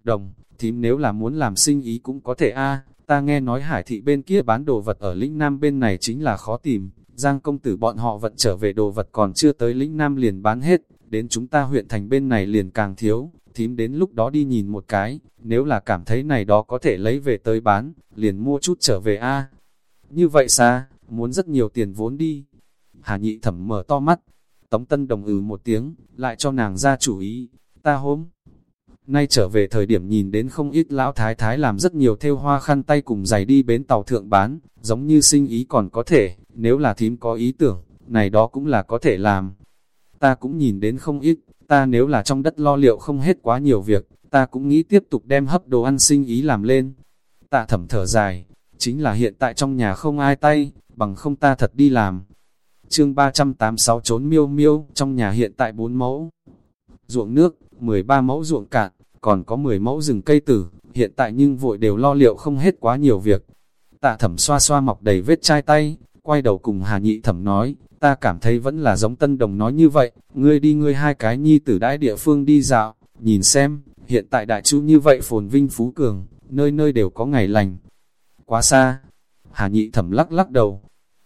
Đồng, thím nếu là muốn làm sinh ý cũng có thể a ta nghe nói hải thị bên kia bán đồ vật ở lĩnh nam bên này chính là khó tìm, Giang công tử bọn họ vận trở về đồ vật còn chưa tới lĩnh Nam liền bán hết, đến chúng ta huyện thành bên này liền càng thiếu, thím đến lúc đó đi nhìn một cái, nếu là cảm thấy này đó có thể lấy về tới bán, liền mua chút trở về a Như vậy xa, muốn rất nhiều tiền vốn đi. Hà nhị thẩm mở to mắt, Tống Tân đồng ừ một tiếng, lại cho nàng ra chủ ý, ta hôm. Nay trở về thời điểm nhìn đến không ít lão thái thái làm rất nhiều theo hoa khăn tay cùng giày đi bến tàu thượng bán, giống như sinh ý còn có thể, nếu là thím có ý tưởng, này đó cũng là có thể làm. Ta cũng nhìn đến không ít, ta nếu là trong đất lo liệu không hết quá nhiều việc, ta cũng nghĩ tiếp tục đem hấp đồ ăn sinh ý làm lên. Tạ thẩm thở dài, chính là hiện tại trong nhà không ai tay, bằng không ta thật đi làm. Chương 386 trốn miêu miêu, trong nhà hiện tại 4 mẫu. Ruộng nước, 13 mẫu ruộng cạn, còn có 10 mẫu rừng cây tử, hiện tại nhưng vội đều lo liệu không hết quá nhiều việc. Tạ thẩm xoa xoa mọc đầy vết chai tay, quay đầu cùng Hà Nhị thẩm nói, ta cảm thấy vẫn là giống tân đồng nói như vậy, ngươi đi ngươi hai cái nhi tử đãi địa phương đi dạo, nhìn xem, hiện tại đại chu như vậy phồn vinh phú cường, nơi nơi đều có ngày lành. Quá xa, Hà Nhị thẩm lắc lắc đầu,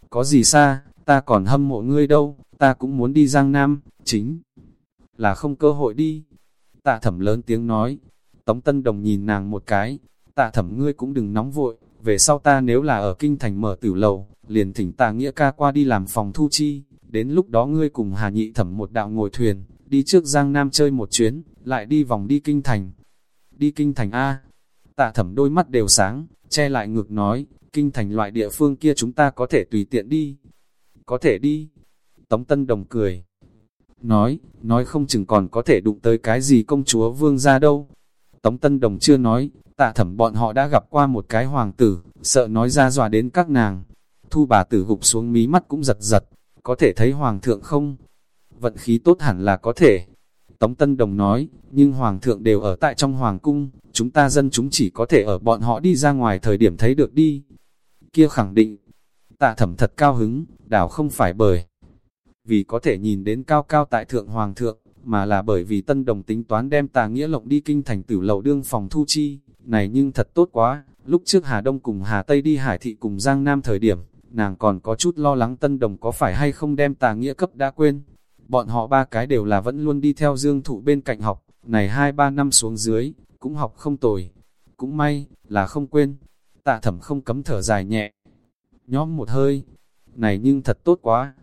có gì xa, ta còn hâm mộ ngươi đâu, ta cũng muốn đi Giang Nam, chính là không cơ hội đi. Tạ thẩm lớn tiếng nói, Tống Tân Đồng nhìn nàng một cái, tạ thẩm ngươi cũng đừng nóng vội, về sau ta nếu là ở kinh thành mở tử lầu, liền thỉnh tạ nghĩa ca qua đi làm phòng thu chi, đến lúc đó ngươi cùng Hà Nhị thẩm một đạo ngồi thuyền, đi trước Giang Nam chơi một chuyến, lại đi vòng đi kinh thành. Đi kinh thành A, tạ thẩm đôi mắt đều sáng, che lại ngược nói, kinh thành loại địa phương kia chúng ta có thể tùy tiện đi. Có thể đi. Tống Tân Đồng cười. Nói, nói không chừng còn có thể đụng tới cái gì công chúa vương ra đâu. Tống Tân Đồng chưa nói, tạ thẩm bọn họ đã gặp qua một cái hoàng tử, sợ nói ra dọa đến các nàng. Thu bà tử gục xuống mí mắt cũng giật giật, có thể thấy hoàng thượng không? Vận khí tốt hẳn là có thể. Tống Tân Đồng nói, nhưng hoàng thượng đều ở tại trong hoàng cung, chúng ta dân chúng chỉ có thể ở bọn họ đi ra ngoài thời điểm thấy được đi. Kia khẳng định, tạ thẩm thật cao hứng, đảo không phải bởi vì có thể nhìn đến cao cao tại thượng hoàng thượng, mà là bởi vì tân đồng tính toán đem tà nghĩa lộng đi kinh thành tử lầu đương phòng thu chi, này nhưng thật tốt quá, lúc trước Hà Đông cùng Hà Tây đi Hải Thị cùng Giang Nam thời điểm, nàng còn có chút lo lắng tân đồng có phải hay không đem tà nghĩa cấp đã quên. Bọn họ ba cái đều là vẫn luôn đi theo dương thụ bên cạnh học, này hai ba năm xuống dưới, cũng học không tồi. Cũng may, là không quên. Tạ thẩm không cấm thở dài nhẹ. Nhóm một hơi, này nhưng thật tốt quá.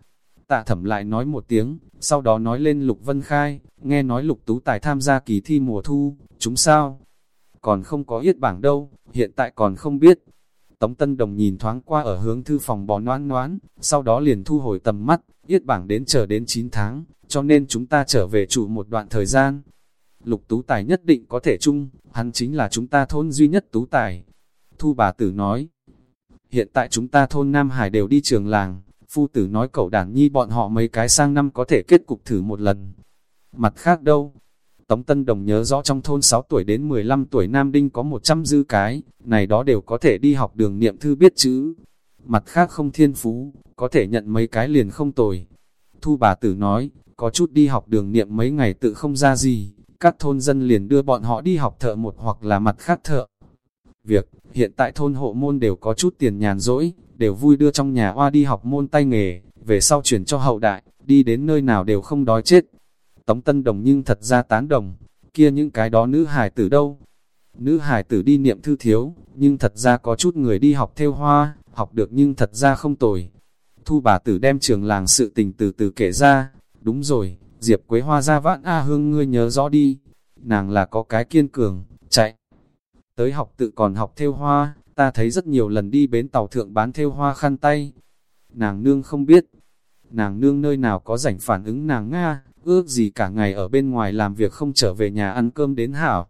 Tạ thẩm lại nói một tiếng, sau đó nói lên Lục Vân Khai, nghe nói Lục Tú Tài tham gia kỳ thi mùa thu, chúng sao? Còn không có yết bảng đâu, hiện tại còn không biết. Tống Tân Đồng nhìn thoáng qua ở hướng thư phòng bò noan noãn sau đó liền thu hồi tầm mắt, yết bảng đến chờ đến 9 tháng, cho nên chúng ta trở về trụ một đoạn thời gian. Lục Tú Tài nhất định có thể chung, hắn chính là chúng ta thôn duy nhất Tú Tài. Thu bà tử nói, hiện tại chúng ta thôn Nam Hải đều đi trường làng, phu tử nói cậu đàn nhi bọn họ mấy cái sang năm có thể kết cục thử một lần. Mặt khác đâu? Tống Tân Đồng nhớ rõ trong thôn 6 tuổi đến 15 tuổi Nam Đinh có 100 dư cái, này đó đều có thể đi học đường niệm thư biết chữ. Mặt khác không thiên phú, có thể nhận mấy cái liền không tồi. Thu bà tử nói, có chút đi học đường niệm mấy ngày tự không ra gì, các thôn dân liền đưa bọn họ đi học thợ một hoặc là mặt khác thợ. Việc, hiện tại thôn hộ môn đều có chút tiền nhàn rỗi, đều vui đưa trong nhà hoa đi học môn tay nghề, về sau chuyển cho hậu đại, đi đến nơi nào đều không đói chết. Tống Tân Đồng nhưng thật ra tán đồng, kia những cái đó nữ hài tử đâu? Nữ hài tử đi niệm thư thiếu, nhưng thật ra có chút người đi học theo hoa, học được nhưng thật ra không tồi. Thu bà tử đem trường làng sự tình từ từ kể ra, đúng rồi, Diệp Quế Hoa ra vãn A Hương ngươi nhớ rõ đi, nàng là có cái kiên cường, chạy. Tới học tự còn học theo hoa, ta thấy rất nhiều lần đi bến tàu thượng bán theo hoa khăn tay. Nàng nương không biết, nàng nương nơi nào có rảnh phản ứng nàng Nga, ước gì cả ngày ở bên ngoài làm việc không trở về nhà ăn cơm đến hảo.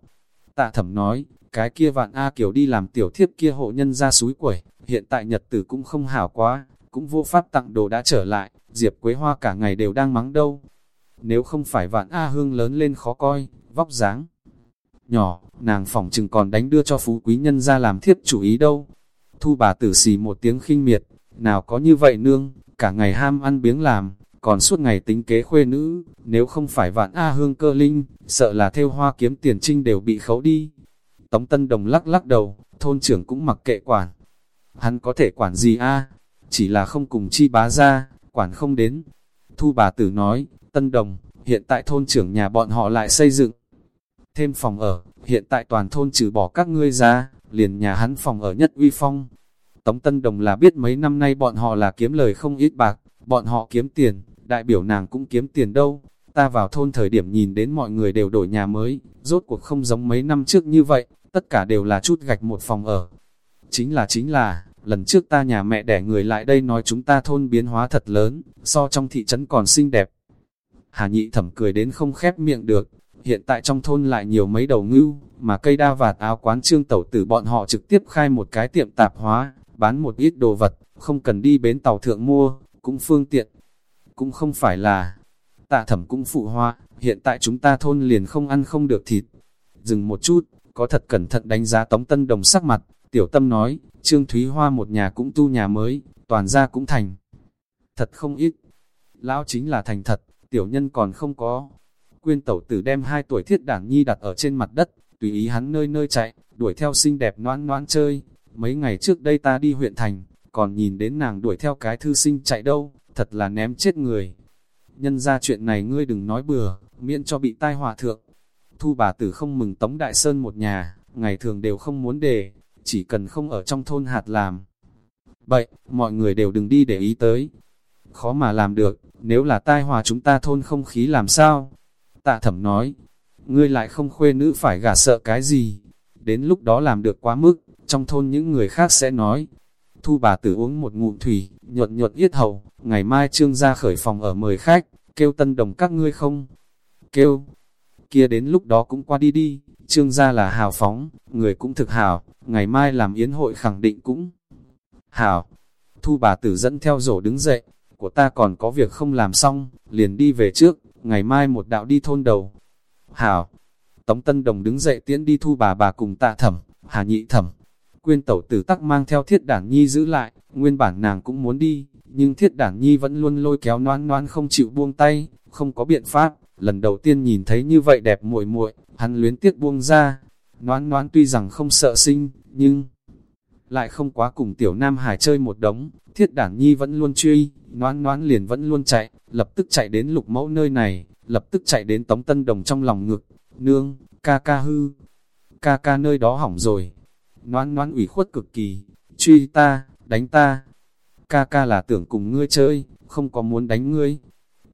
Tạ thẩm nói, cái kia vạn A Kiều đi làm tiểu thiếp kia hộ nhân ra suối quẩy, hiện tại nhật tử cũng không hảo quá, cũng vô pháp tặng đồ đã trở lại, Diệp Quế Hoa cả ngày đều đang mắng đâu. Nếu không phải vạn A Hương lớn lên khó coi, vóc dáng nhỏ, nàng phỏng chừng còn đánh đưa cho phú quý nhân ra làm thiếp chủ ý đâu. Thu bà tử xì một tiếng khinh miệt, nào có như vậy nương, cả ngày ham ăn biếng làm, còn suốt ngày tính kế khuê nữ, nếu không phải vạn A hương cơ linh, sợ là theo hoa kiếm tiền trinh đều bị khấu đi. Tống Tân Đồng lắc lắc đầu, thôn trưởng cũng mặc kệ quản. Hắn có thể quản gì a? Chỉ là không cùng chi bá ra, quản không đến. Thu bà tử nói, Tân Đồng, hiện tại thôn trưởng nhà bọn họ lại xây dựng. Thêm phòng ở, hiện tại toàn thôn trừ bỏ các ngươi ra, liền nhà hắn phòng ở nhất uy phong. Tống Tân Đồng là biết mấy năm nay bọn họ là kiếm lời không ít bạc, bọn họ kiếm tiền, đại biểu nàng cũng kiếm tiền đâu. Ta vào thôn thời điểm nhìn đến mọi người đều đổi nhà mới, rốt cuộc không giống mấy năm trước như vậy, tất cả đều là chút gạch một phòng ở. Chính là chính là, lần trước ta nhà mẹ đẻ người lại đây nói chúng ta thôn biến hóa thật lớn, so trong thị trấn còn xinh đẹp. Hà nhị thẩm cười đến không khép miệng được, hiện tại trong thôn lại nhiều mấy đầu ngưu, mà cây đa vạt áo quán trương tẩu tử bọn họ trực tiếp khai một cái tiệm tạp hóa, bán một ít đồ vật, không cần đi bến tàu thượng mua, cũng phương tiện. Cũng không phải là, tạ thẩm cũng phụ hoa, hiện tại chúng ta thôn liền không ăn không được thịt. Dừng một chút, có thật cẩn thận đánh giá Tống Tân Đồng sắc mặt, tiểu tâm nói, Trương Thúy Hoa một nhà cũng tu nhà mới, toàn ra cũng thành. Thật không ít. Lão chính là thành thật, tiểu nhân còn không có. Quyên tẩu tử đem hai tuổi thiết đảng nhi đặt ở trên mặt đất, tùy ý hắn nơi nơi chạy, đuổi theo xinh đẹp noan noan chơi. Mấy ngày trước đây ta đi huyện thành, còn nhìn đến nàng đuổi theo cái thư sinh chạy đâu, thật là ném chết người. Nhân ra chuyện này ngươi đừng nói bừa, miễn cho bị tai họa thượng. Thu bà tử không mừng Tống Đại Sơn một nhà, ngày thường đều không muốn để, chỉ cần không ở trong thôn hạt làm. Vậy, mọi người đều đừng đi để ý tới. Khó mà làm được, nếu là tai họa chúng ta thôn không khí làm sao? Tạ thẩm nói, ngươi lại không khuê nữ phải gả sợ cái gì? Đến lúc đó làm được quá mức, trong thôn những người khác sẽ nói. Thu bà tử uống một ngụm thủy, nhuận nhuận yết hầu, ngày mai trương ra khởi phòng ở mời khách, kêu tân đồng các ngươi không? Kêu, kia đến lúc đó cũng qua đi đi, trương gia là hào phóng, người cũng thực hào, ngày mai làm yến hội khẳng định cũng hào. Thu bà tử dẫn theo rổ đứng dậy, của ta còn có việc không làm xong, liền đi về trước, ngày mai một đạo đi thôn đầu. Hảo, Tống Tân Đồng đứng dậy tiễn đi thu bà bà cùng tạ thẩm, hà nhị thẩm. Quyên tẩu tử tắc mang theo thiết đản nhi giữ lại, nguyên bản nàng cũng muốn đi, nhưng thiết đản nhi vẫn luôn lôi kéo noan noan không chịu buông tay, không có biện pháp, lần đầu tiên nhìn thấy như vậy đẹp muội muội hắn luyến tiếc buông ra. Noan noan tuy rằng không sợ sinh, nhưng lại không quá cùng tiểu nam hải chơi một đống, thiết đản nhi vẫn luôn truy, noan noan liền vẫn luôn chạy, lập tức chạy đến lục mẫu nơi này, lập tức chạy đến tống tân đồng trong lòng ngực, nương, ca ca hư, ca ca nơi đó hỏng rồi, noan noan ủy khuất cực kỳ, truy ta, đánh ta, ca ca là tưởng cùng ngươi chơi, không có muốn đánh ngươi.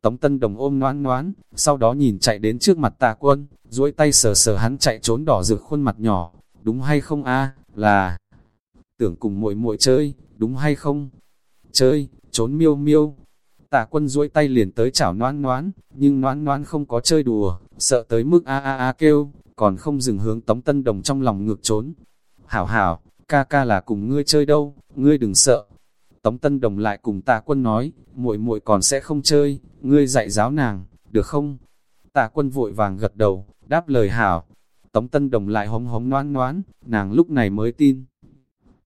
Tống Tân Đồng ôm noan noan, sau đó nhìn chạy đến trước mặt tạ quân, duỗi tay sờ sờ hắn chạy trốn đỏ rực khuôn mặt nhỏ, đúng hay không a là tưởng cùng muội muội chơi, đúng hay không? Chơi, trốn miêu miêu. Tạ quân duỗi tay liền tới chảo noan noan, nhưng noan noan không có chơi đùa, sợ tới mức a a a kêu, còn không dừng hướng Tống Tân Đồng trong lòng ngược trốn. Hảo hảo, ca ca là cùng ngươi chơi đâu, ngươi đừng sợ. Tống Tân Đồng lại cùng Tạ Quân nói, muội muội còn sẽ không chơi, ngươi dạy giáo nàng, được không? Tạ Quân vội vàng gật đầu, đáp lời hảo. Tống Tân Đồng lại hống hống noan noan, nàng lúc này mới tin.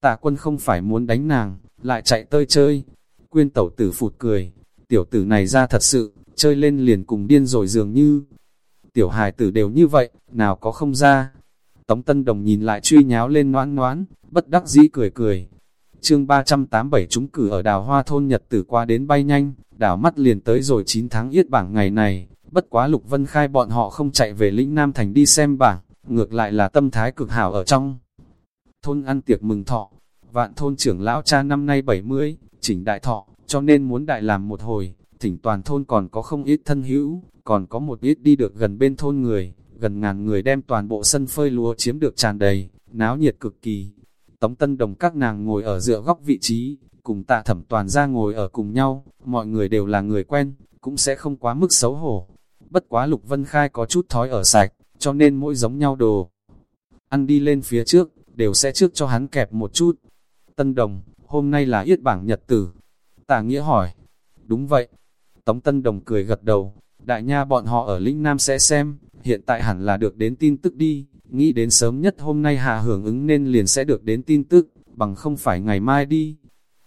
Tạ Quân không phải muốn đánh nàng, lại chạy tơi chơi. Quyên tẩu tử phụt cười, tiểu tử này ra thật sự, chơi lên liền cùng điên rồi dường như. Tiểu hài tử đều như vậy, nào có không ra. Tống Tân Đồng nhìn lại truy nháo lên noãn noãn, bất đắc dĩ cười cười. chương 387 chúng cử ở đào hoa thôn Nhật tử qua đến bay nhanh, đảo mắt liền tới rồi 9 tháng yết bảng ngày này, bất quá Lục Vân Khai bọn họ không chạy về lĩnh Nam Thành đi xem bảng, ngược lại là tâm thái cực hảo ở trong. Thôn ăn tiệc mừng thọ, vạn thôn trưởng lão cha năm nay 70, chỉnh đại thọ, cho nên muốn đại làm một hồi, thỉnh toàn thôn còn có không ít thân hữu, còn có một ít đi được gần bên thôn người, gần ngàn người đem toàn bộ sân phơi lúa chiếm được tràn đầy, náo nhiệt cực kỳ. Tống Tân Đồng các nàng ngồi ở dựa góc vị trí, cùng tạ thẩm toàn ra ngồi ở cùng nhau, mọi người đều là người quen, cũng sẽ không quá mức xấu hổ. Bất quá Lục Vân Khai có chút thói ở sạch, cho nên mỗi giống nhau đồ. Ăn đi lên phía trước, đều sẽ trước cho hắn kẹp một chút. Tân Đồng, hôm nay là yết bảng nhật tử. Tả Nghĩa hỏi. Đúng vậy. Tống Tân Đồng cười gật đầu. Đại nha bọn họ ở Linh Nam sẽ xem, hiện tại hẳn là được đến tin tức đi. Nghĩ đến sớm nhất hôm nay hạ hưởng ứng nên liền sẽ được đến tin tức, bằng không phải ngày mai đi.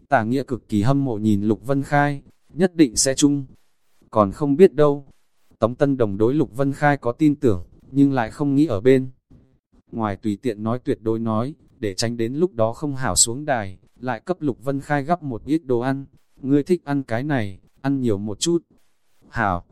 Tả Nghĩa cực kỳ hâm mộ nhìn Lục Vân Khai, nhất định sẽ chung. Còn không biết đâu. Tống Tân Đồng đối Lục Vân Khai có tin tưởng, nhưng lại không nghĩ ở bên. Ngoài tùy tiện nói tuyệt đối nói, để tránh đến lúc đó không hảo xuống đài, lại cấp Lục Vân Khai gấp một ít đồ ăn. Ngươi thích ăn cái này, ăn nhiều một chút. Hảo,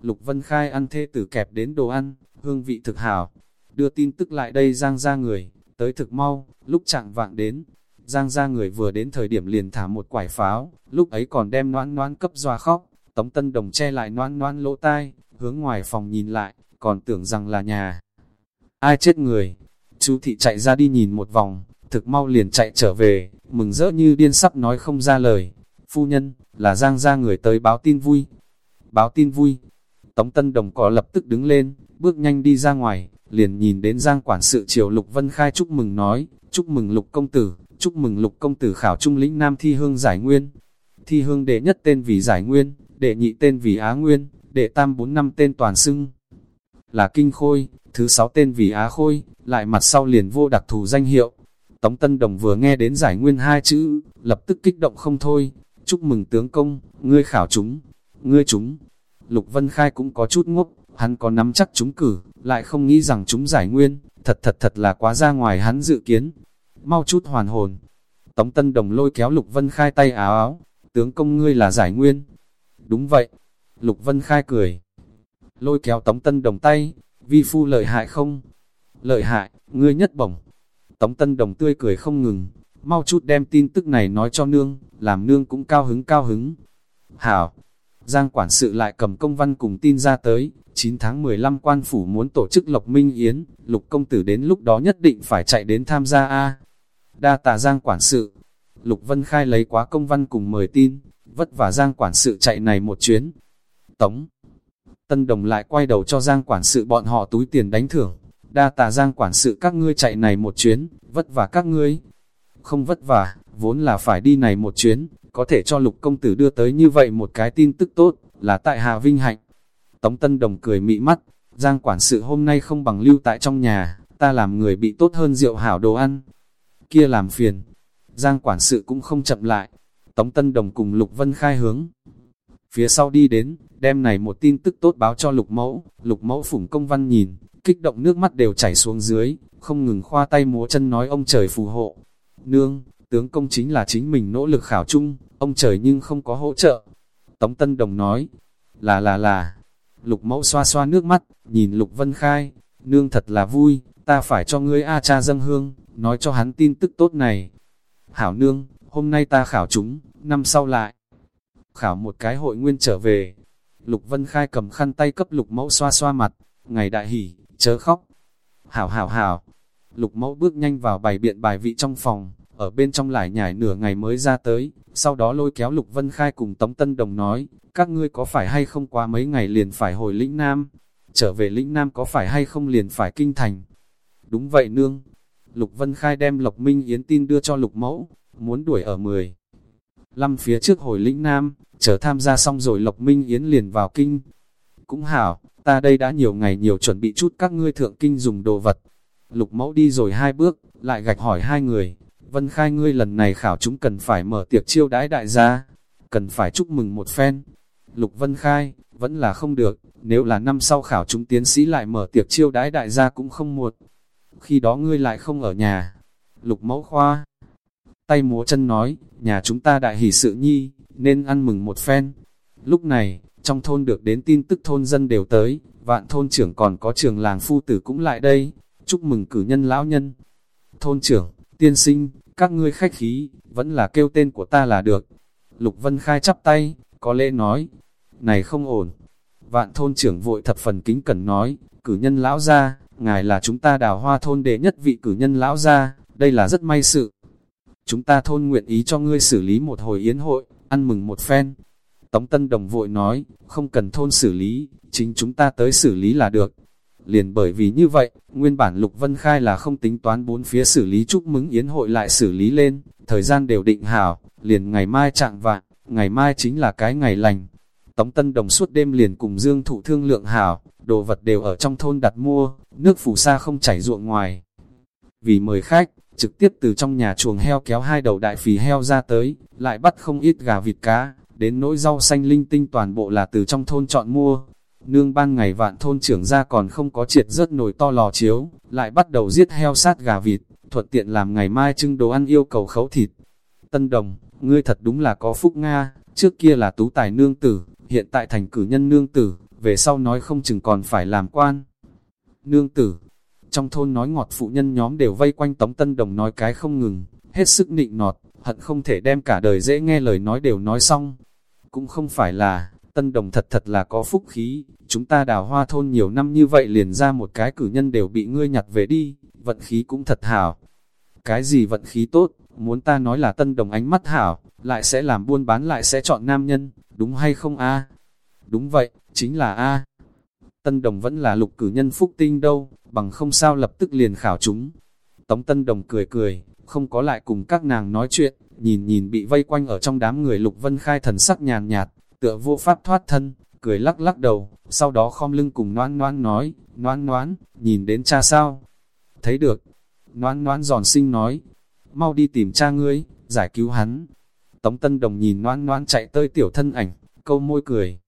Lục Vân Khai ăn thê tử kẹp đến đồ ăn, hương vị thực hảo. Đưa tin tức lại đây Giang ra người, tới thực mau, lúc chạng vạng đến. Giang ra người vừa đến thời điểm liền thả một quải pháo, lúc ấy còn đem noan noan cấp doa khóc. Tống Tân Đồng che lại noan noan lỗ tai, hướng ngoài phòng nhìn lại, còn tưởng rằng là nhà. Ai chết người? Chú thị chạy ra đi nhìn một vòng, thực mau liền chạy trở về, mừng rỡ như điên sắp nói không ra lời. Phu nhân, là Giang ra người tới báo tin vui. Báo tin vui. Tống Tân Đồng có lập tức đứng lên, bước nhanh đi ra ngoài, liền nhìn đến Giang quản sự triều Lục Vân Khai chúc mừng nói, chúc mừng Lục công tử, chúc mừng Lục công tử khảo trung lĩnh Nam thi hương giải nguyên. Thi hương đệ nhất tên vì giải nguyên, đệ nhị tên vì á nguyên, đệ tam bốn năm tên toàn xưng là kinh khôi, thứ sáu tên vì á khôi, lại mặt sau liền vô đặc thù danh hiệu. Tống Tân Đồng vừa nghe đến giải nguyên hai chữ, lập tức kích động không thôi, chúc mừng tướng công, ngươi khảo chúng, ngươi chúng. Lục Vân Khai cũng có chút ngốc, hắn có nắm chắc chúng cử, lại không nghĩ rằng chúng giải nguyên, thật thật thật là quá ra ngoài hắn dự kiến. Mau chút hoàn hồn. Tống Tân Đồng lôi kéo Lục Vân Khai tay áo áo, tướng công ngươi là giải nguyên. Đúng vậy. Lục Vân Khai cười. Lôi kéo Tống Tân Đồng tay, vi phu lợi hại không? Lợi hại, ngươi nhất bổng. Tống Tân Đồng tươi cười không ngừng, mau chút đem tin tức này nói cho nương, làm nương cũng cao hứng cao hứng. Hảo, Giang quản sự lại cầm công văn cùng tin ra tới, 9 tháng 15 quan phủ muốn tổ chức Lộc Minh Yến, lục công tử đến lúc đó nhất định phải chạy đến tham gia A. Đa tà Giang quản sự, Lục Vân Khai lấy quá công văn cùng mời tin, vất vả Giang quản sự chạy này một chuyến. Tống Tân Đồng lại quay đầu cho Giang quản sự bọn họ túi tiền đánh thưởng. Đa tà Giang quản sự các ngươi chạy này một chuyến, vất vả các ngươi. Không vất vả, vốn là phải đi này một chuyến, có thể cho lục công tử đưa tới như vậy một cái tin tức tốt, là tại Hà Vinh Hạnh. Tống Tân Đồng cười mị mắt, Giang quản sự hôm nay không bằng lưu tại trong nhà, ta làm người bị tốt hơn rượu hảo đồ ăn. Kia làm phiền, Giang quản sự cũng không chậm lại, Tống Tân Đồng cùng Lục Vân khai hướng. Phía sau đi đến, đem này một tin tức tốt báo cho Lục Mẫu, Lục Mẫu phủng công văn nhìn, kích động nước mắt đều chảy xuống dưới, không ngừng khoa tay múa chân nói ông trời phù hộ. Nương, tướng công chính là chính mình nỗ lực khảo chung, ông trời nhưng không có hỗ trợ. Tống Tân Đồng nói, là là là, lục mẫu xoa xoa nước mắt, nhìn lục vân khai, nương thật là vui, ta phải cho ngươi A cha dâng hương, nói cho hắn tin tức tốt này. Hảo nương, hôm nay ta khảo chúng, năm sau lại. Khảo một cái hội nguyên trở về. Lục Vân Khai cầm khăn tay cấp lục mẫu xoa xoa mặt, ngày đại hỉ, chớ khóc. Hảo hảo hảo. Lục mẫu bước nhanh vào bài biện bài vị trong phòng, ở bên trong lại nhảy nửa ngày mới ra tới, sau đó lôi kéo Lục Vân Khai cùng Tống Tân Đồng nói, các ngươi có phải hay không qua mấy ngày liền phải hồi lĩnh Nam, trở về lĩnh Nam có phải hay không liền phải kinh thành. Đúng vậy nương, Lục Vân Khai đem Lộc Minh Yến tin đưa cho Lục Mẫu, muốn đuổi ở 10. Lâm phía trước hồi lĩnh Nam, chờ tham gia xong rồi Lộc Minh Yến liền vào kinh. Cũng hảo, ta đây đã nhiều ngày nhiều chuẩn bị chút các ngươi thượng kinh dùng đồ vật. Lục Mẫu đi rồi hai bước, lại gạch hỏi hai người, Vân Khai ngươi lần này khảo chúng cần phải mở tiệc chiêu đãi đại gia, cần phải chúc mừng một phen. Lục Vân Khai, vẫn là không được, nếu là năm sau khảo chúng tiến sĩ lại mở tiệc chiêu đãi đại gia cũng không muộn. Khi đó ngươi lại không ở nhà. Lục Mẫu Khoa, tay múa chân nói, nhà chúng ta đại hỷ sự nhi, nên ăn mừng một phen. Lúc này, trong thôn được đến tin tức thôn dân đều tới, vạn thôn trưởng còn có trường làng phu tử cũng lại đây, chúc mừng cử nhân lão nhân. Thôn trưởng, tiên sinh, các ngươi khách khí, vẫn là kêu tên của ta là được. Lục Vân Khai chắp tay, có lẽ nói, này không ổn. Vạn thôn trưởng vội thập phần kính cẩn nói, cử nhân lão gia, ngài là chúng ta đào hoa thôn đệ nhất vị cử nhân lão gia, đây là rất may sự. Chúng ta thôn nguyện ý cho ngươi xử lý một hồi yến hội, ăn mừng một phen. Tống Tân Đồng vội nói, không cần thôn xử lý, chính chúng ta tới xử lý là được. Liền bởi vì như vậy, nguyên bản Lục Vân Khai là không tính toán bốn phía xử lý chúc mừng yến hội lại xử lý lên, thời gian đều định hảo, liền ngày mai trạng vạn, ngày mai chính là cái ngày lành. Tống Tân Đồng suốt đêm liền cùng Dương Thụ thương lượng hảo, đồ vật đều ở trong thôn đặt mua, nước phù sa không chảy ruộng ngoài. Vì mời khách, trực tiếp từ trong nhà chuồng heo kéo hai đầu đại phì heo ra tới, lại bắt không ít gà vịt cá, đến nỗi rau xanh linh tinh toàn bộ là từ trong thôn chọn mua, Nương ban ngày vạn thôn trưởng ra còn không có triệt rớt nồi to lò chiếu, lại bắt đầu giết heo sát gà vịt, thuận tiện làm ngày mai trưng đồ ăn yêu cầu khấu thịt. Tân đồng, ngươi thật đúng là có phúc Nga, trước kia là tú tài nương tử, hiện tại thành cử nhân nương tử, về sau nói không chừng còn phải làm quan. Nương tử, trong thôn nói ngọt phụ nhân nhóm đều vây quanh Tống Tân Đồng nói cái không ngừng, hết sức nịnh nọt, hận không thể đem cả đời dễ nghe lời nói đều nói xong. Cũng không phải là, Tân Đồng thật thật là có phúc khí, chúng ta đào hoa thôn nhiều năm như vậy liền ra một cái cử nhân đều bị ngươi nhặt về đi, vận khí cũng thật hảo. Cái gì vận khí tốt, muốn ta nói là Tân Đồng ánh mắt hảo, lại sẽ làm buôn bán lại sẽ chọn nam nhân, đúng hay không a? Đúng vậy, chính là a. Tân Đồng vẫn là lục cử nhân phúc tinh đâu, bằng không sao lập tức liền khảo chúng. Tống Tân Đồng cười cười, không có lại cùng các nàng nói chuyện, nhìn nhìn bị vây quanh ở trong đám người Lục Vân Khai thần sắc nhàn nhạt, tựa vô pháp thoát thân, cười lắc lắc đầu, sau đó khom lưng cùng noan noan nói, noan noan, nhìn đến cha sao? Thấy được, noan noan giòn sinh nói, mau đi tìm cha ngươi, giải cứu hắn. Tống Tân Đồng nhìn noan noan chạy tới tiểu thân ảnh, câu môi cười.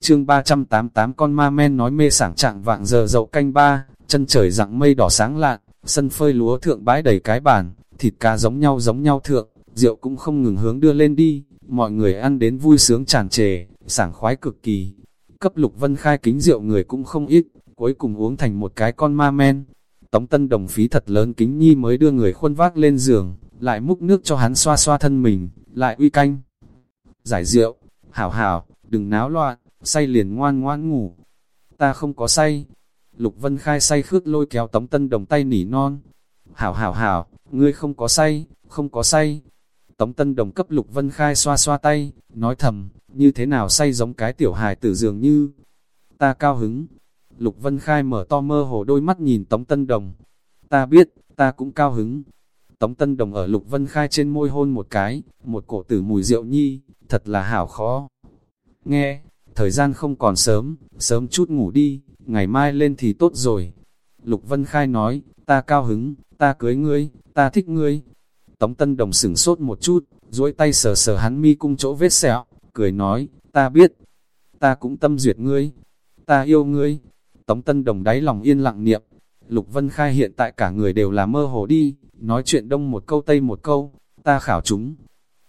Chương 388 con ma men nói mê sảng trạng vạng giờ dậu canh ba, chân trời rặng mây đỏ sáng lạn, sân phơi lúa thượng bãi đầy cái bàn, thịt cá giống nhau giống nhau thượng, rượu cũng không ngừng hướng đưa lên đi, mọi người ăn đến vui sướng tràn trề, sảng khoái cực kỳ. Cấp lục vân khai kính rượu người cũng không ít, cuối cùng uống thành một cái con ma men. Tống tân đồng phí thật lớn kính nhi mới đưa người khuôn vác lên giường, lại múc nước cho hắn xoa xoa thân mình, lại uy canh. Giải rượu, hảo hảo, đừng náo loạn, say liền ngoan ngoan ngủ. Ta không có say. Lục Vân Khai say khước lôi kéo Tống Tân Đồng tay nỉ non. Hảo hảo hảo, ngươi không có say, không có say. Tống Tân Đồng cấp Lục Vân Khai xoa xoa tay, nói thầm, như thế nào say giống cái tiểu hài tử dường như. Ta cao hứng. Lục Vân Khai mở to mơ hồ đôi mắt nhìn Tống Tân Đồng. Ta biết, ta cũng cao hứng. Tống Tân Đồng ở Lục Vân Khai trên môi hôn một cái, một cổ tử mùi rượu nhi, thật là hảo khó. Nghe, thời gian không còn sớm, sớm chút ngủ đi, ngày mai lên thì tốt rồi. Lục Vân Khai nói, ta cao hứng, ta cưới ngươi, ta thích ngươi. Tống Tân Đồng sửng sốt một chút, duỗi tay sờ sờ hắn mi cung chỗ vết sẹo, cười nói, ta biết, ta cũng tâm duyệt ngươi, ta yêu ngươi. Tống Tân Đồng đáy lòng yên lặng niệm, Lục Vân Khai hiện tại cả người đều là mơ hồ đi, nói chuyện đông một câu tây một câu, ta khảo chúng.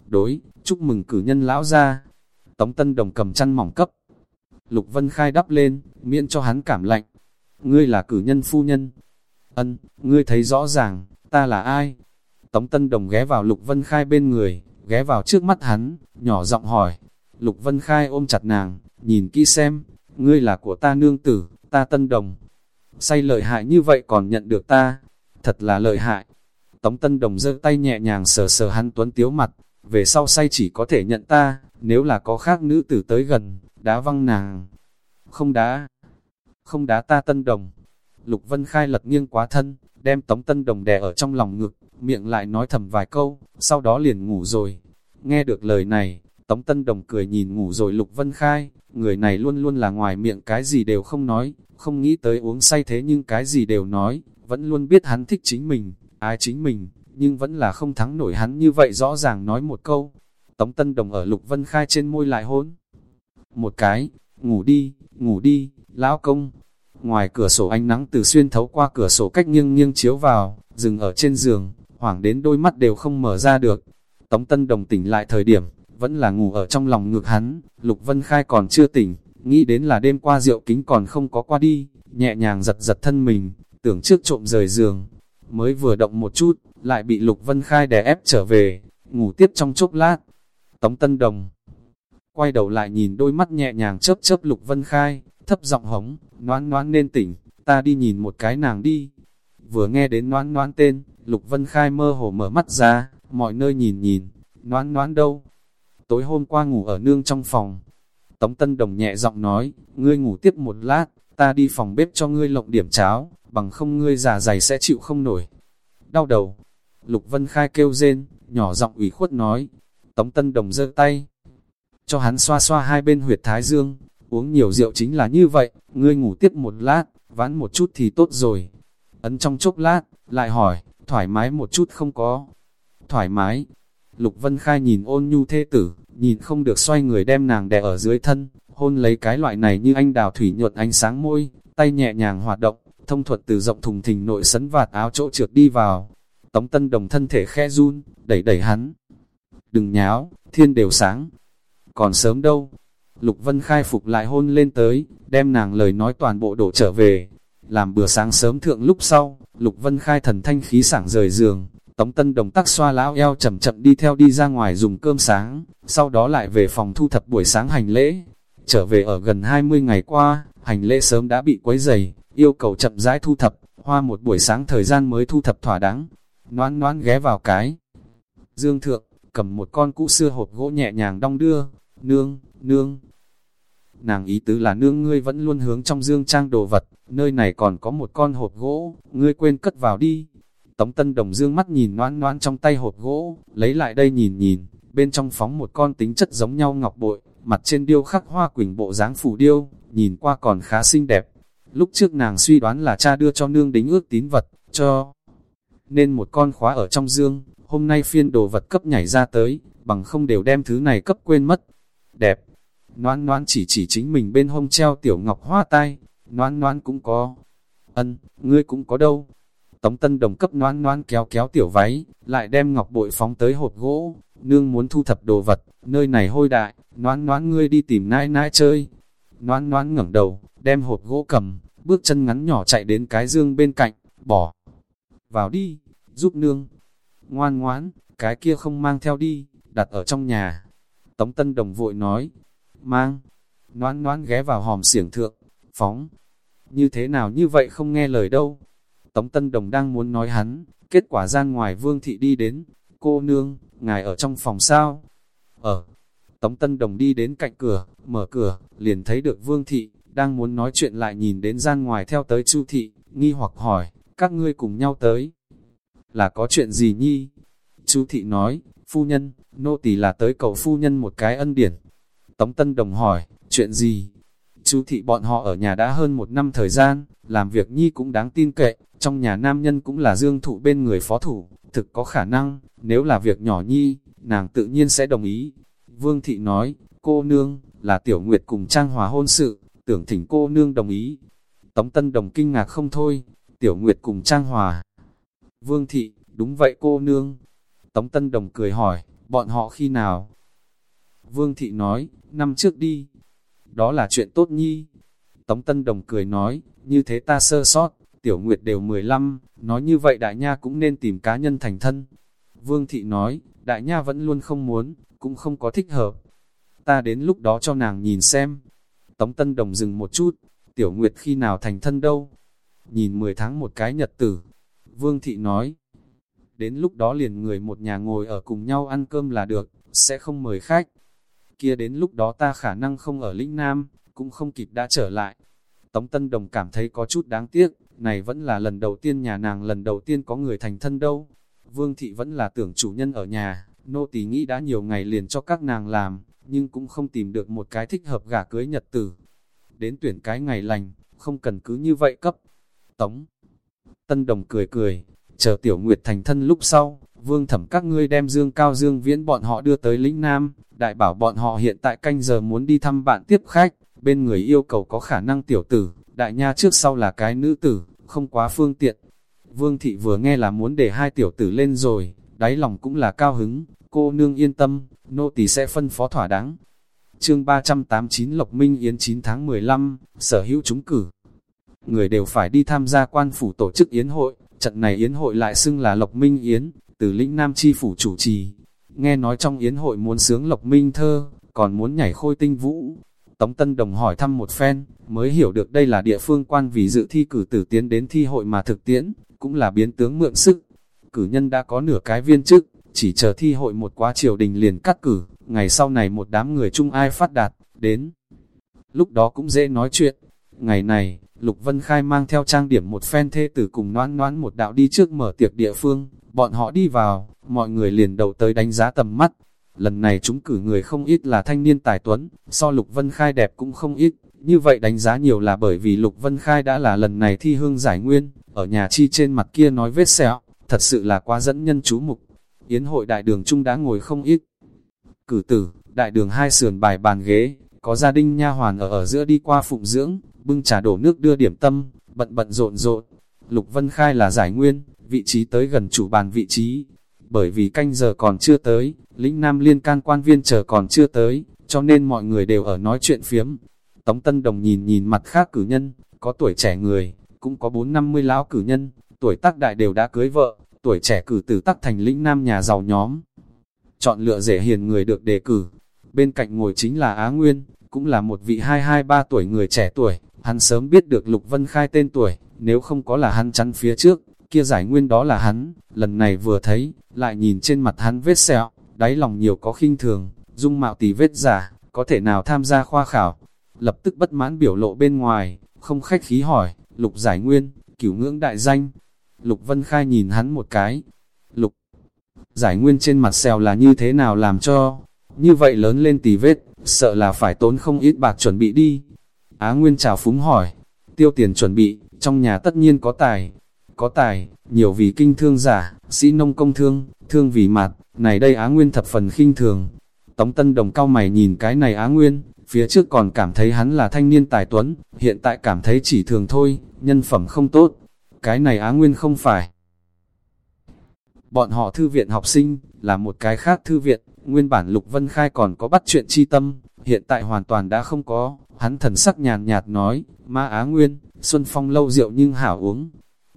Đối, chúc mừng cử nhân lão ra, Tống Tân Đồng cầm chăn mỏng cấp. Lục Vân Khai đắp lên, miễn cho hắn cảm lạnh. Ngươi là cử nhân phu nhân. Ân, ngươi thấy rõ ràng, ta là ai? Tống Tân Đồng ghé vào Lục Vân Khai bên người, ghé vào trước mắt hắn, nhỏ giọng hỏi. Lục Vân Khai ôm chặt nàng, nhìn kỹ xem, ngươi là của ta nương tử, ta Tân Đồng. Say lợi hại như vậy còn nhận được ta, thật là lợi hại. Tống Tân Đồng giơ tay nhẹ nhàng sờ sờ hắn tuấn tiếu mặt, về sau say chỉ có thể nhận ta, nếu là có khác nữ tử tới gần, đá văng nàng. Không đá, không đá ta tân đồng. Lục Vân Khai lật nghiêng quá thân, đem tống tân đồng đè ở trong lòng ngực, miệng lại nói thầm vài câu, sau đó liền ngủ rồi. Nghe được lời này, tống tân đồng cười nhìn ngủ rồi Lục Vân Khai, người này luôn luôn là ngoài miệng cái gì đều không nói, không nghĩ tới uống say thế nhưng cái gì đều nói, vẫn luôn biết hắn thích chính mình, ai chính mình, nhưng vẫn là không thắng nổi hắn như vậy rõ ràng nói một câu, Tống Tân Đồng ở Lục Vân Khai trên môi lại hôn. Một cái, ngủ đi, ngủ đi, lão công. Ngoài cửa sổ ánh nắng từ xuyên thấu qua cửa sổ cách nghiêng nghiêng chiếu vào, dừng ở trên giường, hoảng đến đôi mắt đều không mở ra được. Tống Tân Đồng tỉnh lại thời điểm, vẫn là ngủ ở trong lòng ngực hắn, Lục Vân Khai còn chưa tỉnh, nghĩ đến là đêm qua rượu kính còn không có qua đi, nhẹ nhàng giật giật thân mình, tưởng trước trộm rời giường. Mới vừa động một chút, lại bị Lục Vân Khai đè ép trở về, ngủ tiếp trong chốc lát, Tống Tân Đồng quay đầu lại nhìn đôi mắt nhẹ nhàng chớp chớp Lục Vân Khai, thấp giọng hống, noan noan nên tỉnh, ta đi nhìn một cái nàng đi. Vừa nghe đến noan noan tên, Lục Vân Khai mơ hồ mở mắt ra, mọi nơi nhìn nhìn, noãn noãn đâu? Tối hôm qua ngủ ở nương trong phòng. Tống Tân Đồng nhẹ giọng nói, ngươi ngủ tiếp một lát, ta đi phòng bếp cho ngươi lộng điểm cháo, bằng không ngươi già dày sẽ chịu không nổi. Đau đầu, Lục Vân Khai kêu rên, nhỏ giọng ủy khuất nói, Tống Tân Đồng giơ tay, cho hắn xoa xoa hai bên huyệt thái dương, uống nhiều rượu chính là như vậy, ngươi ngủ tiếp một lát, ván một chút thì tốt rồi. Ấn trong chốc lát, lại hỏi, thoải mái một chút không có. Thoải mái. Lục Vân Khai nhìn ôn nhu thê tử, nhìn không được xoay người đem nàng đè ở dưới thân, hôn lấy cái loại này như anh đào thủy nhuận ánh sáng môi, tay nhẹ nhàng hoạt động, thông thuật từ rộng thùng thình nội sấn vạt áo chỗ trượt đi vào. Tống Tân Đồng thân thể khe run, đẩy đẩy hắn, đừng nháo, thiên đều sáng. còn sớm đâu. Lục Vân khai phục lại hôn lên tới, đem nàng lời nói toàn bộ đổ trở về. Làm bữa sáng sớm thượng lúc sau, Lục Vân khai thần thanh khí sảng rời giường, Tống Tân Đồng tắc xoa lão eo chậm chậm đi theo đi ra ngoài dùng cơm sáng, sau đó lại về phòng thu thập buổi sáng hành lễ. Trở về ở gần 20 ngày qua, hành lễ sớm đã bị quấy dày, yêu cầu chậm rãi thu thập, hoa một buổi sáng thời gian mới thu thập thỏa đáng. Noan noan ghé vào cái. Dương thượng, cầm một con cũ xưa hộp gỗ nhẹ nhàng đong đưa, nương, nương. Nàng ý tứ là nương ngươi vẫn luôn hướng trong dương trang đồ vật, nơi này còn có một con hộp gỗ, ngươi quên cất vào đi. Tống Tân Đồng dương mắt nhìn noan noan trong tay hộp gỗ, lấy lại đây nhìn nhìn, bên trong phóng một con tính chất giống nhau ngọc bội, mặt trên điêu khắc hoa quỳnh bộ dáng phủ điêu, nhìn qua còn khá xinh đẹp. Lúc trước nàng suy đoán là cha đưa cho nương đính ước tín vật, cho nên một con khóa ở trong dương, hôm nay phiên đồ vật cấp nhảy ra tới, bằng không đều đem thứ này cấp quên mất. Đẹp, noan noan chỉ chỉ chính mình bên hông treo tiểu ngọc hoa tai, noan noan cũng có. Ân, ngươi cũng có đâu. Tống Tân Đồng cấp noan noan kéo kéo tiểu váy, lại đem ngọc bội phóng tới hộp gỗ, nương muốn thu thập đồ vật, nơi này hôi đại, noan noan ngươi đi tìm nai nai chơi. Noan noan ngẩng đầu, đem hộp gỗ cầm, bước chân ngắn nhỏ chạy đến cái dương bên cạnh, bỏ vào đi, giúp nương. Ngoan ngoãn, cái kia không mang theo đi, đặt ở trong nhà. Tống Tân Đồng vội nói, mang, noan noan ghé vào hòm xiển thượng, phóng. Như thế nào như vậy không nghe lời đâu. Tống Tân Đồng đang muốn nói hắn, kết quả gian ngoài Vương Thị đi đến, cô nương, ngài ở trong phòng sao? Ở. Tống Tân Đồng đi đến cạnh cửa, mở cửa, liền thấy được Vương Thị, đang muốn nói chuyện lại nhìn đến gian ngoài theo tới Chu Thị, nghi hoặc hỏi, các ngươi cùng nhau tới. Là có chuyện gì nhi? Chu Thị nói, phu nhân, nô tỳ là tới cầu phu nhân một cái ân điển. Tống Tân Đồng hỏi, chuyện gì? Chú Thị bọn họ ở nhà đã hơn một năm thời gian, làm việc nhi cũng đáng tin cậy, trong nhà nam nhân cũng là dương thụ bên người phó thủ, thực có khả năng, nếu là việc nhỏ nhi, nàng tự nhiên sẽ đồng ý. Vương Thị nói, cô nương, là Tiểu Nguyệt cùng Trang Hòa hôn sự, tưởng thỉnh cô nương đồng ý. Tống Tân Đồng kinh ngạc không thôi, Tiểu Nguyệt cùng Trang Hòa. Vương Thị, đúng vậy cô nương. Tống Tân Đồng cười hỏi, bọn họ khi nào? Vương Thị nói, năm trước đi. Đó là chuyện tốt nhi. Tống Tân Đồng cười nói, như thế ta sơ sót, Tiểu Nguyệt đều 15, nói như vậy đại nha cũng nên tìm cá nhân thành thân. Vương Thị nói, đại nha vẫn luôn không muốn, cũng không có thích hợp. Ta đến lúc đó cho nàng nhìn xem. Tống Tân Đồng dừng một chút, Tiểu Nguyệt khi nào thành thân đâu? Nhìn 10 tháng một cái nhật tử. Vương Thị nói, đến lúc đó liền người một nhà ngồi ở cùng nhau ăn cơm là được, sẽ không mời khách. Kia đến lúc đó ta khả năng không ở lĩnh Nam, cũng không kịp đã trở lại. Tống Tân Đồng cảm thấy có chút đáng tiếc, này vẫn là lần đầu tiên nhà nàng lần đầu tiên có người thành thân đâu. Vương Thị vẫn là tưởng chủ nhân ở nhà, nô tỳ nghĩ đã nhiều ngày liền cho các nàng làm, nhưng cũng không tìm được một cái thích hợp gả cưới nhật tử. Đến tuyển cái ngày lành, không cần cứ như vậy cấp. Tống Tân Đồng cười cười, chờ Tiểu Nguyệt thành thân lúc sau, vương thẩm các ngươi đem Dương Cao Dương Viễn bọn họ đưa tới lĩnh Nam, đại bảo bọn họ hiện tại canh giờ muốn đi thăm bạn tiếp khách, bên người yêu cầu có khả năng tiểu tử, đại nha trước sau là cái nữ tử, không quá phương tiện. Vương thị vừa nghe là muốn để hai tiểu tử lên rồi, đáy lòng cũng là cao hứng, cô nương yên tâm, nô tỳ sẽ phân phó thỏa đáng. Chương 389 Lộc Minh Yến 9 tháng 15, sở hữu chúng cử. Người đều phải đi tham gia quan phủ tổ chức yến hội, trận này yến hội lại xưng là Lộc Minh Yến, từ lĩnh Nam Chi phủ chủ trì. Nghe nói trong yến hội muốn sướng Lộc Minh thơ, còn muốn nhảy khôi tinh vũ, Tống Tân Đồng hỏi thăm một phen, mới hiểu được đây là địa phương quan vì dự thi cử tử tiến đến thi hội mà thực tiễn, cũng là biến tướng mượn sức. Cử nhân đã có nửa cái viên chức, chỉ chờ thi hội một quá triều đình liền cắt cử, ngày sau này một đám người chung ai phát đạt, đến. Lúc đó cũng dễ nói chuyện. Ngày này, Lục Vân Khai mang theo trang điểm một phen thê tử cùng noãn noãn một đạo đi trước mở tiệc địa phương, bọn họ đi vào, mọi người liền đầu tới đánh giá tầm mắt, Lần này chúng cử người không ít là thanh niên tài tuấn, so Lục Vân Khai đẹp cũng không ít, như vậy đánh giá nhiều là bởi vì Lục Vân Khai đã là lần này thi hương giải nguyên, ở nhà chi trên mặt kia nói vết sẹo, thật sự là quá dẫn nhân chú mục. Yến hội đại đường trung đã ngồi không ít. Cử tử, đại đường hai sườn bài bàn ghế, có gia đình nha hoàn ở ở giữa đi qua phụng dưỡng, bưng trà đổ nước đưa điểm tâm, bận bận rộn rộn. Lục Vân Khai là giải nguyên, vị trí tới gần chủ bàn vị trí, bởi vì canh giờ còn chưa tới, lĩnh Nam liên can quan viên chờ còn chưa tới, cho nên mọi người đều ở nói chuyện phiếm. Tống Tân Đồng nhìn nhìn mặt khác cử nhân, có tuổi trẻ người, cũng có bốn năm mươi lão cử nhân, tuổi tác đại đều đã cưới vợ, tuổi trẻ cử tử tắc thành lĩnh nam nhà giàu nhóm. Chọn lựa rể hiền người được đề cử. Bên cạnh ngồi chính là Á Nguyên, cũng là một vị hai hai ba tuổi người trẻ tuổi, hắn sớm biết được Lục Vân Khai tên tuổi, nếu không có là hắn chắn phía trước, kia giải nguyên đó là hắn, lần này vừa thấy, lại nhìn trên mặt hắn vết sẹo, đáy lòng nhiều có khinh thường, dung mạo tỷ vết giả, có thể nào tham gia khoa khảo, lập tức bất mãn biểu lộ bên ngoài, không khách khí hỏi, lục giải nguyên, cửu ngưỡng đại danh, lục vân khai nhìn hắn một cái, lục giải nguyên trên mặt sẹo là như thế nào làm cho, như vậy lớn lên tỷ vết, sợ là phải tốn không ít bạc chuẩn bị đi. Á Nguyên chào phúng hỏi, tiêu tiền chuẩn bị, trong nhà tất nhiên có tài, có tài, nhiều vì kinh thương giả, sĩ nông công thương, thương vì mặt, này đây Á Nguyên thập phần khinh thường. Tống Tân Đồng cao mày nhìn cái này Á Nguyên, phía trước còn cảm thấy hắn là thanh niên tài tuấn, hiện tại cảm thấy chỉ thường thôi, nhân phẩm không tốt. Cái này Á Nguyên không phải. Bọn họ thư viện học sinh, là một cái khác thư viện, nguyên bản Lục Vân Khai còn có bắt chuyện chi tâm, hiện tại hoàn toàn đã không có. Hắn thần sắc nhàn nhạt nói, Ma Á Nguyên, Xuân Phong lâu rượu nhưng hảo uống,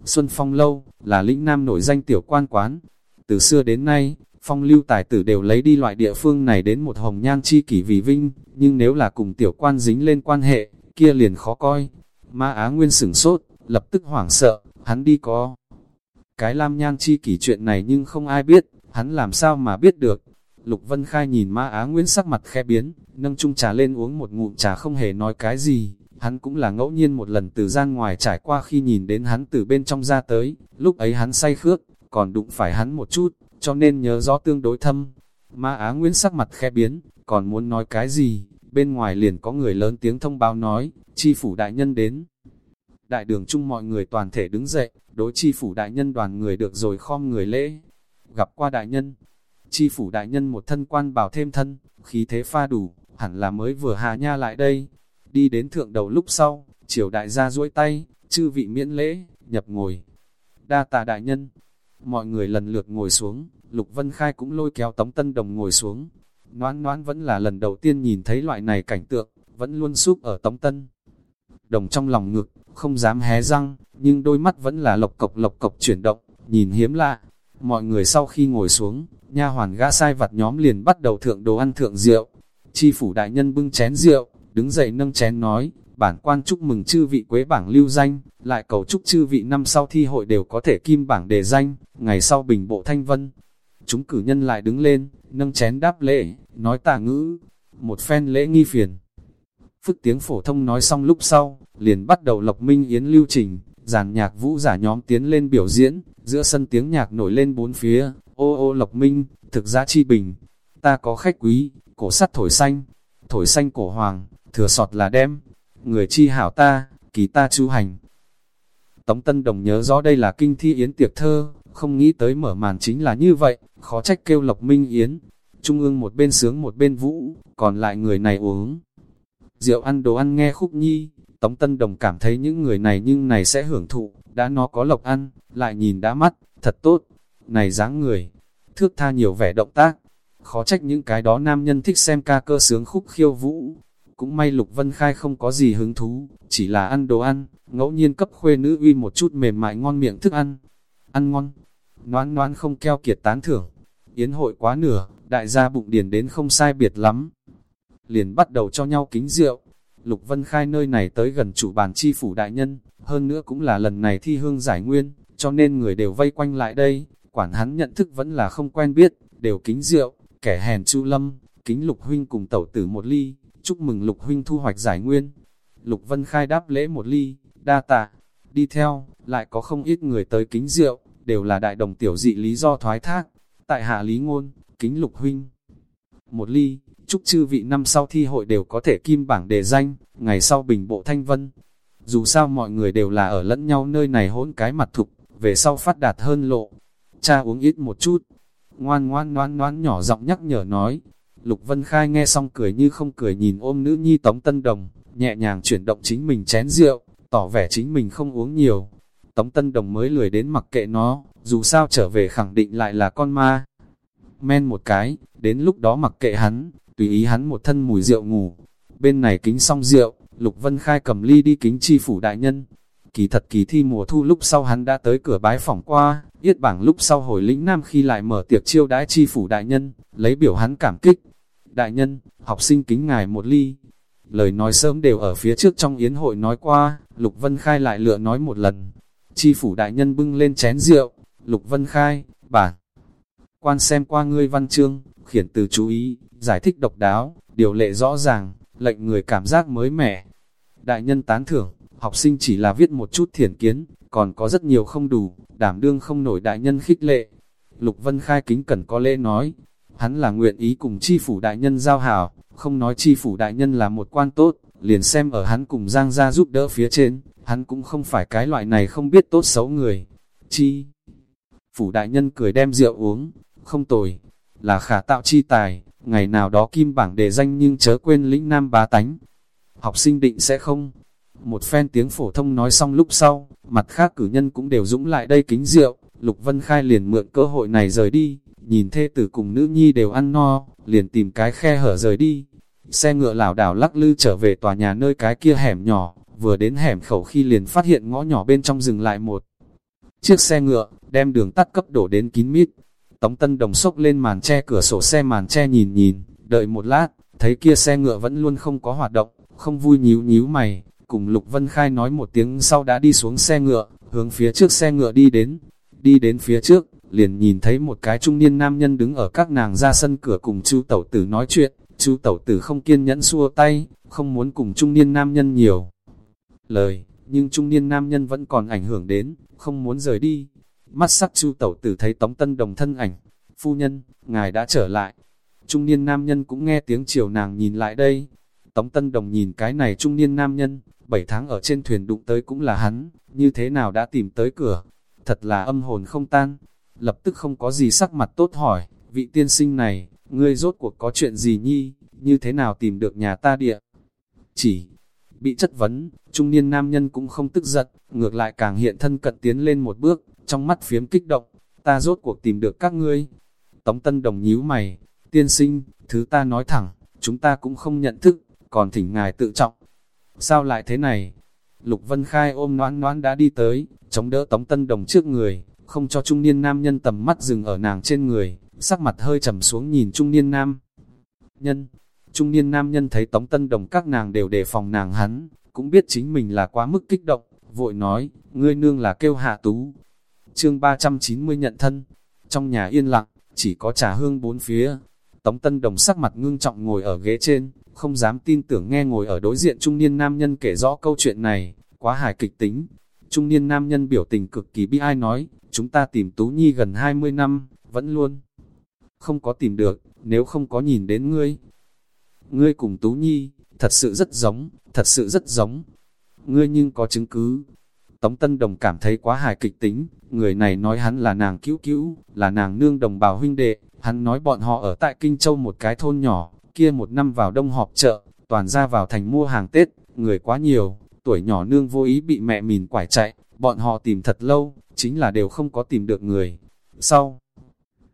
Xuân Phong Lâu, là lĩnh nam nổi danh tiểu quan quán. Từ xưa đến nay, phong lưu tài tử đều lấy đi loại địa phương này đến một hồng nhan chi kỷ vì vinh, nhưng nếu là cùng tiểu quan dính lên quan hệ, kia liền khó coi. Ma Á Nguyên sửng sốt, lập tức hoảng sợ, hắn đi có. Cái lam nhan chi kỷ chuyện này nhưng không ai biết, hắn làm sao mà biết được. Lục Vân Khai nhìn Ma Á Nguyên sắc mặt khe biến, nâng chung trà lên uống một ngụm trà không hề nói cái gì, Hắn cũng là ngẫu nhiên một lần từ gian ngoài trải qua khi nhìn đến hắn từ bên trong ra tới, lúc ấy hắn say khước, còn đụng phải hắn một chút, cho nên nhớ rõ tương đối thâm. Ma Á Nguyên sắc mặt khe biến, còn muốn nói cái gì, bên ngoài liền có người lớn tiếng thông báo nói, chi phủ đại nhân đến. Đại đường chung mọi người toàn thể đứng dậy, đối chi phủ đại nhân đoàn người được rồi khom người lễ. Gặp qua đại nhân, chi phủ đại nhân một thân quan bảo thêm thân, khí thế pha đủ, hẳn là mới vừa hà nha lại đây, Đi đến thượng đầu lúc sau, triều đại gia duỗi tay, chư vị miễn lễ, nhập ngồi. Đa tạ đại nhân, mọi người lần lượt ngồi xuống, Lục Vân Khai cũng lôi kéo Tống Tân Đồng ngồi xuống. Noãn noãn vẫn là lần đầu tiên nhìn thấy loại này cảnh tượng, vẫn luôn súp ở Tống Tân. Đồng trong lòng ngực, không dám hé răng, nhưng đôi mắt vẫn là lộc cộc lộc cộc chuyển động, nhìn hiếm lạ. Mọi người sau khi ngồi xuống, nha hoàn gã sai vặt nhóm liền bắt đầu thượng đồ ăn thượng rượu. Chi phủ đại nhân bưng chén rượu, đứng dậy nâng chén nói, bản quan chúc mừng chư vị quế bảng lưu danh, lại cầu chúc chư vị năm sau thi hội đều có thể kim bảng đề danh, ngày sau bình bộ thanh vân. Chúng cử nhân lại đứng lên, nâng chén đáp lễ, nói tà ngữ, một phen lễ nghi phiền. Phức tiếng phổ thông nói xong lúc sau, liền bắt đầu lộc minh yến lưu trình, giàn nhạc vũ giả nhóm tiến lên biểu diễn, giữa sân tiếng nhạc nổi lên bốn phía, ô ô lộc minh, thực giá chi bình, ta có khách quý, cổ sắt thổi xanh, thổi xanh cổ hoàng, thừa sọt là đem, người chi hảo ta, kỳ ta chu hành. Tống Tân Đồng nhớ rõ đây là kinh thi yến tiệc thơ, không nghĩ tới mở màn chính là như vậy, khó trách kêu Lộc Minh Yến. Trung ương một bên sướng một bên vũ, còn lại người này uống. Rượu ăn đồ ăn nghe khúc nhi, Tống Tân Đồng cảm thấy những người này nhưng này sẽ hưởng thụ, đã nó có lộc ăn, lại nhìn đã mắt, thật tốt. Này dáng người, thước tha nhiều vẻ động tác, khó trách những cái đó nam nhân thích xem ca cơ sướng khúc khiêu vũ, cũng may Lục Vân Khai không có gì hứng thú, chỉ là ăn đồ ăn, ngẫu nhiên cấp khuê nữ uy một chút mềm mại ngon miệng thức ăn. Ăn ngon, noan noan không keo kiệt tán thưởng. Yến hội quá nửa, đại gia bụng điền đến không sai biệt lắm. Liền bắt đầu cho nhau kính rượu. Lục Vân Khai nơi này tới gần chủ bàn chi phủ đại nhân, hơn nữa cũng là lần này thi hương giải nguyên, cho nên người đều vây quanh lại đây, quản hắn nhận thức vẫn là không quen biết, đều kính rượu, kẻ hèn chu lâm, kính lục huynh cùng tẩu tử một ly, chúc mừng Lục Huynh thu hoạch giải nguyên. Lục Vân Khai đáp lễ một ly, đa tạ, đi theo, lại có không ít người tới kính rượu, đều là đại đồng tiểu dị lý do thoái thác. Tại hạ lý ngôn, kính Lục Huynh. Một ly, chúc chư vị năm sau thi hội đều có thể kim bảng đề danh, ngày sau bình bộ thanh vân. Dù sao mọi người đều là ở lẫn nhau nơi này hỗn cái mặt thục, về sau phát đạt hơn lộ. Cha uống ít một chút, ngoan ngoan ngoan ngoan nhỏ giọng nhắc nhở nói, Lục Vân Khai nghe xong cười như không cười nhìn ôm nữ nhi Tống Tân Đồng, nhẹ nhàng chuyển động chính mình chén rượu, tỏ vẻ chính mình không uống nhiều. Tống Tân Đồng mới lười đến mặc kệ nó, dù sao trở về khẳng định lại là con ma. Men một cái, đến lúc đó mặc kệ hắn, tùy ý hắn một thân mùi rượu ngủ. Bên này kính xong rượu, Lục Vân Khai cầm ly đi kính chi phủ đại nhân. Kỳ thật kỳ thi mùa thu lúc sau hắn đã tới cửa bái phỏng qua, yết bảng lúc sau hồi lĩnh nam khi lại mở tiệc chiêu đãi chi phủ đại nhân, lấy biểu hắn cảm kích. Đại nhân, học sinh kính ngài một ly. Lời nói sớm đều ở phía trước trong yến hội nói qua, Lục Vân Khai lại lựa nói một lần. Chi phủ đại nhân bưng lên chén rượu, Lục Vân Khai, bản. Quan xem qua ngươi văn chương, khiển từ chú ý, giải thích độc đáo, điều lệ rõ ràng, lệnh người cảm giác mới mẻ. Đại nhân tán thưởng, học sinh chỉ là viết một chút thiển kiến, còn có rất nhiều không đủ, đảm đương không nổi đại nhân khích lệ. Lục Vân Khai kính cẩn có lễ nói, hắn là nguyện ý cùng chi phủ đại nhân giao hảo, không nói chi phủ đại nhân là một quan tốt, liền xem ở hắn cùng Giang gia giúp đỡ phía trên, hắn cũng không phải cái loại này không biết tốt xấu người. Chi? Phủ đại nhân cười đem rượu uống, không tồi, là khả tạo chi tài, ngày nào đó kim bảng đề danh nhưng chớ quên lĩnh nam bá tánh. Học sinh định sẽ không. Một phen tiếng phổ thông nói xong lúc sau, mặt khác cử nhân cũng đều dũng lại đây kính rượu, Lục Vân Khai liền mượn cơ hội này rời đi, nhìn thê tử cùng nữ nhi đều ăn no, liền tìm cái khe hở rời đi. Xe ngựa lảo đảo lắc lư trở về tòa nhà nơi cái kia hẻm nhỏ, vừa đến hẻm khẩu khi liền phát hiện ngõ nhỏ bên trong dừng lại một chiếc xe ngựa, đem đường tắt cấp đổ đến kín mít. Tống Tân Đồng sốc lên màn che cửa sổ xe màn che nhìn nhìn, đợi một lát, thấy kia xe ngựa vẫn luôn không có hoạt động, không vui nhíu nhíu mày, cùng Lục Vân Khai nói một tiếng sau đã đi xuống xe ngựa, hướng phía trước xe ngựa đi đến, đi đến phía trước, liền nhìn thấy một cái trung niên nam nhân đứng ở các nàng ra sân cửa cùng chu tẩu tử nói chuyện, chu tẩu tử không kiên nhẫn xua tay, không muốn cùng trung niên nam nhân nhiều lời, nhưng trung niên nam nhân vẫn còn ảnh hưởng đến, không muốn rời đi. Mắt sắc chu tẩu tử thấy tống tân đồng thân ảnh, phu nhân, ngài đã trở lại. Trung niên nam nhân cũng nghe tiếng chiều nàng nhìn lại đây. Tống tân đồng nhìn cái này trung niên nam nhân, bảy tháng ở trên thuyền đụng tới cũng là hắn, như thế nào đã tìm tới cửa. Thật là âm hồn không tan. Lập tức không có gì sắc mặt tốt hỏi, vị tiên sinh này, ngươi rốt cuộc có chuyện gì nhi, như thế nào tìm được nhà ta địa? Chỉ, bị chất vấn, trung niên nam nhân cũng không tức giận, ngược lại càng hiện thân cận tiến lên một bước, trong mắt phiếm kích động, ta rốt cuộc tìm được các ngươi. Tống Tân Đồng nhíu mày, tiên sinh, thứ ta nói thẳng, chúng ta cũng không nhận thức, còn thỉnh ngài tự trọng. Sao lại thế này? Lục Vân Khai ôm noãn noãn đã đi tới, chống đỡ Tống Tân Đồng trước người, không cho trung niên nam nhân tầm mắt dừng ở nàng trên người, sắc mặt hơi trầm xuống nhìn trung niên nam. Nhân, trung niên nam nhân thấy Tống Tân Đồng các nàng đều đề phòng nàng hắn, cũng biết chính mình là quá mức kích động, vội nói, ngươi nương là kêu hạ tú. Chương 390 nhận thân, trong nhà yên lặng, chỉ có trà hương bốn phía. Tống Tân Đồng sắc mặt ngưng trọng ngồi ở ghế trên, không dám tin tưởng nghe ngồi ở đối diện trung niên nam nhân kể rõ câu chuyện này, quá hài kịch tính. Trung niên nam nhân biểu tình cực kỳ bi ai nói, chúng ta tìm Tú Nhi gần 20 năm, vẫn luôn không có tìm được, nếu không có nhìn đến ngươi. Ngươi cùng Tú Nhi, thật sự rất giống, thật sự rất giống. Ngươi nhưng có chứng cứ. Tống Tân Đồng cảm thấy quá hài kịch tính, người này nói hắn là nàng cứu cứu, là nàng nương đồng bào huynh đệ, hắn nói bọn họ ở tại Kinh Châu một cái thôn nhỏ, kia một năm vào đông họp chợ, toàn ra vào thành mua hàng Tết, người quá nhiều, tuổi nhỏ nương vô ý bị mẹ mìn quải chạy, bọn họ tìm thật lâu, chính là đều không có tìm được người. Sau,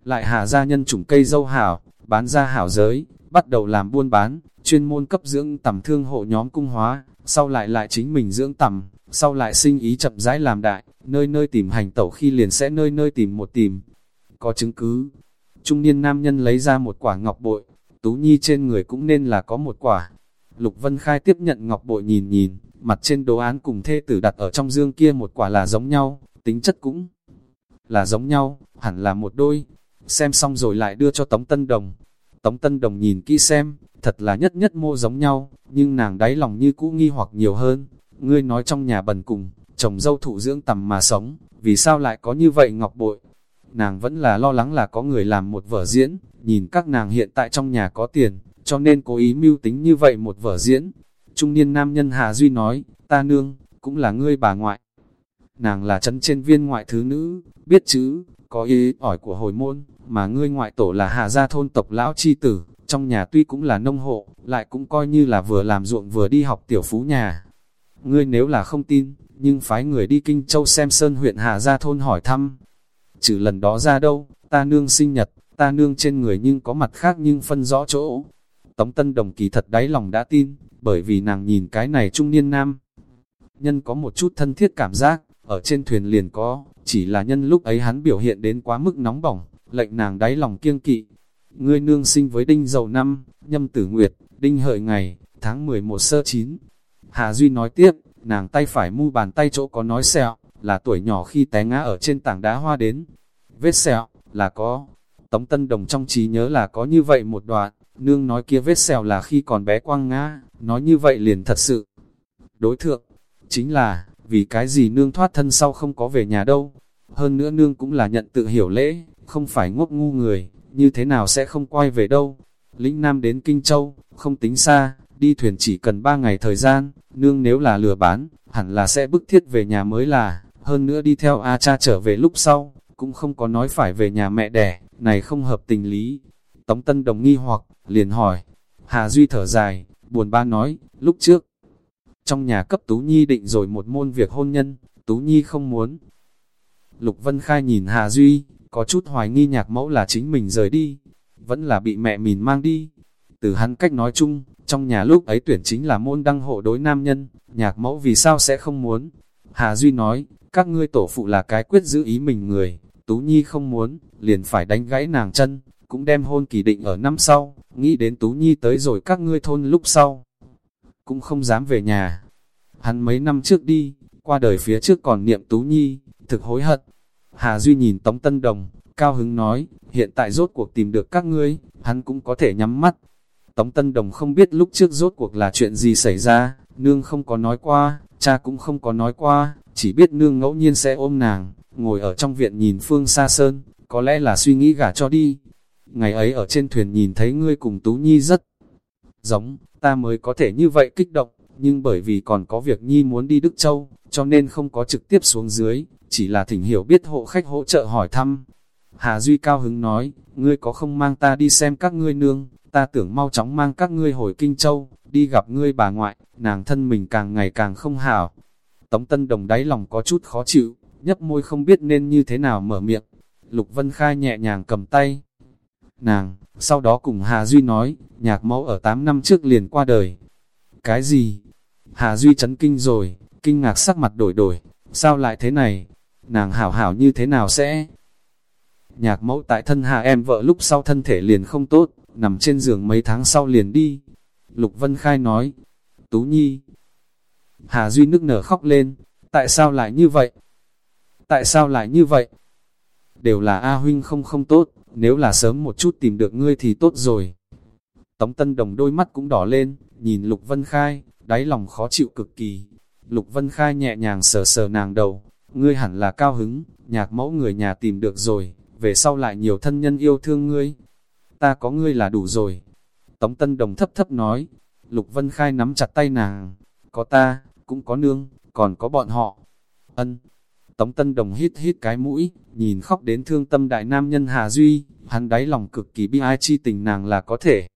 lại hạ ra nhân chủng cây dâu hảo, bán ra hảo giới, bắt đầu làm buôn bán, chuyên môn cấp dưỡng tầm thương hộ nhóm cung hóa, sau lại lại chính mình dưỡng tầm, sau lại sinh ý chậm rãi làm đại, nơi nơi tìm hành tẩu khi liền sẽ nơi nơi tìm một tìm. Có chứng cứ, trung niên nam nhân lấy ra một quả ngọc bội, Tú Nhi trên người cũng nên là có một quả. Lục Vân Khai tiếp nhận ngọc bội nhìn nhìn, mặt trên đồ án cùng thê tử đặt ở trong dương kia một quả là giống nhau, tính chất cũng là giống nhau, hẳn là một đôi. Xem xong rồi lại đưa cho Tống Tân Đồng. Tống Tân Đồng nhìn kỹ xem, thật là nhất nhất mô giống nhau, nhưng nàng đáy lòng như cũ nghi hoặc nhiều hơn. Ngươi nói trong nhà bần cùng, chồng dâu thụ dưỡng tầm mà sống, vì sao lại có như vậy ngọc bội? Nàng vẫn là lo lắng là có người làm một vở diễn, nhìn các nàng hiện tại trong nhà có tiền, cho nên cố ý mưu tính như vậy một vở diễn. Trung niên nam nhân Hà Duy nói, ta nương, cũng là ngươi bà ngoại. Nàng là chân trên viên ngoại thứ nữ, biết chữ, có ý ỏi của hồi môn, mà ngươi ngoại tổ là Hà Gia thôn tộc lão chi tử, trong nhà tuy cũng là nông hộ, lại cũng coi như là vừa làm ruộng vừa đi học tiểu phú nhà. Ngươi nếu là không tin, nhưng phái người đi Kinh Châu xem Sơn huyện Hà ra thôn hỏi thăm. Trừ lần đó ra đâu, ta nương sinh nhật, ta nương trên người nhưng có mặt khác nhưng phân rõ chỗ. Tống Tân Đồng kỳ thật đáy lòng đã tin, bởi vì nàng nhìn cái này trung niên nam. Nhân có một chút thân thiết cảm giác, ở trên thuyền liền có, chỉ là nhân lúc ấy hắn biểu hiện đến quá mức nóng bỏng, lệnh nàng đáy lòng kiêng kỵ. Ngươi nương sinh với đinh dậu năm, nhâm tử nguyệt, đinh hợi ngày, tháng 11 sơ 9. Hà Duy nói tiếp, nàng tay phải mu bàn tay chỗ có nói sẹo, là tuổi nhỏ khi té ngã ở trên tảng đá hoa đến. Vết sẹo, là có. Tống Tân Đồng trong trí nhớ là có như vậy một đoạn, nương nói kia vết sẹo là khi còn bé quăng ngã, nói như vậy liền thật sự. Đối thượng, chính là, vì cái gì nương thoát thân sau không có về nhà đâu. Hơn nữa nương cũng là nhận tự hiểu lễ, không phải ngốc ngu người, như thế nào sẽ không quay về đâu. Lĩnh Nam đến Kinh Châu, không tính xa, đi thuyền chỉ cần 3 ngày thời gian, nương nếu là lừa bán, hẳn là sẽ bức thiết về nhà mới là, hơn nữa đi theo A cha trở về lúc sau, cũng không có nói phải về nhà mẹ đẻ, này không hợp tình lý. Tống Tân Đồng nghi hoặc, liền hỏi, Hà Duy thở dài, buồn ba nói, lúc trước, trong nhà cấp Tú Nhi định rồi một môn việc hôn nhân, Tú Nhi không muốn. Lục Vân Khai nhìn Hà Duy, có chút hoài nghi nhạc mẫu là chính mình rời đi, vẫn là bị mẹ mình mang đi. Từ hắn cách nói chung, trong nhà lúc ấy tuyển chính là môn đăng hộ đối nam nhân, nhạc mẫu vì sao sẽ không muốn. Hà Duy nói, các ngươi tổ phụ là cái quyết giữ ý mình người, Tú Nhi không muốn, liền phải đánh gãy nàng chân, cũng đem hôn kỳ định ở năm sau, nghĩ đến Tú Nhi tới rồi các ngươi thôn lúc sau. Cũng không dám về nhà. Hắn mấy năm trước đi, qua đời phía trước còn niệm Tú Nhi, thực hối hận. Hà Duy nhìn Tống Tân Đồng, cao hứng nói, hiện tại rốt cuộc tìm được các ngươi, hắn cũng có thể nhắm mắt. Tống Tân Đồng không biết lúc trước rốt cuộc là chuyện gì xảy ra, nương không có nói qua, cha cũng không có nói qua, chỉ biết nương ngẫu nhiên sẽ ôm nàng, ngồi ở trong viện nhìn phương xa sơn, có lẽ là suy nghĩ gả cho đi. Ngày ấy ở trên thuyền nhìn thấy ngươi cùng Tú Nhi rất giống, ta mới có thể như vậy kích động, nhưng bởi vì còn có việc Nhi muốn đi Đức Châu, cho nên không có trực tiếp xuống dưới, chỉ là thỉnh hiểu biết hộ khách hỗ trợ hỏi thăm. Hà Duy cao hứng nói, ngươi có không mang ta đi xem các ngươi nương, ta tưởng mau chóng mang các ngươi hồi Kinh Châu, đi gặp ngươi bà ngoại, nàng thân mình càng ngày càng không hảo. Tống Tân Đồng đáy lòng có chút khó chịu, nhấp môi không biết nên như thế nào mở miệng. Lục Vân Khai nhẹ nhàng cầm tay. Nàng, sau đó cùng Hà Duy nói, nhạc mẫu ở 8 năm trước liền qua đời. Cái gì? Hà Duy chấn kinh rồi, kinh ngạc sắc mặt đổi đổi, sao lại thế này? Nàng hảo hảo như thế nào sẽ? Nhạc mẫu tại thân hạ em vợ lúc sau thân thể liền không tốt, nằm trên giường mấy tháng sau liền đi. Lục Vân Khai nói, Tú Nhi. Hà Duy nức nở khóc lên, tại sao lại như vậy? Tại sao lại như vậy? Đều là A Huynh không không tốt, nếu là sớm một chút tìm được ngươi thì tốt rồi. Tống Tân Đồng đôi mắt cũng đỏ lên, nhìn Lục Vân Khai, đáy lòng khó chịu cực kỳ. Lục Vân Khai nhẹ nhàng sờ sờ nàng đầu, ngươi hẳn là cao hứng, nhạc mẫu người nhà tìm được rồi, về sau lại nhiều thân nhân yêu thương ngươi. Ta có ngươi là đủ rồi. Tống Tân Đồng thấp thấp nói, Lục Vân Khai nắm chặt tay nàng, có ta, cũng có nương, còn có bọn họ. Ân, Tống Tân Đồng hít hít cái mũi, nhìn khóc đến thương tâm đại nam nhân Hà Duy, hắn đáy lòng cực kỳ bi ai chi tình nàng là có thể.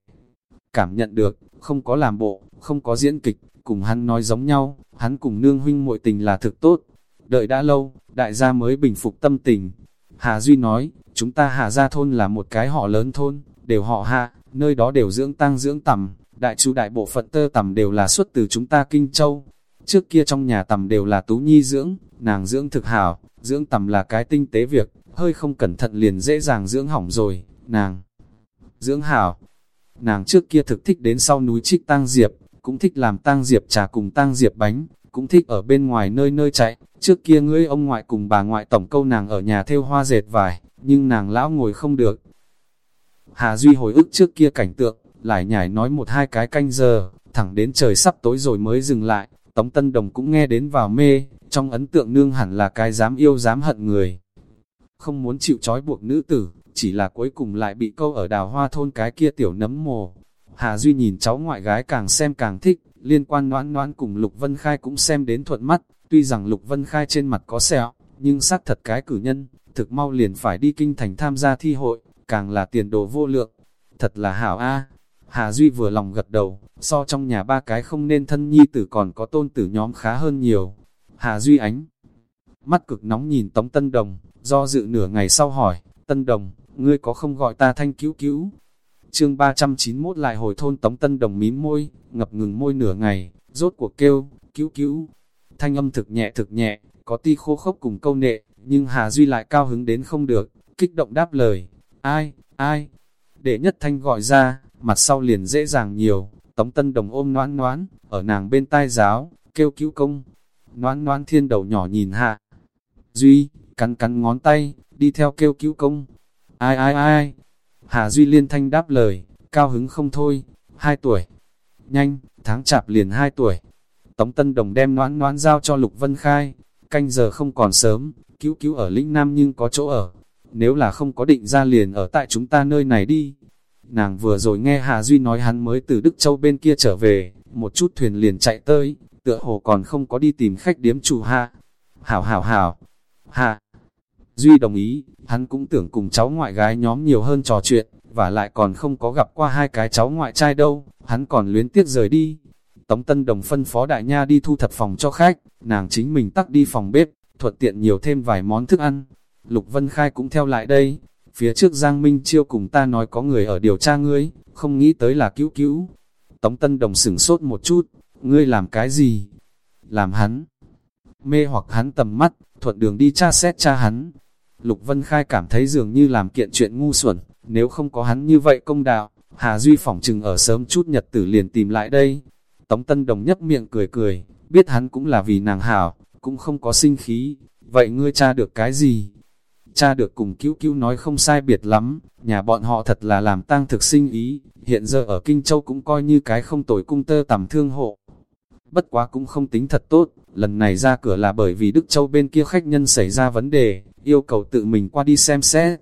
Cảm nhận được, không có làm bộ, không có diễn kịch, cùng hắn nói giống nhau, hắn cùng nương huynh muội tình là thực tốt. Đợi đã lâu, đại gia mới bình phục tâm tình. Hà Duy nói, chúng ta Hà Gia Thôn là một cái họ lớn thôn, đều họ hạ, nơi đó đều dưỡng tăng dưỡng tầm, đại chú đại bộ phận tơ tầm đều là xuất từ chúng ta Kinh Châu. Trước kia trong nhà tầm đều là tú nhi dưỡng, nàng dưỡng thực hảo, dưỡng tầm là cái tinh tế việc, hơi không cẩn thận liền dễ dàng dưỡng hỏng rồi, nàng dưỡng hảo. Nàng trước kia thực thích đến sau núi trích tang diệp, cũng thích làm tang diệp trà cùng tang diệp bánh, cũng thích ở bên ngoài nơi nơi chạy, trước kia ngươi ông ngoại cùng bà ngoại tổng câu nàng ở nhà theo hoa dệt vải, nhưng nàng lão ngồi không được. Hà Duy hồi ức trước kia cảnh tượng, lại nhảy nói một hai cái canh giờ, thẳng đến trời sắp tối rồi mới dừng lại, Tống Tân Đồng cũng nghe đến vào mê, trong ấn tượng nương hẳn là cái dám yêu dám hận người. Không muốn chịu trói buộc nữ tử, chỉ là cuối cùng lại bị câu ở đào hoa thôn cái kia tiểu nấm mồ. Hà Duy nhìn cháu ngoại gái càng xem càng thích, liên quan noãn noãn cùng Lục Vân Khai cũng xem đến thuận mắt, tuy rằng Lục Vân Khai trên mặt có sẹo, nhưng xác thật cái cử nhân, thực mau liền phải đi kinh thành tham gia thi hội, càng là tiền đồ vô lượng. Thật là hảo a Hà Duy vừa lòng gật đầu, so trong nhà ba cái không nên thân nhi tử còn có tôn tử nhóm khá hơn nhiều. Hà Duy ánh, mắt cực nóng nhìn Tống Tân Đồng, do dự nửa ngày sau hỏi, Tân Đồng, ngươi có không gọi ta thanh cứu cứu? Chương 391 lại hồi thôn Tống Tân Đồng mím môi, ngập ngừng môi nửa ngày, rốt cuộc kêu, cứu cứu. Thanh âm thực nhẹ thực nhẹ, có ti khô khốc cùng câu nệ, nhưng Hà Duy lại cao hứng đến không được, kích động đáp lời. Ai, ai? Để nhất thanh gọi ra, mặt sau liền dễ dàng nhiều, Tống Tân Đồng ôm noãn noãn, ở nàng bên tai giáo, kêu cứu công. Noãn noãn thiên đầu nhỏ nhìn hạ. Duy, cắn cắn ngón tay, đi theo kêu cứu công. Ai ai ai, Hà Duy liên thanh đáp lời, cao hứng không thôi, hai tuổi. Nhanh, tháng chạp liền hai tuổi. Tống Tân Đồng đem noãn noãn giao cho Lục Vân Khai. Canh giờ không còn sớm, cứu cứu ở lĩnh Nam nhưng có chỗ ở. Nếu là không có định ra liền ở tại chúng ta nơi này đi. Nàng vừa rồi nghe Hà Duy nói hắn mới từ Đức Châu bên kia trở về, một chút thuyền liền chạy tới, tựa hồ còn không có đi tìm khách điếm chủ hạ. Hảo hảo hảo, hạ. Duy đồng ý, hắn cũng tưởng cùng cháu ngoại gái nhóm nhiều hơn trò chuyện, và lại còn không có gặp qua hai cái cháu ngoại trai đâu, hắn còn luyến tiếc rời đi. Tống Tân Đồng phân phó đại nha đi thu thập phòng cho khách, nàng chính mình tắt đi phòng bếp, thuận tiện nhiều thêm vài món thức ăn. Lục Vân Khai cũng theo lại đây, phía trước Giang Minh Chiêu cùng ta nói có người ở điều tra ngươi, không nghĩ tới là cứu cứu. Tống Tân Đồng sửng sốt một chút, ngươi làm cái gì? Làm hắn. Mê hoặc hắn tầm mắt, thuận đường đi tra xét cha hắn, Lục Vân Khai cảm thấy dường như làm kiện chuyện ngu xuẩn, nếu không có hắn như vậy công đạo, Hà Duy phỏng chừng ở sớm chút nhật tử liền tìm lại đây. Tống Tân Đồng nhấp miệng cười cười, biết hắn cũng là vì nàng hảo, cũng không có sinh khí. Vậy ngươi cha được cái gì? Cha được cùng cứu cứu nói không sai biệt lắm, nhà bọn họ thật là làm tang thực sinh ý, hiện giờ ở Kinh Châu cũng coi như cái không tồi cung tơ tầm thương hộ. Bất quá cũng không tính thật tốt, lần này ra cửa là bởi vì Đức Châu bên kia khách nhân xảy ra vấn đề, yêu cầu tự mình qua đi xem xét.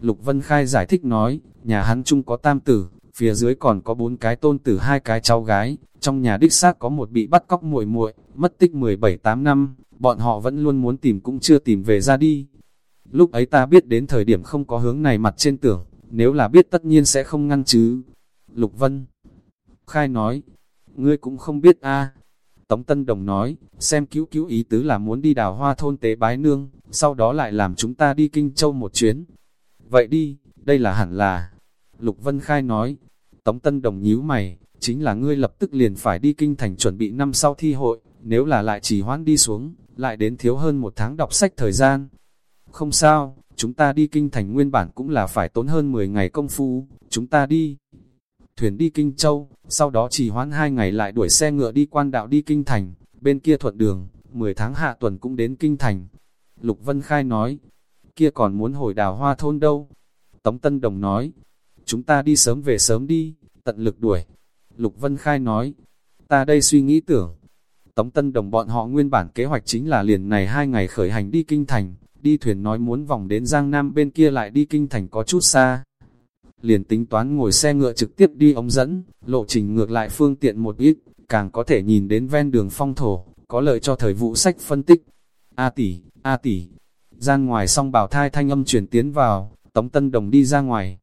Lục Vân Khai giải thích nói, nhà hắn chung có tam tử, phía dưới còn có bốn cái tôn tử hai cái cháu gái, trong nhà đích xác có một bị bắt cóc muội muội, mất tích 17-8 năm, bọn họ vẫn luôn muốn tìm cũng chưa tìm về ra đi. Lúc ấy ta biết đến thời điểm không có hướng này mặt trên tưởng, nếu là biết tất nhiên sẽ không ngăn chứ. Lục Vân Khai nói, ngươi cũng không biết a Tống Tân Đồng nói, xem cứu cứu ý tứ là muốn đi đào hoa thôn tế bái nương, sau đó lại làm chúng ta đi Kinh Châu một chuyến. Vậy đi, đây là hẳn là. Lục Vân Khai nói, Tống Tân Đồng nhíu mày, chính là ngươi lập tức liền phải đi Kinh Thành chuẩn bị năm sau thi hội, nếu là lại chỉ hoãn đi xuống, lại đến thiếu hơn một tháng đọc sách thời gian. Không sao, chúng ta đi Kinh Thành nguyên bản cũng là phải tốn hơn 10 ngày công phu, chúng ta đi thuyền đi Kinh Châu, sau đó chỉ hoãn hai ngày lại đuổi xe ngựa đi quan đạo đi Kinh Thành, bên kia thuận đường, 10 tháng hạ tuần cũng đến Kinh Thành. Lục Vân Khai nói, kia còn muốn hồi đào hoa thôn đâu? Tống Tân Đồng nói, chúng ta đi sớm về sớm đi, tận lực đuổi. Lục Vân Khai nói, ta đây suy nghĩ tưởng. Tống Tân Đồng bọn họ nguyên bản kế hoạch chính là liền này hai ngày khởi hành đi Kinh Thành, đi thuyền nói muốn vòng đến Giang Nam bên kia lại đi Kinh Thành có chút xa liền tính toán ngồi xe ngựa trực tiếp đi ống dẫn, lộ trình ngược lại phương tiện một ít, càng có thể nhìn đến ven đường phong thổ, có lợi cho thời vụ sách phân tích. A tỷ, A tỷ, gian ngoài song bảo thai thanh âm chuyển tiến vào, Tống Tân Đồng đi ra ngoài,